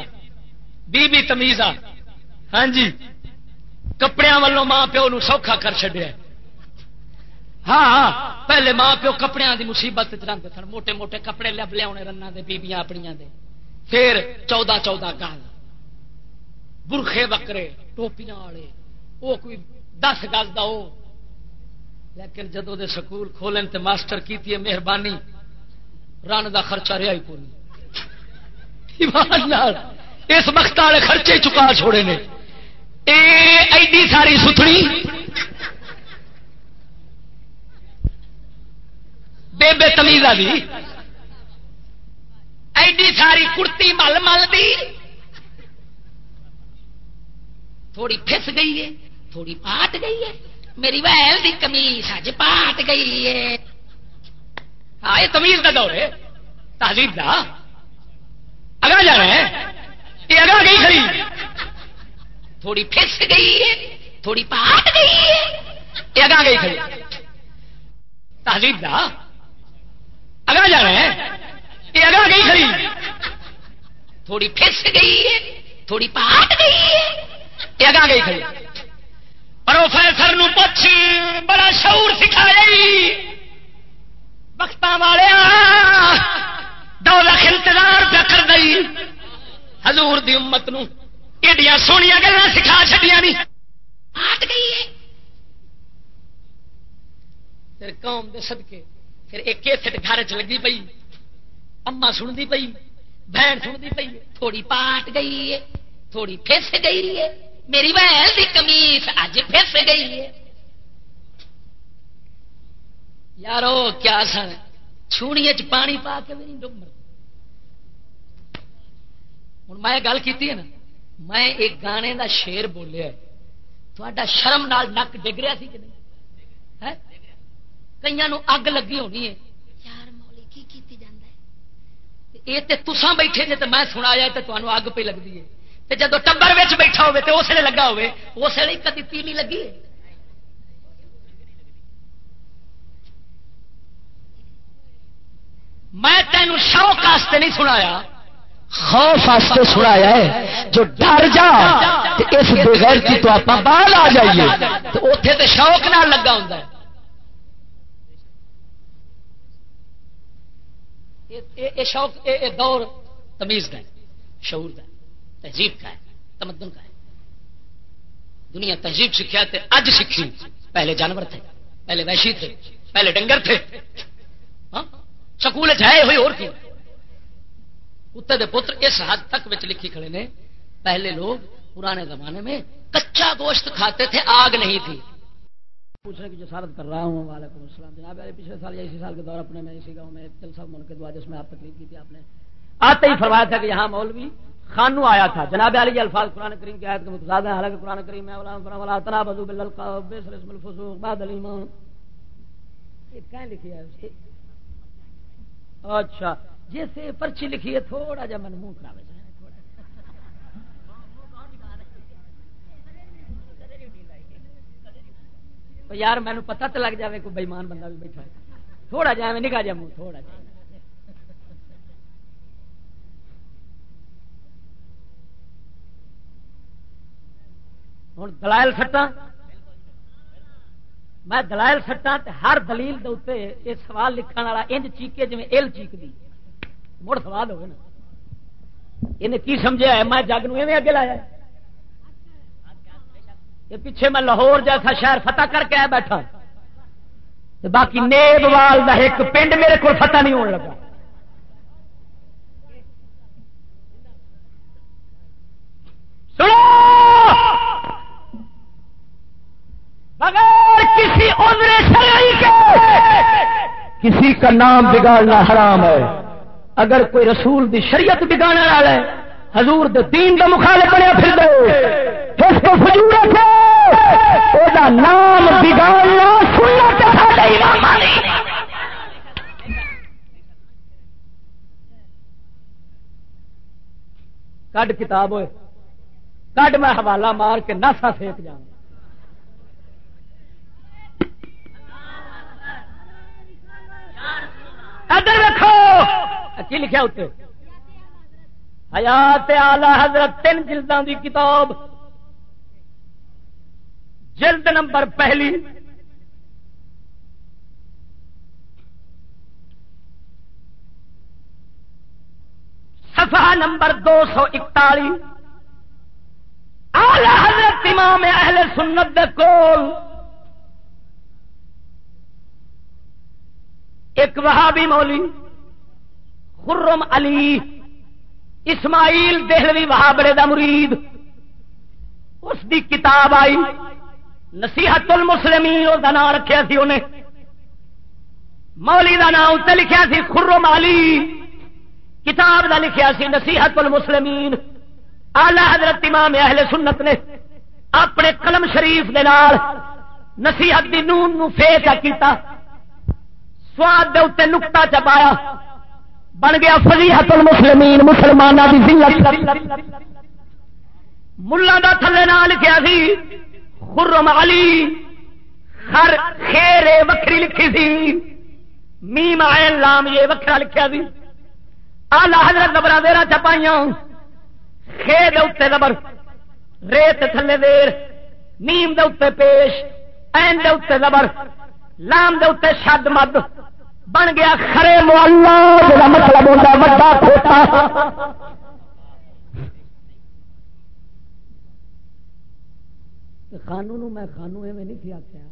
بی بی تمیز ہاں جی کپڑے والوں ماں پیو نو سوکھا کر چڈیا ہاں ہاں پہلے ماں پیو کپڑے دی مصیبت چاہتے سن موٹے موٹے کپڑے لب لیا رن دے بیبیاں اپنی دے۔ پھر چودہ چودہ گل برخے بکرے ٹوپیاں والے۔ وہ کوئی دس گز دا لیکن جدو دے سکول کھولن تے ماسٹر کی مہربانی، رن دا خرچہ رہا ہی پوری۔ اس وقت والے خرچے چکا چھوڑے نے۔ ایڈی ساری ستھڑی بے بے تمیز دی جی۔ ایڈی ساری کڑتی مل مل دی۔ تھوڑی پھس گئی ہے، تھوڑی پاٹ گئی ہے۔ میری ویل دی کمیز اج پاٹ گئی ہے۔ ہاں یہ تمیز کا دور ہے تہذیب کا اگا جا رہا ہے، یہ اگا گئی کھڑی تھوڑی پھس گئی ہے، تھوڑی پاٹ گئی ہے۔ یہ اگا گئی کھڑی تہذیب کا اگا جا رہا ہے، یہ اگا گئی کھڑی تھوڑی پھس گئی ہے، تھوڑی پاٹ گئی ہے۔ یہ اگا گئی کھڑی۔ پروفیسر نو پوچھ بڑا شعور سکھایا جی۔ وقت والے دو لاکھ انتظار پہ کر دئی۔ حضور دی امت نو ایڈیاں سویا گلا سکھا چڈیا نہیں پھر قوم دے صدقے، پھر ایک کیسٹ گھر چ لگی پئی۔ اما سنتی پئی، بہن سنتی پئی، تھوڑی پاٹ گئی ہے، تھوڑی پھس گئی ہے۔ میری بہن کی کمیس اج پھس گئی ہے۔ یارو کیا سن؟ چھوڑی پانی پا کے بھی نہیں ڈب ہوں میں گل کی نا میں ایک گانے دا شیر بولیا تا شرم نال نک ڈگ رہا سی کہ نہیں؟ کئی اگ لگی ہونی ہے۔ یار مولی کی کیتی جاندہ ہے؟ یہ تے تساں بیٹھے جے تے میں سنایا تے تانوں اگ پہ لگدی ہے۔ جدو ٹبر بیٹھا ہوے تے اس لیے لگا ہوے اس لیے کدی تیلی لگی ہے؟ میں تینوں شوق واسطے نہیں سنایا۔ خوف واسطے سنایا ہے۔ جو ڈر جا اس بغیر تو آپ باہر آ جائیے۔ تو اتنے تو شوق نہ لگا ہوں شوق دور تمیز ہے شعور ہے تہذیب کا ہے، تمدن کا ہے۔ دنیا تہذیب سیکھا تھے اج سیکھی پہلے جانور تھے، پہلے ویشی تھے، پہلے ڈنگر تھے۔ ہاں، سکول جائے ہوئی اور کیوں؟ کتے دے پتر اس حد تک وچ لکھی کھڑے نے، پہلے لوگ پرانے زمانے میں کچا گوشت کھاتے تھے، آگ نہیں تھی۔ پوچھنے کی جسارت کر رہا ہوں، وعلیکم السلام۔ جناب پچھلے سال یا اسی سال کے دور اپنے میں، اسی گاؤں میں تلسا ملک کے جس میں آپ تکلیف کی تھی، آپ نے آتے ہی فرمایا تھا کہ یہاں مولوی خانو آیا تھا۔ جناب علی جی الفاظ قرآن کریم کی آیت کے متضاد ہیں۔ حالانکہ قرآن کریم میں ولا تنابذوا بالالقاب بئس الاسم الفسوق بعد الايمان یہ کہیں لکھی ہے؟ اچھا جیسے پرچی لکھی ہے، تھوڑا جا من منہ خراب یار مینو پتا تو لگ جائے کوئی بےمان بندہ بھی بیٹھا ہے۔ تھوڑا جا، میں نکا جا منہ، تھوڑا جا۔ ہوں دلائل سٹا میں دلائل سٹا ہر دلیل دے یہ سوال لکھن والا انج چیکے جی ایل چیک دی۔ مڑ سوال ہوگا نا۔ یہ کی سمجھا ہے؟ میں جگ نو اگے لایا یہ پیچھے میں لاہور جیسا شہر فتح کر کے آیا بیٹھا۔ باقی نیب وال کا ایک پنڈ میرے کو فتح نہیں ہونے لگا۔ سنو! بغیر کسی عذر شرعی کے کسی کا نام بگاڑنا حرام ہے۔ اگر کوئی رسول دی شریعت بگاڑنے والا ہے حضور دے دین دا مخالف بنیا پھر دے۔ اس کو فجور ہے، او دا نام بگاڑنا کڈ کتاب ہوئے، کڈ میں حوالہ مار کے ناسا سیک جاؤں۔ رکھو کی لکھا اتنے حیات آلہ حضرت تین جلدوں کی کتاب۔ جلد نمبر پہلی۔ صفحہ نمبر دو سو اکتالی۔ آلہ حضرت امام اہل سنت کول۔ ایک وہابی مولی خرم علی، اسماعیل دہلوی وہابڑے دا مرید۔ اس دی کتاب آئی، نصیحت المسلمین اس کا نام رکھا سی انہیں۔ مولی کا نام اتنے لکھا سی، خرم علی۔ کتاب کا لکھا سی، نصیحت المسلمین۔ آلہ حضرت امام اہل سنت نے اپنے قلم شریف دے نال نصیحت دی نون نو فیچا کیتا۔ سواد دے اتنے نکتا چپایا بن گیا فضیحت المسلمین مسلمانوں کی ذلت۔ ملا دا تھلے نہ لکھیا سی، خرم علی، خر خیر وکری لکھی سی۔ میم عین لام یہ وکرا لکھیا سی۔ آلہ حضرت نبرا دیرا چپائیاں خیر دے اتنے زبر، ریت تھلے دیر نیم دے اتنے پیش، این دے اتنے زبر۔ لام دے اتنے شد مد۔ بن گیا خرے مولا مطلب ہوتا بڑا کھوتا خانو نو میں خانو ایویں نہیں تھی آخیا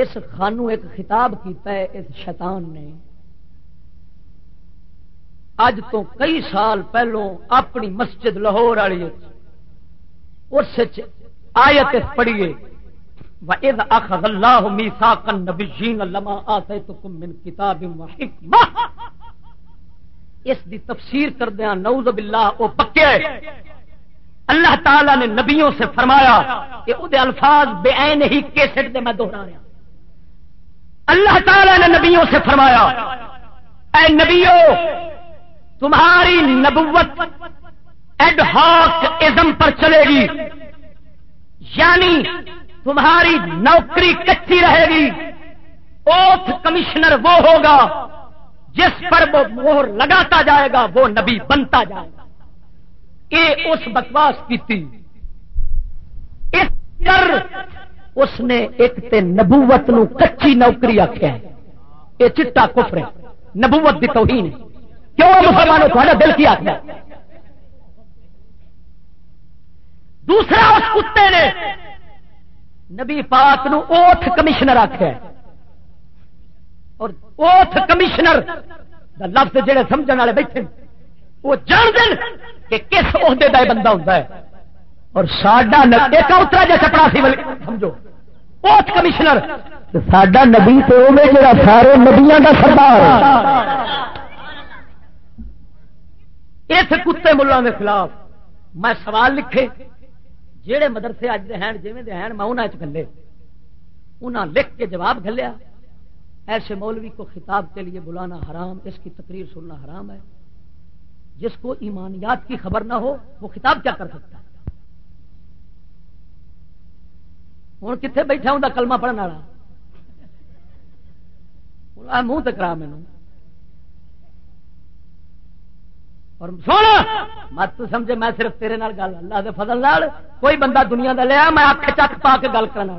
اس خانو ایک خطاب کیتا ہے، اس شیطان نے۔ اج تو کئی سال پہلو اپنی مسجد لاہور والی، اس آیت پڑھیے۔ وَإِذْ أَخَذَ اللَّهُ مِيثَاقَ النَّبِيِّينَ لَمَا آتَيْتُكُم مِّن كِتَابٍ وَحِكْمَةٍ [LAUGHS] اس دی تفسیر کر دیا نعوذ باللہ او پکے۔ اللہ تعالی نے نبیوں سے فرمایا کہ او دے الفاظ بے عین ہی کیسٹ دے میں دوہرا رہا اللہ تعالی نے نبیوں سے فرمایا اے نبیوں تمہاری نبوت ایڈ ہاک ازم پر چلے گی۔ یعنی تمہاری نوکری کچی رہے گی۔ اوتھ کمشنر وہ ہوگا جس پر وہ مہر لگاتا جائے گا، وہ نبی بنتا جائے گا۔ یہ اس بکواس کی تھی۔ اس نے ایک تے نبوت نو کچی نوکری آخیا یہ چٹا کفر ہے۔ نبوت دی توہین ہے۔ کیوں مسلمانوں تھوڑا دل کی آخر دوسرا اس کتے نے نبی پاک نو اوتھ کمشنر آخیا اور اوتھ کمشنر دا لفظ جہے سمجھ والے بیٹھے وہ جان کہ کس عہدے کا بندہ ہوتا ہے۔ اور ساڈا ایک اترا جا چپڑا سی سمجھو۔ Oath commissioner. ساڈا نبی تو جڑا سارے نبیاں کا سردار اس کتے ملوں کے خلاف میں سوال لکھے۔ جہے مدرسے اج ہیں جی ہیں، میں انہوں چلے انہیں لکھ کے جواب گلیا ایسے مولوی کو خطاب کے لیے بلانا حرام، اس کی تقریر سننا حرام ہے۔ جس کو ایمانیات کی خبر نہ ہو، وہ خطاب کیا کر سکتا ہے؟ ہوں کتنے بیٹھا ہوں کلمہ پڑھنے والا؟ منہ تکرا مینو اور سونا! مت سمجھے میں صرف تیرے نال گل، اللہ دے فضل نال کوئی بندہ دنیا دا لیا، میں اکھ چک پا کے گل کرنا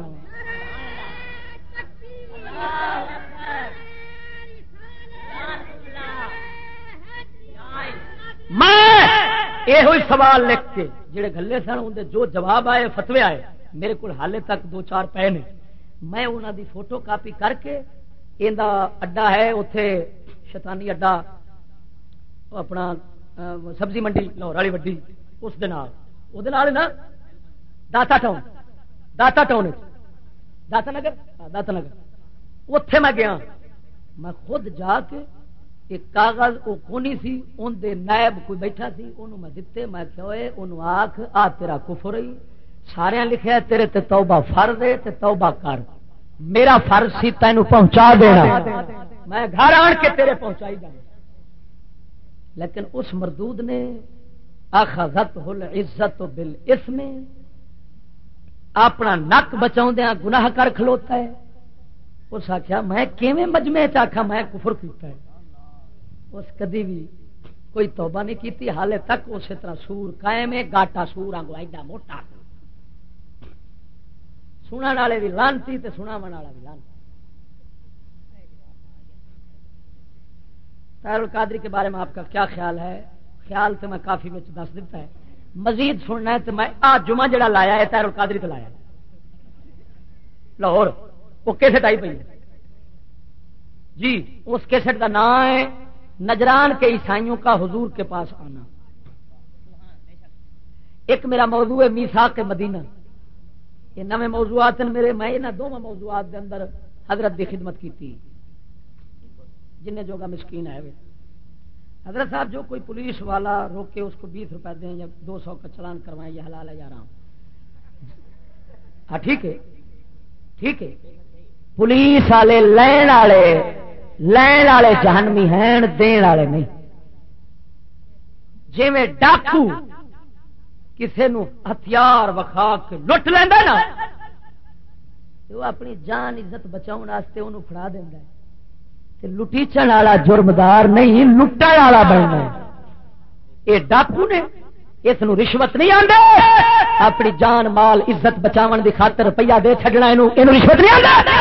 میں یہ سوال لکھ کے جڑے گلے سن اندر جو جواب آئے، فتوے آئے، میرے کو حالے تک دو چار پے نے۔ میں انہوں دی فوٹو کاپی کر کے یہ اڈا ہے اتے شیطانی اڈا، اپنا سبزی منڈی، لاہور والی وڈی اس نا، داتا ٹاؤن داتا ٹاؤن داتا نگر؟ ہاں، داتا نگر۔ اتے میں گیا۔ میں خود جا کے ایک کاغذ وہ کونی سی ان دے نائب کوئی بیٹھا سی انہوں میں دیتے میں کہوئے انہوں آکھ، آ تیرا کفر ہی سارے لکھے تیرے تے توبہ فرض ہے، تے توبہ کر۔ میرا فرض سی تینوں پہنچا دینا۔ میں گھر آن کے تیرے پہنچائی جانا لیکن اس مردود نے اخذت عزت بل اس میں اپنا نک بچاؤ گناہ کر کھلوتا ہے۔ اس آخیا میں کیویں مجمے آخا میں کفر کیتا ہے۔ اس کدی بھی کوئی توبہ نہیں کیتی، حالے تک اسی طرح سور قائم ہے، گاٹا سور آگو ایڈا موٹا۔ سنا والے بھی لانتی تے سنا والا بھی لانتی۔ تیر القادری کے بارے میں آپ کا کیا خیال ہے؟ خیال تو میں کافی بچ دس دیتا ہے۔ مزید سننا ہے تو میں آ جمعہ جڑا لایا ہے تیر القادری کو لایا لاہور، وہ کیسٹ آئی پی جی اس کیسٹ کا نام ہے نجران کے عیسائیوں کا حضور کے پاس آنا۔ ایک میرا موضوع ہے میسا کے مدینہ۔ یہ نئے موضوعات میرے، میں یہاں دونوں موضوعات کے اندر حضرت کی خدمت کی تھی جن جو گا مسکین ہے حضرت صاحب جو کوئی پولیس والا روک کے اس کو بیس روپے دیں یا دو سو کا چلان کروائیں، یہ حلال ہے جا رہا ہوں ہاں ٹھیک ہے۔ ٹھیک ہے۔ پولیس والے لین والے لین والے جہنمی ہیں، دین والے نہیں۔ جی میں ڈاکو کسی نو ہتھیار وکھا کے لٹ لینا نا وہ اپنی جان عزت بچاؤ انہوں فڑا دینا لٹیچن والا جرمدار نہیں، لٹن والا بننا یہ ڈاکو نے، اس رشوت نہیں آتا اپنی جان، مال، عزت بچاؤ کی خاطر روپیہ دے چڈنا یہ رشوت نہیں آتا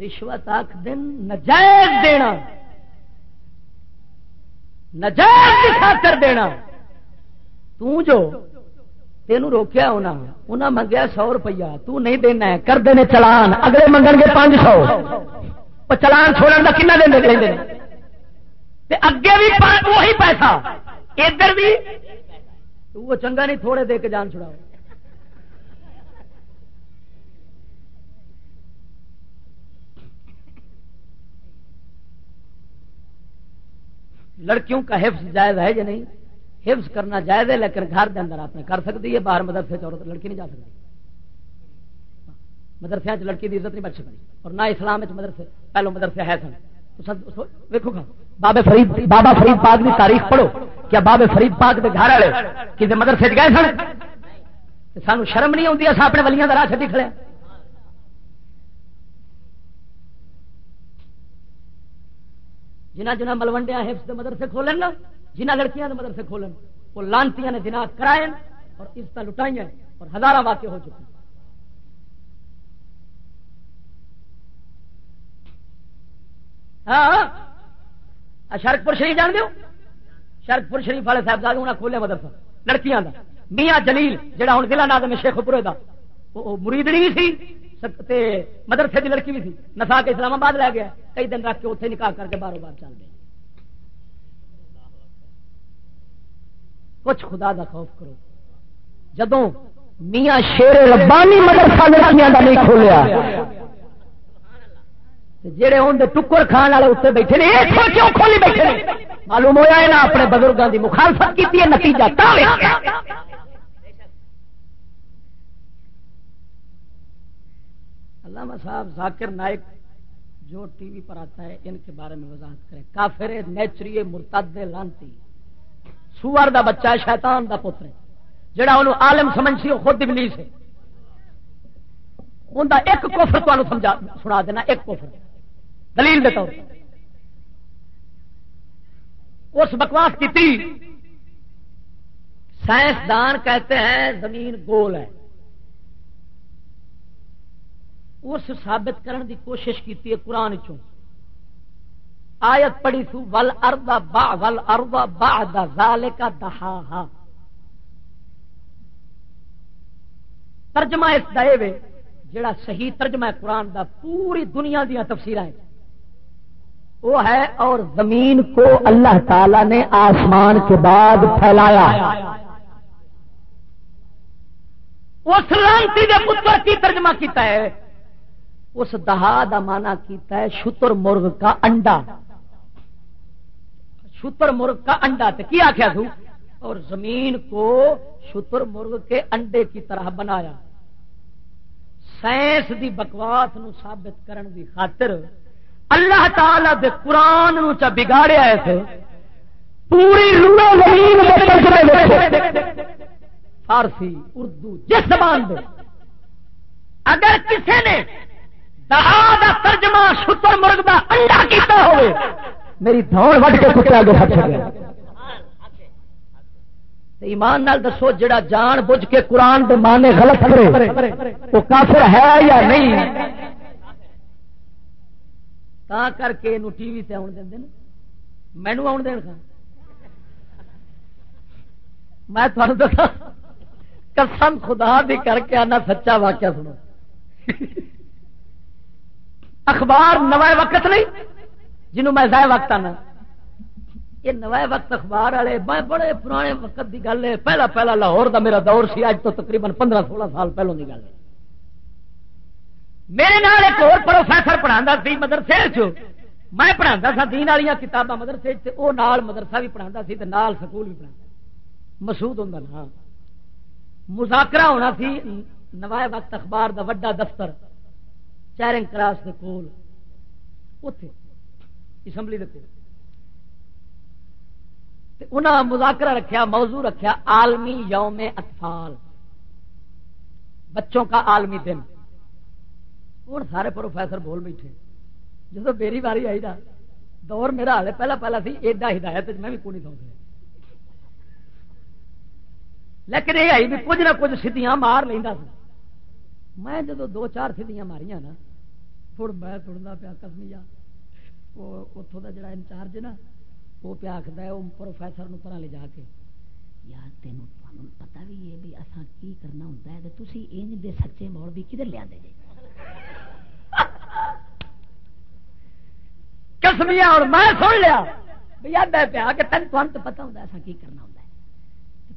رشوت آخ دن نجائز دینا۔ نجائز کی خاطر دینا۔ تو جو تین روکیا ہونا انہیں منگیا سو روپیہ، تو نہیں دینا کر دینے چلان، اگلے منگن گے پانچ سو۔ چلان چھوڑنے کا کنا دن اگے بھی وہی پیسہ۔ ادھر بھی۔ وہ چنگا نہیں، تھوڑے دے کے جان چھڑاؤ۔ لڑکیوں کا حفظ جائز ہے یا نہیں؟ حفظ کرنا جائز ہے، لیکن گھر کے اندر آپ نے کر سکتی ہے، باہر مدرسے عورت، لڑکی نہیں جا سکتی۔ مدرسے لڑکی کی عزت نہیں بچ سکتی اور نہ اسلام مدرسے، پہلو مدرسے ہے سن۔ دیکھو گا بابے فرید بابا فرید پاک کی تاریخ پڑھو۔ کیا بابے فرید پاک کے گھر والے کسی مدرسے گئے سن؟ سانو شرم نہیں آتی اصل اپنے ولیاں کا راہ چڑی کھڑے جنہ جنہ ملوڈیا حفظ مدرسے کھولن نا جنہ لڑکیاں مدرسے کھولن، وہ لانتی نے جناب کرائے اور عزت لٹائی اور ہزارہ واقع ہو چکے ہاں شرک پور شریف جان دو شرک پور شریف والے صاحب انہیں کھولیا مدرسہ، لڑکیاں کا میاں جلیل جہاں ہوں ضلع نادم شیخ پورے کا وہ مریدنی بھی سی مدرسے کی لڑکی بھی تھی نسا کے اسلام آباد لے گیا، کئی دن رکھ کے اتنے نکاح کر کے باروں بار چل گئے کچھ خدا دا خوف کرو۔ جدو میاں شیر ربانی مدرسہ لڑکیاں دا نہیں کھولیا جہے ہوں ٹکر کھان والے اتنے بیٹھے نے کیوں کھولی بیٹھے معلوم ہوا ہے نا اپنے بزرگوں کی مخالفت کی نتیجہ علامہ صاحب ذاکر نائک جو ٹی وی پر آتا ہے، ان کے بارے میں وضاحت کرے کافر نیچری مرتد لانتی۔ سور دا بچہ شیطان دا پتر ہے۔ جڑا انہوں عالم سمجھ سی وہ خود ابلیس ہے۔ ان ایک کوفر تو سمجھا، سنا دینا، ایک کوفر دلیل دے طور اس بکواس کی تھی۔ سائنسدان کہتے ہیں زمین گول ہے۔ اس ثابت کرنے دی کوشش کی قرآن چوں آیت پڑی سو ول اردا با ول اردا با دال کا دہا ترجمہ اس دے وے جڑا صحیح ترجمہ ہے قرآن دا، پوری دنیا دیا تفصیل ہے۔ وہ ہے اور زمین کو اللہ تعالی نے آسمان کے بعد پھیلایا۔ اس لانتی دے پتر کی ترجمہ کیتا ہے۔ اس دہا دا مانا کیتا ہے شتر مرغ کا انڈا۔ شتر مرغ کا انڈا تھے کیا کیا تھو اور زمین کو شتر مرغ کے انڈے کی طرح بنایا۔ سائنس دی بکواس نو ثابت کرن دی خاطر اللہ تعالی دے قرآن نو چا بگاڑیا ہے پوری زمین فارسی، اردو، جس زبان دے۔ اگر کسی نے ترجمہ ستر مرگ کا انڈا کیتا ہوئے میری دھوڑ وڈ کے کتے آگے ہٹ گیا ایمان نال دسو جڑا جان بوجھ کے قرآن دے مانے غلط کرے وہ کافر ہے یا نہیں تا کر کے ٹی وی سے آن دیں مینو آن دین میں تمہیں دسا قسم خدا بھی کر کے آنا سچا واقعہ سنو اخبار نوائے وقت نہیں جنہوں میں ضائع وقت آنا۔ یہ نوائے وقت اخبار والے، میں بڑے پرانے وقت کی گل ہے۔ پہلا پہلا لاہور دا میرا دور سی، اج تو تقریباً پندرہ سولہ سال پہلوں کی گل ہے۔ میرے نال ایک اور پروفیسر پڑھا سی مدرسے چ میں پڑھا سا دین والی کتاباں مدرسے وہ نال مدرسہ بھی پڑھا سی تے نال سکول بھی پڑھا مسود ہوں نا مذاکرہ ہونا سی نوائے وقت اخبار دا وڈا دفتر، چیرنگ کراس کے کول۔ اتے اسمبلی انہوں مذاکرہ رکھیا، موضوع رکھیا، عالمی یوم اطفال۔ بچوں کا عالمی دن۔ ہوں سارے پروفیسر بول بیٹھے؟ جب میری باری آئی نا، دور میرا حال پہلا پہلا سی، ایڈا ہدایت میں بھی کونی سو لیکن یہ آئی بھی کچھ نہ کچھ سیدیاں مار لینا میں جدو دو چار سیدیاں ماریاں نا، تھوڑ میں تھوڑا پیا کسمیا وہ اتوں کا جڑا انچارج نا، وہ پیا آخر ہے وہ پروفیسر طرح لے جا کے۔ یار تین پتا بھی ہے بھی اصا کی کرنا ہوتا ہے تھی انج دے سچے مول بھی کدھر لیا دے کسمیا [LAUGHS] اور میں سن لیا۔ پیا کہ تین تو پتا ہوتا کی کرنا ہوتا ہے۔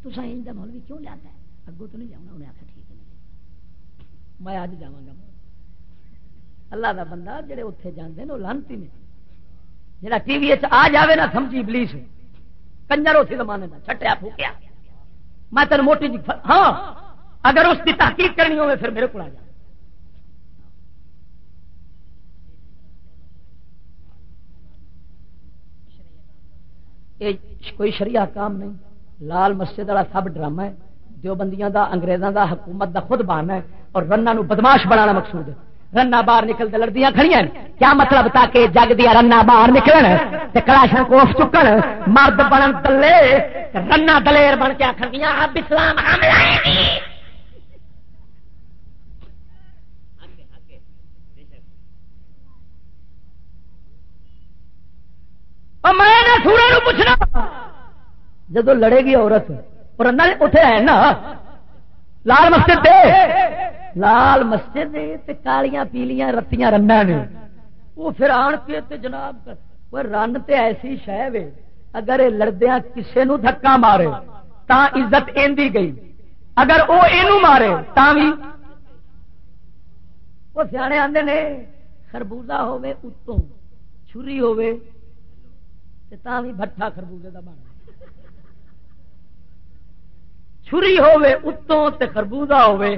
تو انج کا مولوی کیوں لیا ہے اگوں تو نہیں جاؤں انہیں آخر ٹھیک ہے میں اج جا گا۔ اللہ کا بندہ جہے اتنے جانے وہ لانتی نے۔ جا ٹی وی آ جائے نا، سمجھی بلیس کنجر اسی زمانے کا چھٹیا پھوکیا۔ میں تین موٹی جی ہاں اگر اس کی تحقیق کرنی ہوگی پھر میرے کو آ جائے کوئی شریعہ کام نہیں۔ لال مسجد والا سب ڈرامہ ہے۔ جو بندیاں دا، انگریزاں دا، حکومت دا خود بہانا ہے اور رنا نو بدماش بنانا مقصود ہے۔ رنا باہر نکلتے لڑدیاں کھڑی کیا مطلب تاکہ جگ دیا رنا باہر نکل کلاشن کوف چکن؟ مرد بنن تلے رنا دلیر بن کے آخر اب اسلام میں سورا پوچھنا۔ جدو لڑے گی عورت اور اٹھے ہے نا، لال مسجد لال مسجد دے کالیاں پیلیاں رتیاں رنگ نے۔ وہ پھر آن کے جناب وہ رن تے ایسی شہ وے، اگر یہ لڑدیا کسے نو دھکا مارے تا عزت ایندی گئی۔ اگر وہ یہ مارے تا بھی وہ سیانے آتے نے، خربوزہ ہوے اتوں، چھری ہوے تا بھی بٹھا خربوزے کا بن۔ چھری ہوے اتوں تے خربوزہ ہوے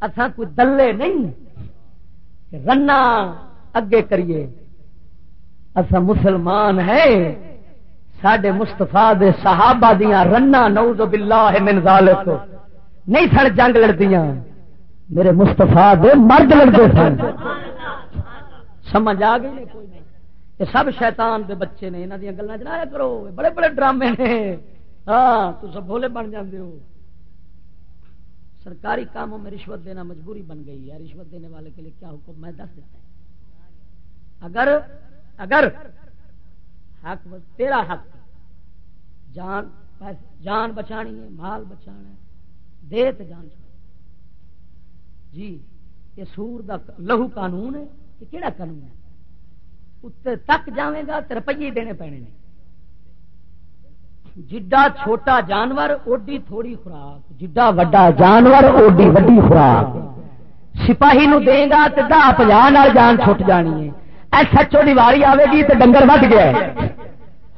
اصا کوئی دلے نہیں رنا اگے کریے۔ اصا مسلمان ہے سڈے مستفا دے صحابہ دیا رنا نعوذ باللہ من ذالک۔ نہیں سن جنگ لڑدیاں۔ میرے مستفا دے مرد لڑتے سن۔ سمجھ آ گئی کوئی یہ سب شیطان دے بچے نے یہاں دیا گلیں چلایا کرو۔ بڑے بڑے ڈرامے نے۔ ہاں تو سب بھولے بن جاتے ہو۔ سرکاری کاموں میں رشوت دینا مجبوری بن گئی ہے۔ رشوت دینے والے کے لیے کیا حکم؟ میں دس دیتا ہے اگر اگر حق تیرا حق، جان جان بچانی ہے، مال بچانا ہے، دے تو جان چھوڑ۔ جی یہ سور دا لہو قانون ہے، یہ کہڑا قانون ہے؟ اتنے تک جائے گا تو روپیے دینے پینے جڈا چھوٹا جانور، اوڈی تھوڑی خوراک۔ جڈا وڈا جانور، اوڈی وڈی خوراک۔ سپاہی نو دے گا تو دہ پناہ جان چھٹ جانی ہے۔ ایس ایچ او دیواری آئے گی تو ڈنگر وٹ گیا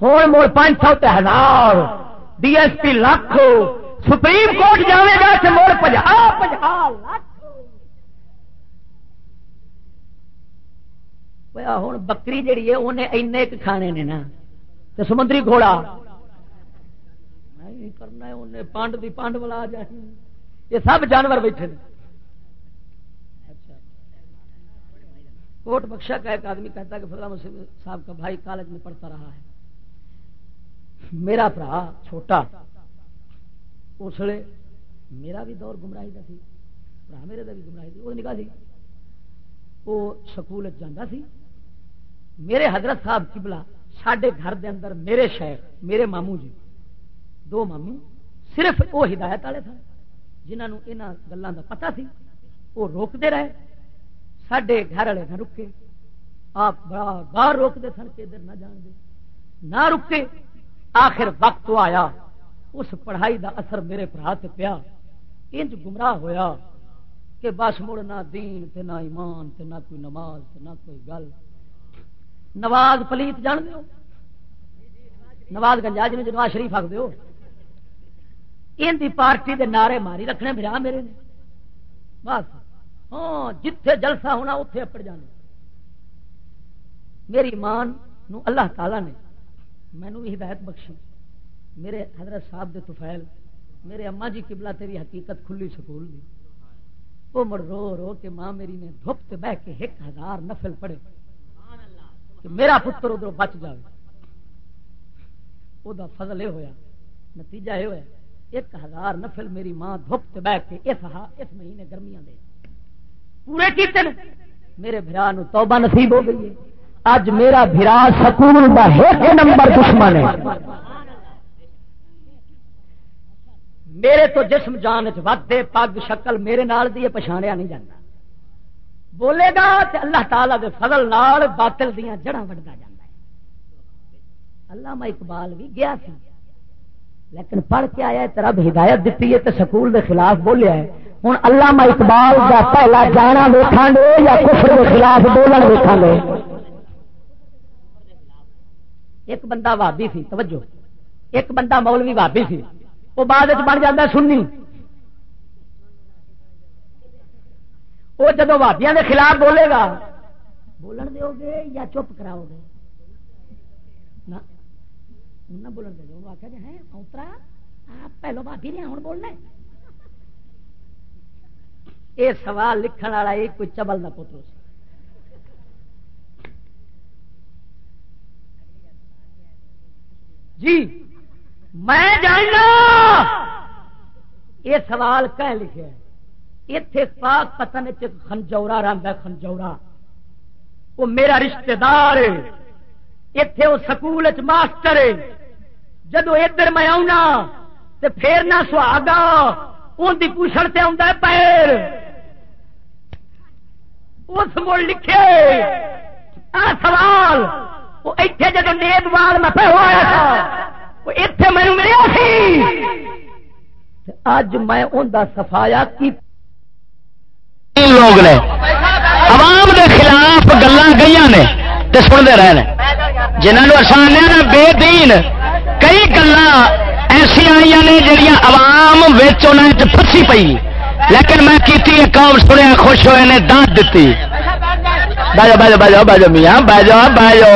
ہوں مڑ پانچ سو ہزار۔ D S P lakh. Supreme court جائے گا تو مڑ پناہ لاکھ۔ ہوں بکری جیڑی ہے انہیں اینے کھانے نے نا۔ تو سمندری گھوڑا۔ کرنا انہیں پانڈ دی پانڈ والا جانی یہ سب جانور بیٹھے کوٹ بخشا کا ایک آدمی کہتا ہے کہ فضلہ مسلم صاحب کا بھائی کالج میں پڑھتا رہا ہے۔ میرا برا چھوٹا اس لیے میرا بھی دور گمراہی کا سی، برا میرے کا بھی گمراہی تھی وہ نکاح سی۔ وہ سکول جانا سی۔ میرے حضرت صاحب کبلا سڈے گھر دے اندر میرے شیخ میرے ماموں جی دو ماموں صرف وہ ہدایت والے سن جنہوں یہاں گلوں کا پتا سی، وہ روکتے رہے۔ سڈے گھر والے نہ رکے۔ آپ بڑا باہر روکتے سن کے ادھر نہ جان دے۔ نہ رکے، آخر وقت تو آیا۔ اس پڑھائی دا اثر میرے برا سے پیا۔ انج گمراہ ہویا کہ بس مڑ نہ دین تے نہ ایمان تے نہ کوئی نماز تے نہ کوئی گل۔ نواز پلیت جان دیو نواز گنجا جی نواز شریف آخ دیو ان دی پارٹی دے نعرے ماری رکھنے برا میرے نے۔ بس۔ ہاں جتھے جلسہ ہونا اتے اپڑ جانے۔ میری مان نو اللہ تعالی نے مینو بھی ہدایت بخشی۔ میرے حضرت صاحب دے توفیل میرے اما جی قبلہ تیری حقیقت کھلی سکول دی۔ وہ مڑ رو رو کے ماں میری نے دھپ بہ کے ایک ہزار نفل پڑے کہ میرا پتر ادھر بچ جائے وہ فضل یہ ہویا، نتیجہ یہ ہوا ایک ہزار نفل میری ماں دھپ بہ کے اس اس مہینے گرمیاں دے پورے کیتے میرے برا نو توبہ نصیب ہو گئی ہے۔ اج میرا برا سکول کا ایک نمبر دشمن ہے۔ میرے تو جسم جان چے پگ شکل میرے نال دی پچھاڑیا نہیں جاتا بولے گا تے اللہ تعالی دے فضل نال باطل دیا جڑا وڈتا جا اللہ میں اقبال بھی گیا سی۔ لیکن پڑھ کے آیا رب ہدایت دیتی ہے تے سکول دے خلاف بولیا ہے۔ ہوں اللہ اقبال کا پہلا جانا ویکھا گے یا کفر کے خلاف بولن ویکھا گے ایک بندہ بھابی سی، توجہ۔ ایک بندہ مولوی بھابی سی۔ وہ بعد بن جاتا سننی وہ جدو بھابیا کے خلاف بولے گا، بولن دو گے یا چپ کراؤ گے؟ نہ بولن دے دو جی، آخر ہے اوترا آپ پہلو بھابی نے ہوں بولنا یہ سوال لکھن والا ایک کوئی چبل نہ پوترو سی جی میں جاننا! یہ سوال کہ لکھے اتے پاک پتن خنجورا رہتا خنجورا۔ وہ میرا رشتہ دار اتے وہ سکول ماسٹر جدو ادھر میں آنا تو پھر نہ سہاگا ان کی پوچھل سے آتا پیر۔ اس مڑ لکھے، آ سوال، وہ اتنے جب نیب وال میں پہ ہوا تھا اتنے مینو ملیا سی۔ اج میں انہیں سفایا کی لوگ نے عوام دے خلاف گلا گئی نے تے سنتے رہے جنہوں آسان نا بے دین کئی گلا ایسا آئی نے جہیا عوام پسی پی لیکن میں کیتی ہے قوم سنیا خوش ہوئے نے دانت دیتی بجو بجو بجو بجو میاں بجو بجو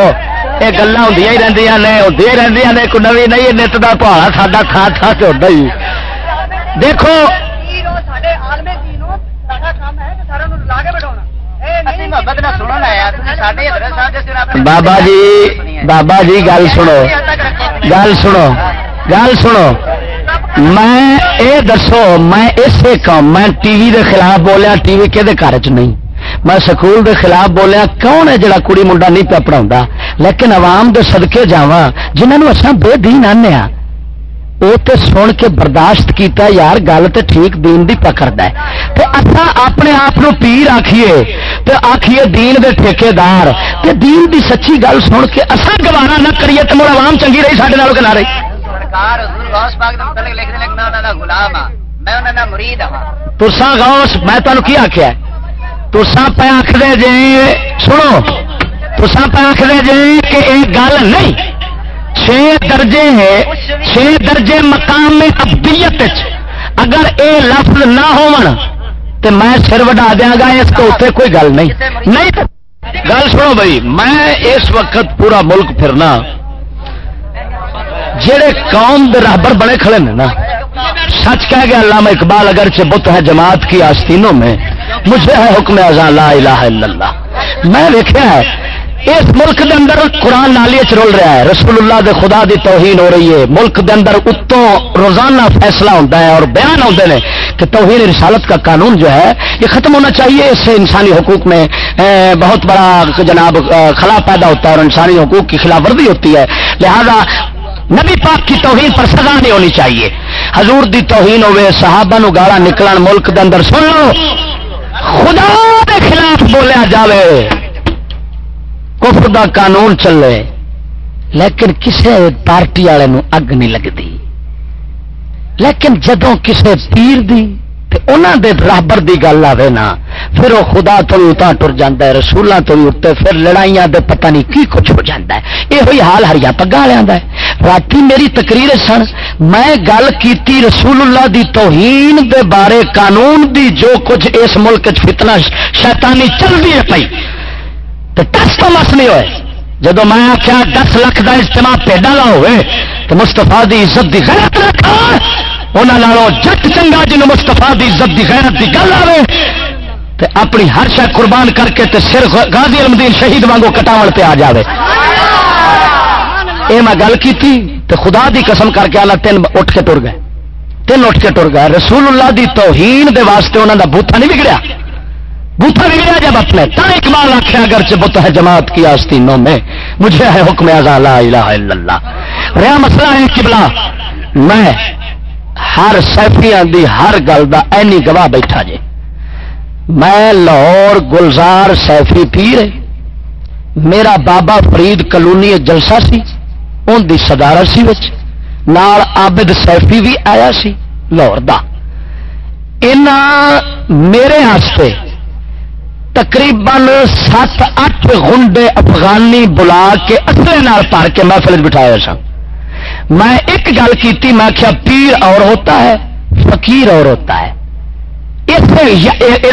یہ گلا ہوں ہی رہی نے ہوتی رہی نے، کوئی نوی نہیں نت کا پہاڑا سا کھا کھا کے ہوتا ہی۔ دیکھو۔ بابا جی بابا جی گل سنو گل سنو گل سنو میں اے دسو میں اسے کام میں ٹی وی دے خلاف بولیا ٹی وی کہ گھر چ نہیں میں سکول دے خلاف بولیا کون ہے جڑا کڑی منڈا نہیں پیا پڑھا لیکن عوام دے صدقے جاوا جنہوں اصا بے دین آنے وہ تو سن کے برداشت کیتا یار گل تو ٹھیک دین دی پکڑد ہے۔ تو اصا اپنے آپ پیر آخیے تو آخیے دین دے ٹھیکے دار تے دین دی سچی گل سن کے اصا گوارا نہ کریے تو مڑ عوام چنگی رہی سارے نال کنا رہی ترسا گوس میں تمہیں کی آخیا تسا پہ آخر جی سنو تسا پہ آخر جی کہ یہ گل نہیں۔ چھ درجے چھ درجے مقام میں ابدیت اگر اے لفظ نہ ہو تو میں سر وڈا دیا گا، اس کو اتنے کوئی گل نہیں۔ نہیں گل سنو بھائی، میں اس وقت پورا ملک پھرنا۔ جڑے قوم دے بڑے کھڑے ہیں نا، سچ کہہ گیا، علامہ اقبال اگرچہ بت ہے جماعت کی آستینوں میں، مجھے ہے حکم ازاں لا الہ الا اللہ۔ میں دیکھا ہے اس ملک دے اندر قرآن نالی رول رہا ہے۔ رسول اللہ دے خدا دی توہین ہو رہی ہے۔ ملک دے اندر اتوں روزانہ فیصلہ ہوتا ہے اور بیان ہوتے ہیں کہ توہین رسالت کا قانون جو ہے، یہ ختم ہونا چاہیے۔ اس سے انسانی حقوق میں بہت بڑا جناب خلا پیدا ہوتا ہے اور انسانی حقوق کی خلاف ورزی ہوتی ہے۔ لہذا نبی پاک کی توہین پر سزا نہیں ہونی چاہیے۔ حضور دی توہین ہوئے، صحابہ نو گالا نکلن، ملک دے اندر سن لو خدا دے خلاف بولیا جاوے۔ کفر دا قانون چلے، لیکن کسے پارٹی والے اگ نہیں لگتی۔ لیکن جدو کسے پیر دی انہوں دے برابر دی گل آئے نا، پھر وہ خدا تو بھی اتنا ٹر جا ہے رسولوں تو بھی اتنے پھر لڑائیاں دے پتہ نہیں کی کچھ ہو جاتا ہے۔ یہ ہوئی حال ہریا پگا لیا رات میری تقریر سن، میں گل کیتی رسول اللہ دی توہین دے بارے قانون دی، جو کچھ اس ملک فتنہ شیطانی چل رہی ہے پی تو ٹس تو مس نہیں ہوئے جب میں آخیا دس لاکھ کا اجتماع پیڈا لا ہوئے تو مستفا دی عزت دی غیرت رکھا۔ انہوں جٹ چنگا جن مستفا دی عزت دی غیرت دی گل آئے تے اپنی ہر شہ قربان کر کے تے سر غازی المدین شہید وانگو کٹاو پہ آ جائے یہ میں گل کی تے خدا دی قسم کر کے آنا تین اٹھ کے ٹر گئے۔ تین اٹھ کے ٹر گئے۔ رسول اللہ دی توہین دے واسطے انہوں دا بوتھا نہیں بگڑیا۔ بوتھا بگڑیا جب اپنے۔ تا اقبال آخیا اگر بت ہے جماعت کی آستینوں میں، مجھے ہے حکم ازا لا الہ الا اللہ۔ رہا مسئلہ ہے قبلہ۔ میں ہر سیفیاں دی ہر گل دا اینی گواہ بیٹھا جے۔ میں لاہور گلزار سیفی پیر میرا بابا فرید کلونی جلسہ سی ان دی صدارت سی وچ۔ نال عابد سیفی بھی آیا سی، لاہور دا۔ میرے ہاستے تقریباً سات اٹھ گنڈے افغانی بلا کے اصلے پڑھ کے محفل بٹھایا سا میں ایک گل کی میں کیا پیر اور ہوتا ہے فقیر اور ہوتا ہے۔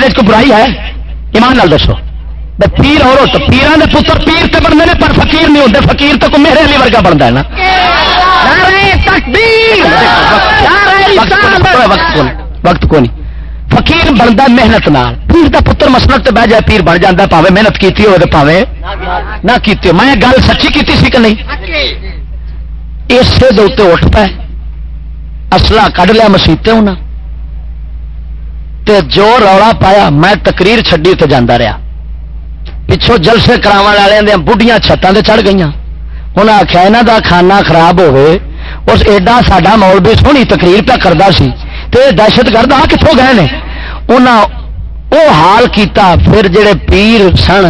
اس کو برائی ہے؟ ایمان نال دسو۔ پیر اور ہوتا پیران کے پتر پیر تو بنتے ہیں پر فقیر نہیں ہوتے۔ فقیر تو میرے لیے ورگا بنتا ہے نا۔ وقت کو نہیں فقیر بنتا محنت نال۔ پیر کا پتر مسلط بہ جائے، پیر بن جاتا پاوے محنت کی ہو پاوے نہ کی میں گل سچی کی سی کہ نہیں؟ اسے دے اٹھ پائے اصلا کھ لیا مسیطے ہونا۔ تے جو رولا پایا، میں تقریر چڈی تو جانا رہا پچھوں جلسے کرا والے بڑھیا چھتان سے چڑھ گئی انہیں آخیا یہاں کا کھانا خراب ہوئے اس ایڈا ساڈا مول بھی سونی تقریر پہ کرتا سی۔ تے دہشت گرد آ کتوں گئے نے؟ وہ حال کیتا، پھر جڑے پیر سن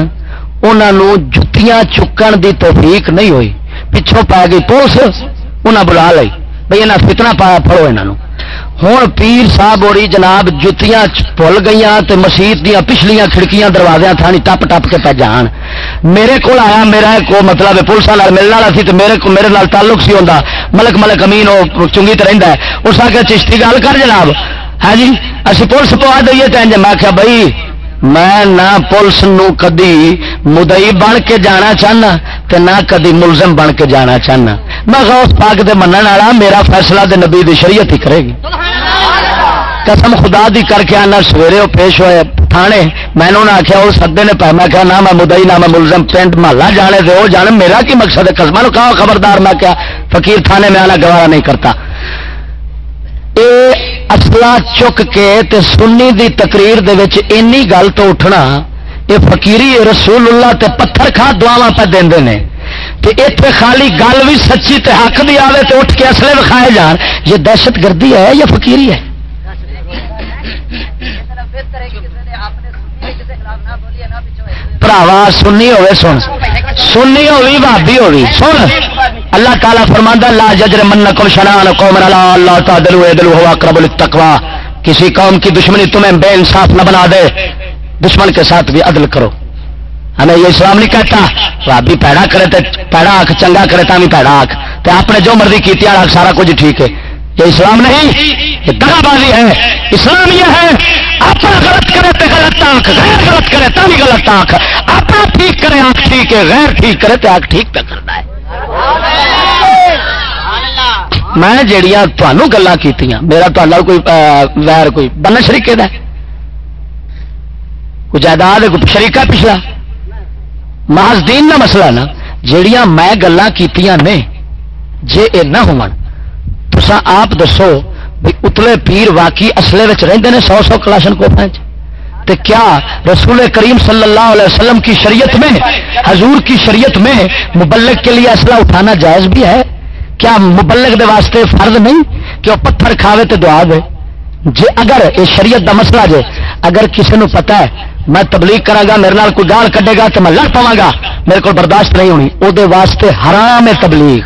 انہوں جتیاں چکن دی توفیق نہیں ہوئی۔ پچھوں پا گئی پولیس انہیں بلا لئی۔ بھائی یہاں فتنہ پایا پڑو یہاں ہوں پیر صاحب اور جناب جتیاں بھول گئی تے مسیت دیا پچھلیاں کھڑکیاں دروازے تھانی ٹپ ٹپ کے پہ جان۔ میرے کو آیا، میرا کو مطلب پولیس ملنے والا سی تو میرے کو میرے نال تعلق سی ہوتا ملک ملک امین وہ چنگی تو رہتا ہے۔ اس آ کے چشتی گل کر جناب۔ ہاں جی؟ اسی پولیس پوا دئیے تو میں آخیا بھائی میں نہ پولیس نو کدی مدئی بن کے جانا چاہنا تے نہ کدی ملزم بن کے جانا چاہنا۔ میں غوث پاک دے منن والا، میرا فیصلہ دے نبی دی شریعت ہی کرے گی۔ قسم خدا دی کر کے آنا، سویرے وہ پیش ہوئے تھانے۔ میں نے آخیا وہ سدے نے پہ میں کہا، نہ میں مدئی نہ میں ملزم، پینٹ محلہ جانے دے، وہ جانے۔ میرا کی مقصد ہے؟ قسم کہا خبردار؟ میں کیا فقیر تھانے میں آنا گوارا نہیں کرتا۔ اے اصلا چک کے تے سنی دی تقریر دے وچ اینی گل تو اٹھنا یہ فقیری رسول اللہ تے پتھر کھا دعوا پہ دے نے اتنے خالی گل بھی سچی تے حق بھی آوے تے اٹھ کے اصلے وکھائے جان یہ دہشت گردی ہے یا فقیری ہے پراوا سنی ہوئے سن سنی ہوئی بھابی ہوئی سن اللہ تعالیٰ فرماندہ لا ججر من کم شنان قوم اللہ اللہ تعالی دل ہوا کرب التقوا کسی قوم کی دشمنی تمہیں بے انصاف نہ بنا دے دشمن کے ساتھ بھی عدل کرو ہمیں یہ اسلام نہیں کہتا بھابی پیڑا کرے تو پیڑا آخ چنگا کرے تا بھی پیڑا آخ تو آپ نے جو مرضی کی آخ سارا کچھ ٹھیک ہے یہ اسلام نہیں یہ دگا بازی ہے اسلام یہ ہے، اپنا غلط کرے تو غلط آنکھ، غیر غلط کرے تو بھی غلط آنکھ۔ اپنا ٹھیک کرے آنکھ ٹھیک ہے، غیر ٹھیک کرے تو آنکھ ٹھیک پہ کرنا ہے۔ میں جہیا تمہوں گلا کی میرا تا کوئی ویر کوئی بن شریقے کا کوئی جائیداد کوئی شریقہ پچھلا۔ محض دین کا مسئلہ نا جہیا میں گلا کی نے، جے اے نہ ہو آپ دسو بھی اتلے پیر واقعی اصلے رہتے سو سو کلاشن کوپا تے کیا رسول کریم صلی اللہ علیہ وسلم کی شریعت میں، حضور کی شریعت میں مبلک کے لیے اسلحہ اٹھانا جائز بھی ہے؟ کیا مبلک دے واسطے فرض نہیں کہ وہ پتھر کھاوے تو دعا دے؟ جے اگر یہ شریعت دا مسئلہ جے، اگر کسی نو پتا ہے، میں تبلیغ کرا گا، میرے نال کوئی گال کڈے گا تو میں لڑ پاگا گا، میرے کو برداشت نہیں ہونی۔ وہ واسطے حرام ہے تبلیغ۔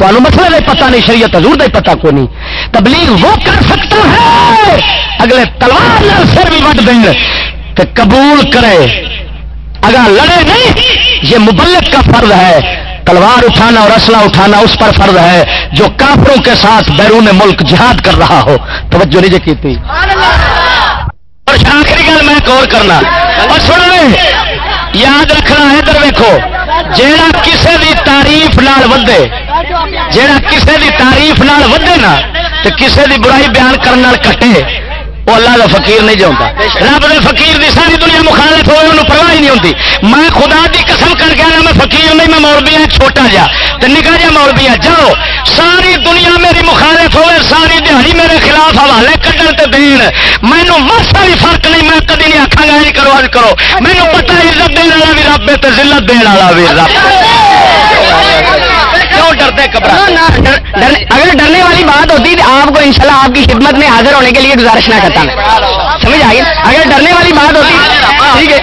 تو مسئلہ نہیں پتا نہیں، شریعت حضور دا پتا کو نہیں۔ تبلیغ وہ کر سکتا ہے۔ اگلے تلوار سر بھی وٹ دیں کہ قبول کرے۔ اگر لڑے نہیں، یہ مبلک کا فرض ہے۔ تلوار اٹھانا اور اسلحہ اٹھانا اس پر فرض ہے۔ جو کافروں کے ساتھ بیرون ملک جہاد کر رہا ہو۔ توجہ نہیں جی کی تھی اور آخری گل میں غور کرنا۔ اور سن یاد رکھنا ہے ادھر ویکو جیڑا کسے دی تعریف نال ودے جیڑا کسے دی تعریف نال ودے نا تو کسے دی برائی بیان کرنے کٹے وہ اللہ کا فقیر نہیں جاؤں رب دے فقیر دی ساری دنیا مخالف ہوئے انہوں پرواہ نہیں ہوتی میں خدا دی قسم کر کے میں فقیر نہیں میں مولوی ہوں چھوٹا جا۔ تو نکا جا مولوی ہے جاؤ۔ ساری دنیا میری مخالف ہوئے ساری دیہی میرے خلاف حوالے کٹن تے دین۔ مینو ماسا بھی فرق نہیں میں کدی نہیں آخا گا نہیں کرو آج کرو۔ مینو پتا عزت دن والا بھی رب ہے ضلعت دن والا بھی رب کیوں ڈرتے اگر ڈرنے والی بات ہوتی تو آپ کو انشاءاللہ آپ کی خدمت میں حاضر ہونے کے لیے گزارش نہ کرتا سمجھ آئیے اگر ڈرنے والی بات ہوتی ٹھیک ہے۔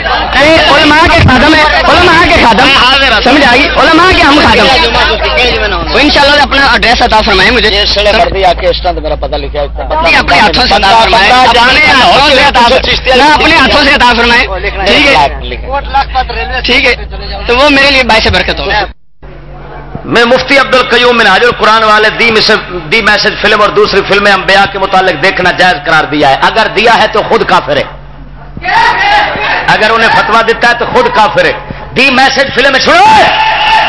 علماء کے خادم ہے علماء کے خادم۔ سمجھ آئیے علماء کے ہم خادم ان شاء اللہ اپنا ایڈریس عطا فرمائے مجھے۔ میرا لکھا اپنے ہاتھوں سے عطا فرمائے اپنے ہاتھوں سے عطا فرمائے ٹھیک ہے۔ ٹھیک ہے۔ تو وہ میرے لیے باعث برکت ہو میں مفتی عبد القیوم مناج القرآن والے دی دی میسج فلم اور دوسری فلمیں انبیاء کے متعلق دیکھنا جائز قرار دیا ہے۔ اگر دیا ہے تو خود کافر ہے۔ اگر انہیں فتوا دیتا ہے تو خود کافر ہے۔ دی میسج فلم چھوڑو!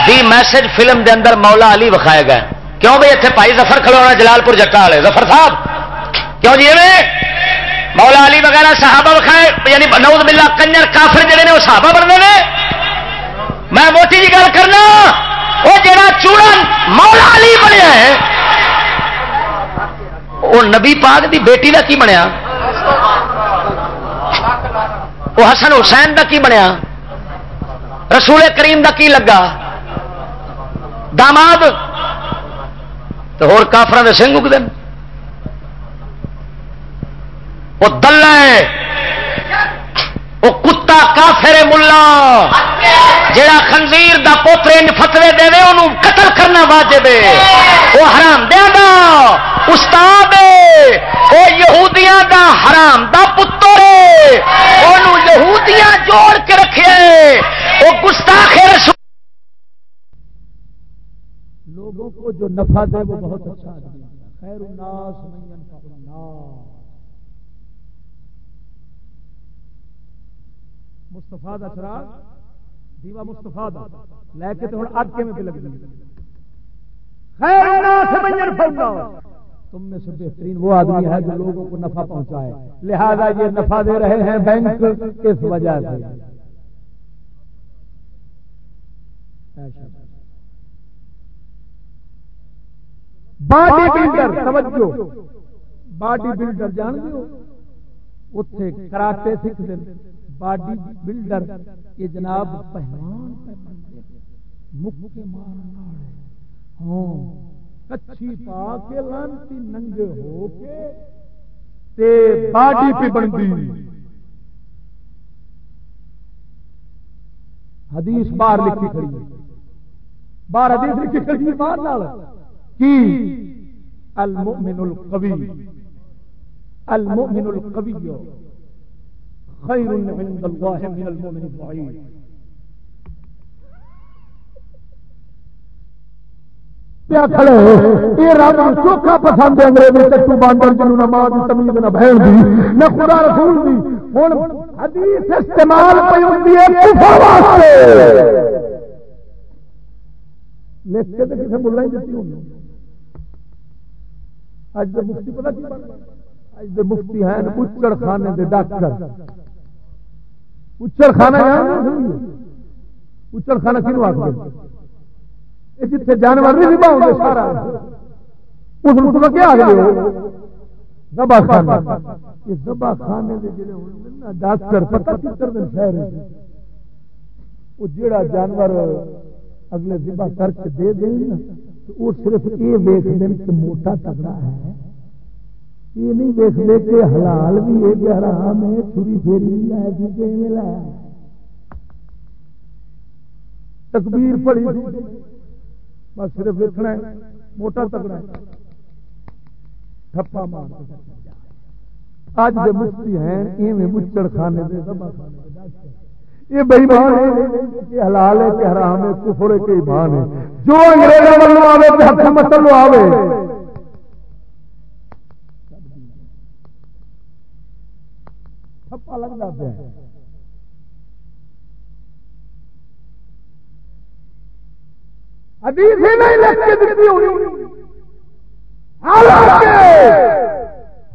دی میسج فلم دے اندر مولا علی وکھایا گیا کیوں بھائی اتنے پائی ظفر کھڑے ہونا جلال پور جٹا والے؟ ظفر صاحب! کیوں جی مولا علی وغیرہ صحابہ وکھائے یعنی نوز بلا کنجر کافر جڑے نے، وہ صحابہ بننے میں موٹی جی گل کرنا۔ وہ جڑا چوڑا مولا علی بنیا ہے، وہ نبی پاک دی بیٹی کا کی بنیا؟ وہ حسن حسین کا کی بنیا؟ رسول کریم کا کی لگا؟ داماد؟ تو کافر کے سنگ اگتے وہ دلہ ہے، وہ کتا کتا کافر ملا۔ جڑا خنزیر دا پوترے فتوے دے انہوں قتل کرنا واجب وہ حرام دیا دا۔ استاد وہ یہودیاں دا حرام دا پتر یہودیاں جوڑ کے رکھے وہ گستاخ رسول لوگوں کو جو نفع دے، وہ بہت اچھا خیر الناس من ينفع الناس۔ مستفا کا چراغ دیوا مستفا دا۔ لے کے تو اگ کے میں لگ تم میں سے بہترین وہ آدمی ہے جو لوگوں کو نفع پہنچائے۔ لہذا یہ نفع دے رہے ہیں بینک اس وجہ سے؟ باڈی بلڈر، توجہ۔ باڈی بلڈر جان دو اتے کراٹے سیکھ دیں باڈی بلڈر یہ جناب پہلوان پہ بنتے مکے مارنا ہاں کچھی پا کے لانتی ننگے ہو کے تے باڈی پہ بنتی۔ حدیث باہر لکھی کھڑی ہے۔ باہر حدیث لکھی کھڑی ہے باہر نال۔ کی؟ المؤمن القوی۔ المؤمن القوی۔ خیر عند الله من المؤمن الضعيف. پیا کھڑے یہ رب چوکھا پسند انگریزی چٹو باندر جنو نہ تمیز نہ بہن دی، نہ خدا رسول دی۔ ہن حدیث استعمال پئی ہوندی ہے کفر واسطے۔ لکھ کے تے کسے بولا ہی دتی ہوندی۔ اج دے مفتی پتہ کی بن اج دے مفتی ہیں اچڑ خانے دے ڈاکٹر۔ اچڑ خانہ اچڑ خانہ آخر جتنے جانور نہیں سارا۔ اس کو کیا دبا خانہ۔ یہ دبا خانے دے جڑے ہوندے نا، ڈاکٹر پتہ کتر دے شہر وہ جڑا جانور اگلے ذبح کر کے دے دیں نا وہ صرف یہ ویخ دیں کہ موٹا تگڑا ہے۔ یہ نہیں ویخ دے کہ حلال بھی ہے کہ حرام ہے، چھری پھیری بھی ہے کہ کہ لایا تکبیر پڑی بس صرف ویکنا ہے، موٹا تگڑا ہے۔ ٹھپا مار اج دے مفتی ہیں، ایویں مچڑ خانے دے دبا خانے دے۔ یہ بےمان ہے کہ حلال ہے کہ حرام ہے، کفر ہے کہ ایمان ہے۔ جو انگریزوں والوں آوے تے حق مسلو آوے تھپا لگدا پیا حدیث ہی نہیں لکھ کے دتی ہونی حالانکہ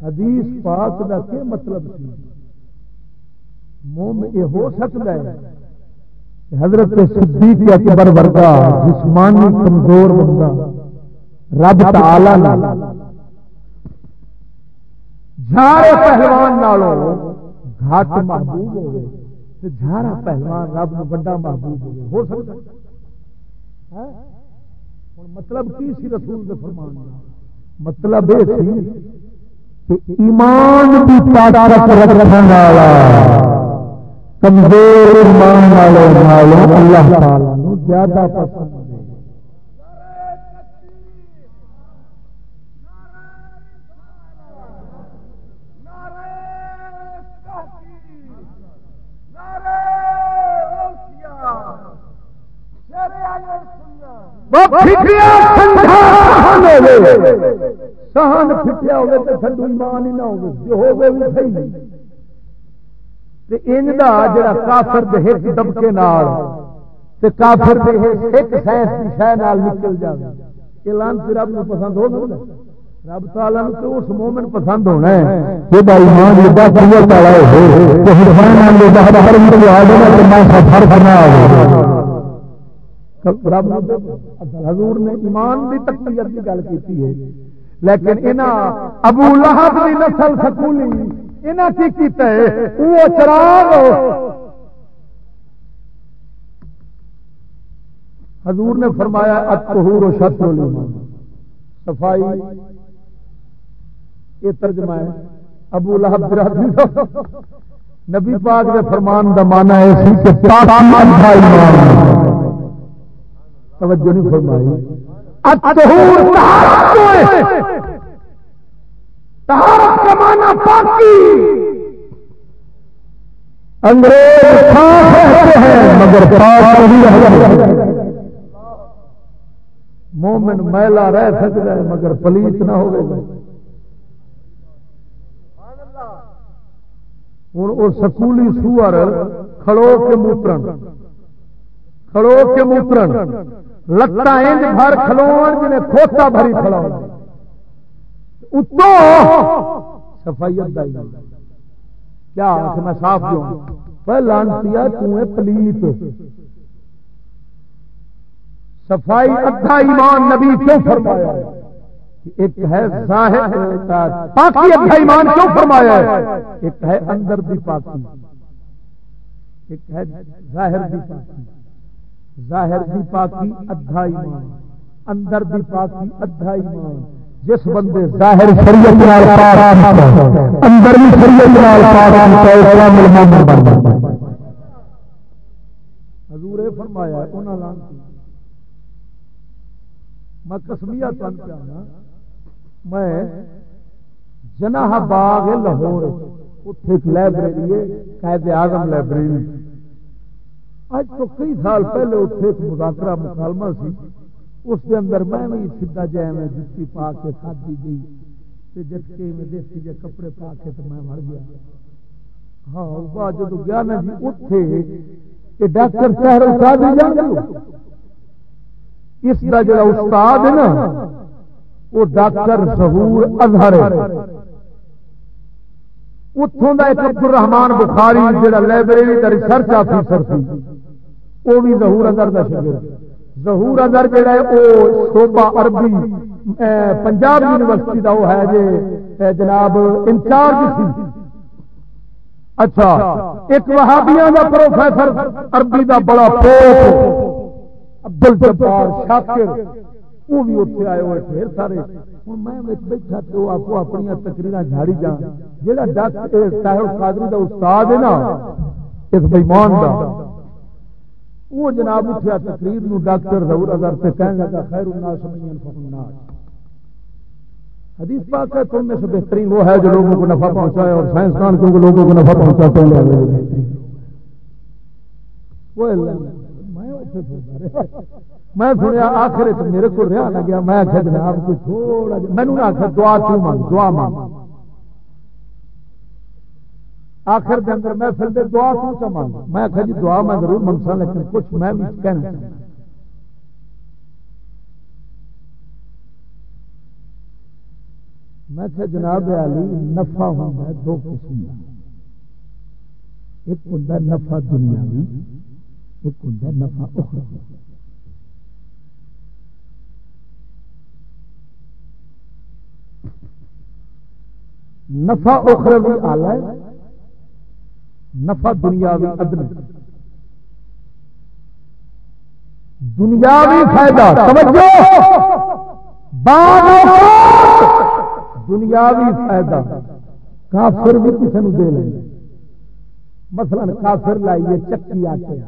حدیث پاک دا کیا مطلب سی؟ موم یہ ہو سکتا ہے حضرت صدیق اکبر ورگا جسمانی کمزور بندہ، رب تعالی جھارے پہلوان نالوں گھاٹ محبوب ہوئے تو جھارا پہلوان، رب نو بڑا محبوب ہوئے، ہو سکتا ہے؟ ہاں؟ مطلب کی سی رسول کے فرمان مطلب یہ سی کہ ایمان کی طاقت رکھنے والا، کمزور ایمان والے نالوں اللہ تعالی زیادہ پسند سہن فٹیا ہوگا تو ٹھنڈو ایمان ہی نہ ہوگا جو ہوگا بھی صحیح ان جڑا کافر دے دبکے نال تے کافر دے ایک سائنس کی نال نکل جاوے۔ اعلان تے رب نو پسند ہو گا رب تعالی نو تے اس مومن پسند ہونا ہے۔ ایمان قوت والا ہو ہر آ جائے میں سفر کرنا آ حضور نے ایمان دی تقویت کی گل کی ہے۔ لیکن انہاں ابو لہب دی نسل سکولی انہاں کی کیتا ہے؟ وہ چراغ۔ حضور نے فرمایا، الطہور و شطر الایمان۔ صفائی۔ یہ ترجمہ ہے۔ ابو لہب برادری نبی پاک نے فرمان دا مانا ہے کہ پاکی ایمان۔ توجہ نہیں فرمائی۔ کا مانا پاکی۔ انگریز صاف رہتے ہیں مگر پاک نہیں رہتے مومن میلا رہ سکتا ہے مگر پلیت نہ ہوگا ہوں وہ سکولی سور کھڑو کے موترن کھڑو کے موترن لتا انج بھر کھلو جنہیں کھوتا بھری کھڑا اتو سفائیت کیا میں صاف دوں لانتی تم پلیت۔ صفائی ادھا ایمان نبی کیوں فرمایا؟ ایک ہے ظاہر، پاکی ادھا ایمان کیوں فرمایا؟ ایک ہے اندر دی پاکی۔ ایک ہے ظاہر دی پاکی۔ ظاہر دی پاکی ادھا ایمان اندر دی پاکی ادھا ایمان جس بندے ظاہر شریعت نال پاک اندر بھی شریعت نال پاک اسلام المومن بن جاتا حضور نے فرمایا انہاں لانتی میں کسمیا تن پیا ہاں، میں جناح باغ لاہور اتنے ایک لائبریری ہے، قائد اعظم لائبریری۔ اج تو کئی سال پہلے اتنے ایک مذاکرہ مکالمہ سی، اس کے اندر میں بھی سیدا جائے میں جتی پا کے کھادی گئی۔ جٹکے میں دیسی جے کپڑے پا کے تو میں مر گیا۔ ہاں جب گیا نا جی اتے ڈاکٹر شہر استاد اس کا جڑا استاد ہے نا، وہ ڈاکٹر ظہور اظہر اتوں کا ایک عبد الرحمان بخاری جہاں لائبریری کا ریسرچ آفیسر سی۔ وہ بھی ظہور اظہر کا شکر ظہور اظہر جہا ہے وہ شوبا عربی پنجاب یونیورسٹی کا وہ ہے جی جناب انچارج سی۔ اچھا ایک وہابیاں کا پروفیسر عربی کا بڑا پوپ، عبدل جبار شاکر۔ وہ بھی اتنے آئے ہوئے پھر سارے۔ ہوں میں بیٹھا تو آپ اپنی تقریر جھاڑی جا جا ڈاکٹر صاحب قادری کا استاد ہے نا، اس بےمان کا وہ جناب اٹھیا تقریر نو ڈاکٹر ضرور اگر سے کہنے لگا، خیر الناس من الناس حدیث پاک ہے تم میں سے بہترین وہ ہے جو لوگوں کو نفع پہنچائے اور سائنسدان کیونکہ لوگوں کو نفع پہنچاتے ہیں۔ وہ میں سنیا آخر میرے کو رہا نہ گیا، میں آخر جناب کو تھوڑا میں نے آخر دعا کیوں مانگ؟ دعا مانگ۔ آخر کے اندر میں پھر دعا کیوں سے مانگ میں آخر جی دعا میں ضرور منگسا لیکن کچھ میں بھی کہنا چاہتا میں کہ جناب علی، نفع ہوتا ہے دو قسم ایک ہوتا نفع دنیاوی، ایک ہوتا نفع اخروی۔ نفع اخروی آلہ نفع دنیاوی ادن دنیاوی فائدہ سمجھو دنیاوی فائدہ، کافر بھی کسی نے دے لیں مثلا کافر لائیے، چکی آتے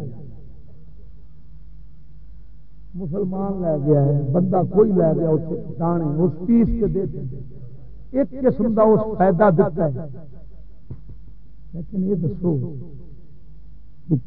مسلمان لے گیا ہے، بندہ کوئی لے گیا اسے دانے، اس پیس کے دے ایک قسم کا اس فائدہ دیتا ہے۔ لیکن یہ دسو